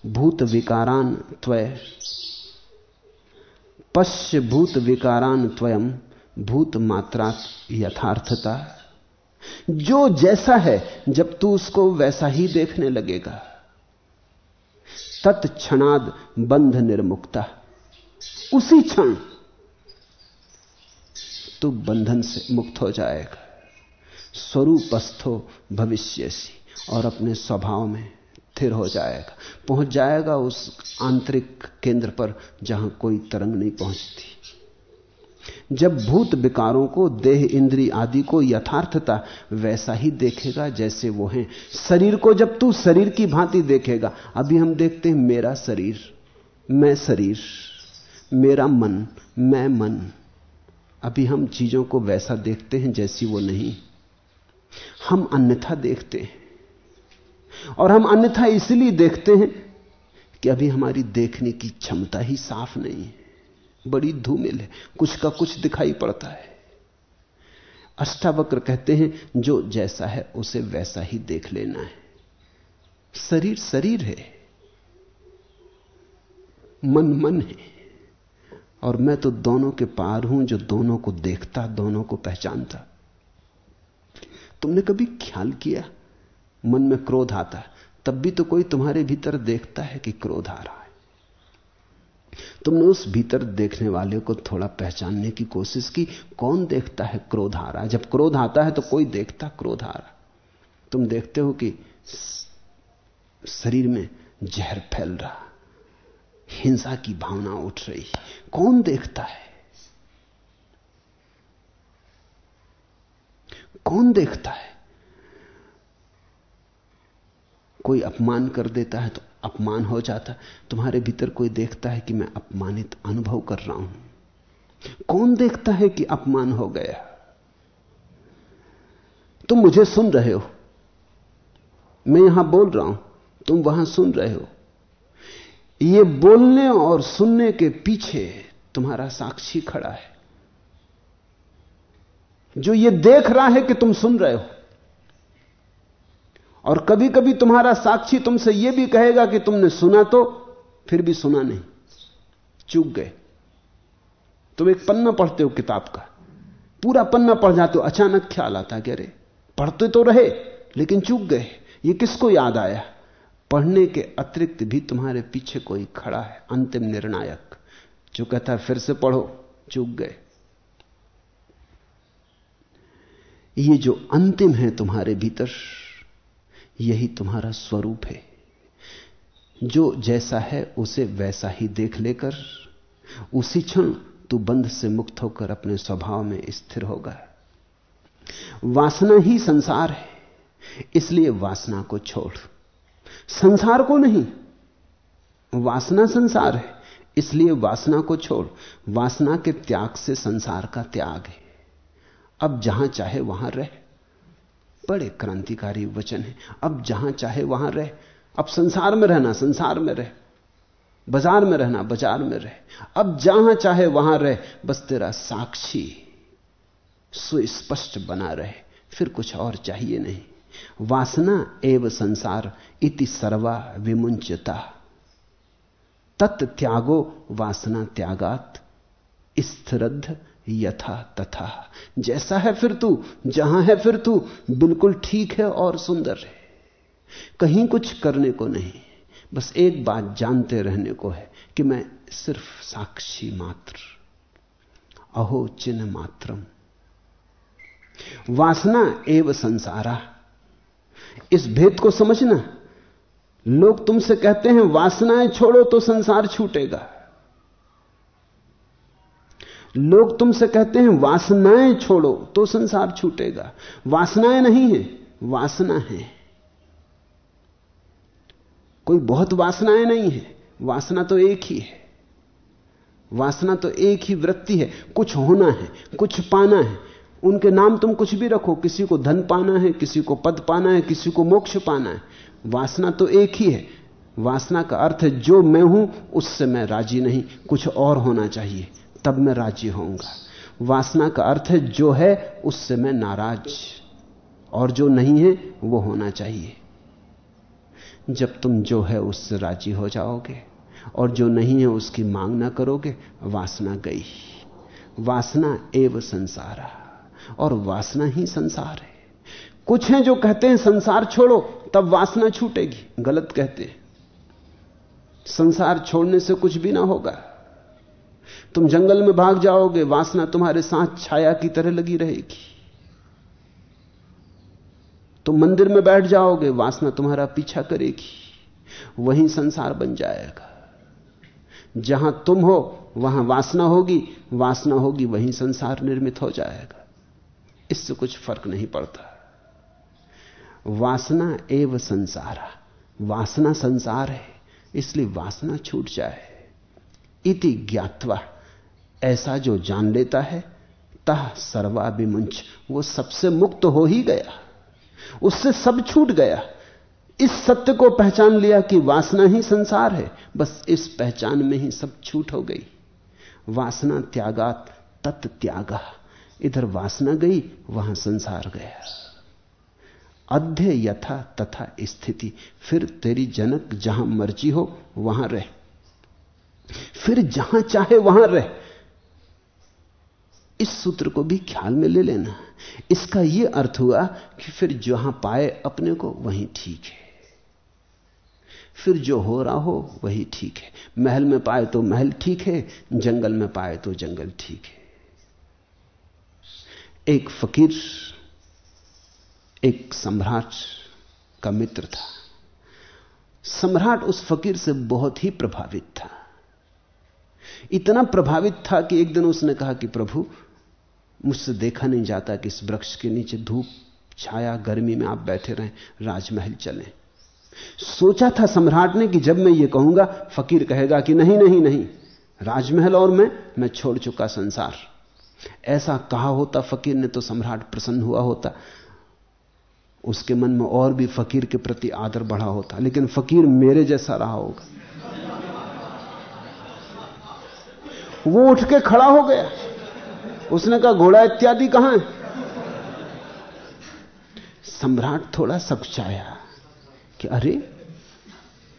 भूत विकारान त्वय। पश्य भूत विकारान त्वयम भूत मात्रात यथार्थता। जो जैसा है, जब तू उसको वैसा ही देखने लगेगा। तत्क्षणाद बंध निर्मुक्ता। उसी क्षण तू बंधन से मुक्त हो जाएगा। स्वरूपस्थो भविष्य और अपने स्वभाव में। स्थिर हो जाएगा। पहुँच जाएगा उस आंतरिक केंद्र पर जहाँ कोई तरंग नहीं पहुँचती। जब भूत विकारों को, देह इंद्री आदि को यथार्थता वैसा ही देखेगा जैसे वो हैं। शरीर को जब तू शरीर की भांति देखेगा, अभी हम देखते हैं मेरा शरीर, मैं शरीर, मेरा मन, मैं मन। अभी हम चीज़ों को वैसा देखते हैं जैसी वो नहीं। हम अन्यथा देखते हैं। और हम अन्यथा इसलिए देखते हैं कि अभी हमारी देखने की क्षमता ही साफ़ नहीं है। बड़ी धूमिल है। कुछ का कुछ दिखाई पड़ता है। अष्टावक्र कहते हैं, जो जैसा है उसे वैसा ही देख लेना है। शरीर शरीर है। मन मन है। और मैं तो दोनों के पार हूँ, जो दोनों को देखता, दोनों को पहचानता। तुमने कभी ख्याल किया? मन में क्रोध आता है, तब भी तो कोई तुम्हारे भीतर देखता है कि क्रोध आ रहा है। तुमने उस भीतर देखने वाले को थोड़ा पहचानने की कोशिश की, कौन देखता है क्रोध आ रहा है? जब क्रोध आता है तो कोई देखता क्रोध आ रहा तुम देखते हो कि शरीर में जहर फैल रहा हिंसा की भावना उठ रही कौन देखता है? कौन देखता है? कोई अपमान कर देता है तो अपमान हो जाता तुम्हारे भीतर कोई देखता है कि मैं अपमानित अनुभव कर रहा हूँ? कौन देखता है कि अपमान हो गया? तुम मुझे सुन रहे हो। मैं यहाँ बोल रहा हूँ, तुम वहाँ सुन रहे हो। ये बोलने और सुनने के पीछे तुम्हारा साक्षी खड़ा है। जो ये देख रहा है कि तुम सुन रहे हो और कभी कभी तुम्हारा साक्षी तुमसे यह भी कहेगा कि तुमने सुना तो फिर भी सुना नहीं। चूक गए। तुम एक पन्ना पढ़ते हो किताब का। पूरा पन्ना पढ़ जाते हो, अचानक ख्याल आता कि अरे, पढ़ते तो रहे, लेकिन चूक गए। ये किसको याद आया? पढ़ने के अतिरिक्त भी तुम्हारे पीछे कोई खड़ा है, अंतिम निर्णायक। जो कहता फिर से पढ़ो। चूक गए। ये जो अंतिम है तुम्हारे भीतर यही तुम्हारा स्वरूप है। जो जैसा है, उसे वैसा ही देख लेकर, उसी क्षण तू बंध से मुक्त होकर अपने स्वभाव में स्थिर होगा। वासना ही संसार है, इसलिए वासना को छोड़। संसार को नहीं, वासना संसार है, इसलिए वासना को छोड़। वासना के त्याग से संसार का त्याग है। अब जहाँ चाहे वहाँ रह। बड़े क्रांतिकारी वचन है। अब जहाँ चाहे वहाँ रह। अब संसार में रहना, संसार में रह। बाज़ार में रहना, बाज़ार में रह। अब जहाँ चाहे वहाँ रह, बस तेरा साक्षी सुस्पष्ट बना रहे। फिर कुछ और चाहिए नहीं। वासना एव संसार इति सर्वा विमुंचता तत् त्यागो वासना त्यागात। स्थिरद्ध यथा तथा। जैसा है फिर तू, जहाँ है फिर तू, बिल्कुल ठीक है और सुंदर है। कहीं कुछ करने को नहीं, बस एक बात जानते रहने को है कि मैं सिर्फ़ साक्षी मात्र, अहो चिन्ह मात्रम। वासना एव संसारा। इस भेद को समझना। लोग तुमसे कहते हैं, वासनाएँ छोड़ो तो संसार छूटेगा। लोग तुमसे कहते हैं, वासनाएँ छोड़ो तो संसार छूटेगा। वासनाएँ नहीं है, वासना है। कोई बहुत वासनाएँ नहीं है, वासना तो एक ही है। वासना तो एक ही वृत्ति है, कुछ होना है, कुछ पाना है। उनके नाम तुम कुछ भी रखो, किसी को धन पाना है, किसी को पद पाना है, किसी को मोक्ष पाना है। वासना तो एक ही है। वासना का अर्थ है, जो मैं हूँ, उससे मैं राज़ी नहीं। कुछ और होना चाहिए। तब मैं राज़ी होऊँगा। वासना का अर्थ है, जो है, उससे मैं नाराज़। और जो नहीं है, वो होना चाहिए। जब तुम जो है, उससे राज़ी हो जाओगे, और जो नहीं है, उसकी मांग ना करोगे, वासना गई। वासना एव संसारा। और वासना ही संसार है। कुछ हैं जो कहते हैं, संसार छोड़ो, तब वासना छूटेगी। गलत कहते हैं। संसार छोड़ने से कुछ भी ना होगा। तुम जंगल में भाग जाओगे, वासना तुम्हारे साथ छाया की तरह लगी रहेगी। तुम मंदिर में बैठ जाओगे, वासना तुम्हारा पीछा करेगी। वहीं संसार बन जाएगा। जहाँ तुम हो, वहाँ वासना होगी वासना होगी, वहीं संसार निर्मित हो जाएगा। इससे कुछ फ़र्क नहीं पड़ता। वासना एव संसारा। वासना संसार है, इसलिए वासना छूट जाए। इति ज्ञातवा। ऐसा जो जान लेता है, तह सर्वाभिमुंच, वो सबसे मुक्त हो ही गया। उससे सब छूट गया। इस सत्य को पहचान लिया कि वासना ही संसार है, बस इस पहचान में ही सब छूट हो गई। वासना त्यागात तत् त्यागा। इधर वासना गई, वहाँ संसार गया। अध्य यथा तथा स्थिति, फिर तेरी जनक जहाँ मर्ज़ी हो, वहाँ रह। फिर जहाँ चाहे वहाँ रह। इस सूत्र को भी ख्याल में ले लेना। इसका यह अर्थ हुआ कि फिर जहाँ पाए अपने को, वहीं ठीक है। फिर जो हो रहा हो, वही ठीक है। महल में पाए तो महल ठीक है, जंगल में पाए तो जंगल ठीक है। एक फकीर, एक सम्राट का मित्र था। सम्राट उस फकीर से बहुत ही प्रभावित था। इतना प्रभावित था कि एक दिन उसने कहा कि प्रभु मुझसे देखा नहीं जाता कि इस वृक्ष के नीचे धूप छाया, गर्मी में आप बैठे रहें, राजमहल चलें। सोचा था सम्राट ने कि जब मैं ये कहूँगा, फकीर कहेगा कि नहीं नहीं नहीं, राजमहल और मैं मैं छोड़ चुका संसार। ऐसा कहा होता फकीर ने तो सम्राट प्रसन्न हुआ होता। उसके मन में और भी फकीर के प्रति आदर बढ़ा होता, लेकिन फकीर मेरे जैसा रहा होगा। वो उठ के खड़ा हो गया। उसने कहा, घोड़ा इत्यादि कहाँ है? सम्राट थोड़ा सकुचाया कि अरे,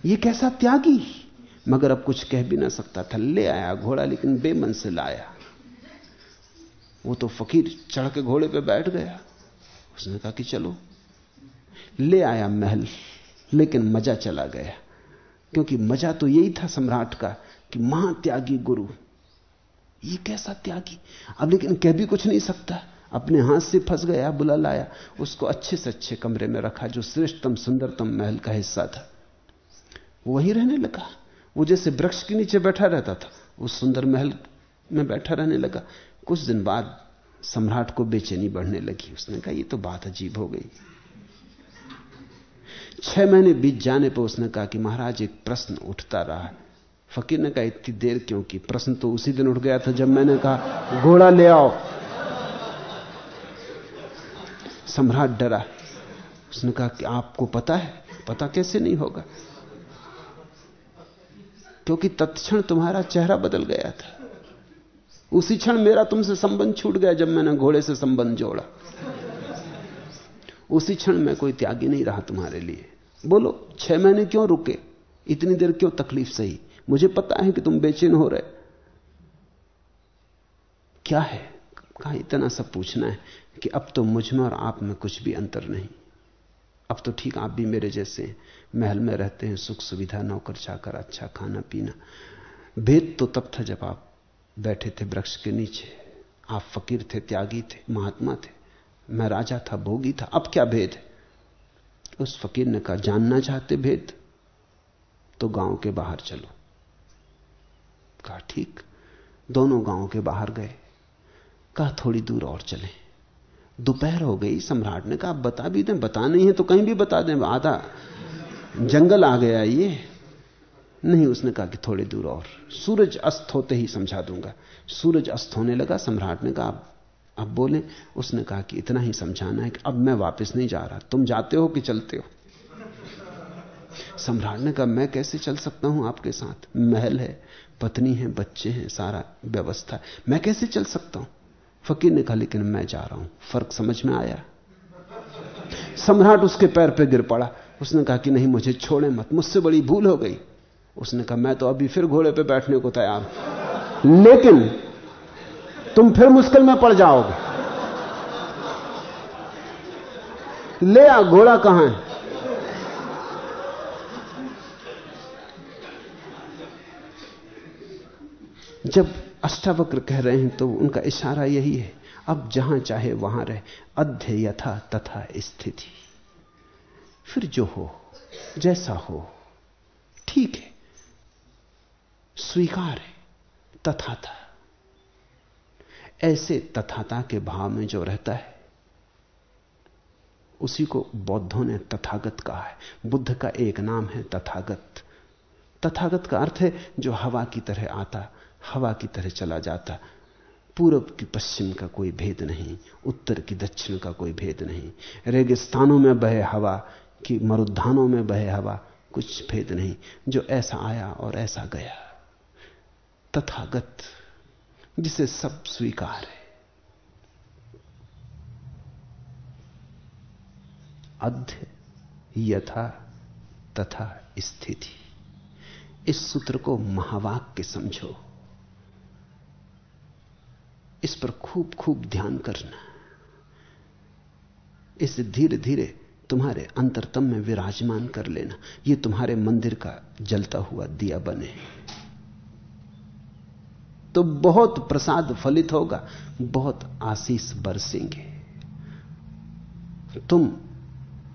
ये कैसा त्यागी? मगर अब कुछ कह भी ना सकता था, ले आया घोड़ा, लेकिन बेमन से लाया। वो तो फकीर चढ़ के घोड़े पे बैठ गया। उसने कहा कि चलो, ले आया महल, लेकिन मज़ा चला गया। क्योंकि मज़ा तो यही था सम्राट का कि महात्यागी गुरु ये कैसा त्यागी? अब लेकिन कह भी कुछ नहीं सकता। अपने हाथ से फंस गया, बुला लाया। उसको अच्छे से अच्छे कमरे में रखा, जो श्रेष्ठतम, सुंदरतम महल का हिस्सा था। वही रहने लगा। वो जैसे वृक्ष के नीचे बैठा रहता था उस सुंदर महल में बैठा रहने लगा। कुछ दिन बाद सम्राट को बेचैनी बढ़ने लगी। उसने कहा, ये तो बात अजीब हो गई। छह महीने बीत जाने पर उसने कहा कि महाराज, एक प्रश्न उठता रहा। है फकीर ने कहा, इतनी देर क्यों की? प्रश्न तो उसी दिन उठ गया था जब मैंने कहा, घोड़ा ले आओ। सम्राट डरा। उसने कहा कि आपको पता है? पता कैसे नहीं होगा? क्योंकि तत्क्षण तुम्हारा चेहरा बदल गया था। उसी क्षण मेरा तुमसे संबंध छूट गया जब मैंने घोड़े से संबंध जोड़ा। उसी क्षण मैं कोई त्यागी नहीं रहा तुम्हारे लिए। बोलो, छह महीने क्यों रुके? इतनी देर क्यों तकलीफ़ सही? मुझे पता है कि तुम बेचैन हो रहे। क्या है? कहा इतना सब पूछना है कि अब तो मुझमें और आप में कुछ भी अंतर नहीं। अब तो ठीक आप भी मेरे जैसे महल में रहते हैं, सुख सुविधा, नौकर चाकर अच्छा खाना, पीना। भेद तो तब था जब आप बैठे थे वृक्ष के नीचे। आप फकीर थे, त्यागी थे, महात्मा थे। मैं राजा था, भोगी था। अब क्या भेद है? उस फकीर ने कहा, जानना चाहते भेद तो गाँव के बाहर चलो। कहा ठीक दोनों गाँव के बाहर गए। कहा, थोड़ी दूर और चले। दोपहर हो गई, सम्राट ने कहा, बता भी दें, बता नहीं है तो कहीं भी बता दें, आधा जंगल आ गया ये। नहीं, उसने कहा कि थोड़ी दूर और। सूरज अस्त होते ही समझा दूँगा। सूरज अस्त होने लगा, सम्राट ने कहा अब बोले। उसने कहा कि, इतना ही समझाना है कि अब मैं वापस नहीं जा रहा। तुम जाते हो कि चलते हो? सम्राट ने कहा, मैं कैसे चल सकता हूँ आपके साथ? महल है पत्नी है, बच्चे हैं, सारा व्यवस्था मैं कैसे चल सकता हूँ? फकीर ने कहा, लेकिन मैं जा रहा हूँ। फ़र्क समझ में आया? सम्राट उसके पैर पे गिर पड़ा। उसने कहा कि नहीं, मुझे छोड़े मत, मुझसे बड़ी भूल हो गई। उसने कहा, मैं तो अभी फिर घोड़े पे बैठने को तैयार हूँ। लेकिन तुम फिर मुश्किल में पड़ जाओगे। ले आ, घोड़ा कहाँ है? जब अष्टावक्र कह रहे हैं तो उनका इशारा यही है, अब जहाँ चाहे वहाँ रहे, अध्य यथा तथा स्थिति। फिर जो हो, जैसा हो, ठीक है, स्वीकार है तथा था ऐसे तथाता के भाव में जो रहता है, उसी को बौद्धों ने तथागत कहा है। बुद्ध का एक नाम है तथागत। तथागत का अर्थ है जो हवा की तरह आता हवा की तरह चला जाता। पूरब की पश्चिम का कोई भेद नहीं, उत्तर की दक्षिण का कोई भेद नहीं। रेगिस्तानों में बहे हवा कि मरुद्धानों में बहे हवा, कुछ भेद नहीं, जो ऐसा आया और ऐसा गया। तथागत, जिसे सब स्वीकार है। अध्य यथा, तथा स्थिति। इस सूत्र को महावाक्य समझो। इस पर खूब खूब ध्यान करना। इसे धीरे धीरे तुम्हारे अंतरतम में विराजमान कर लेना। यह तुम्हारे मंदिर का जलता हुआ दिया बने। तो बहुत प्रसाद फलित होगा, बहुत आशीष बरसेंगे। तुम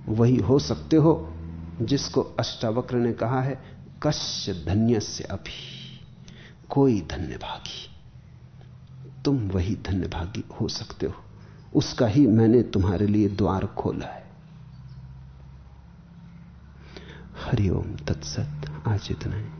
वही हो सकते हो जिसको अष्टावक्र ने कहा है, कश्य धन्य से अभी। कोई धन्यभागी तुम वही धन्यभागी हो सकते हो। उसका ही मैंने तुम्हारे लिए द्वार खोला है। हरिओम तत्सत। आज इतना ही।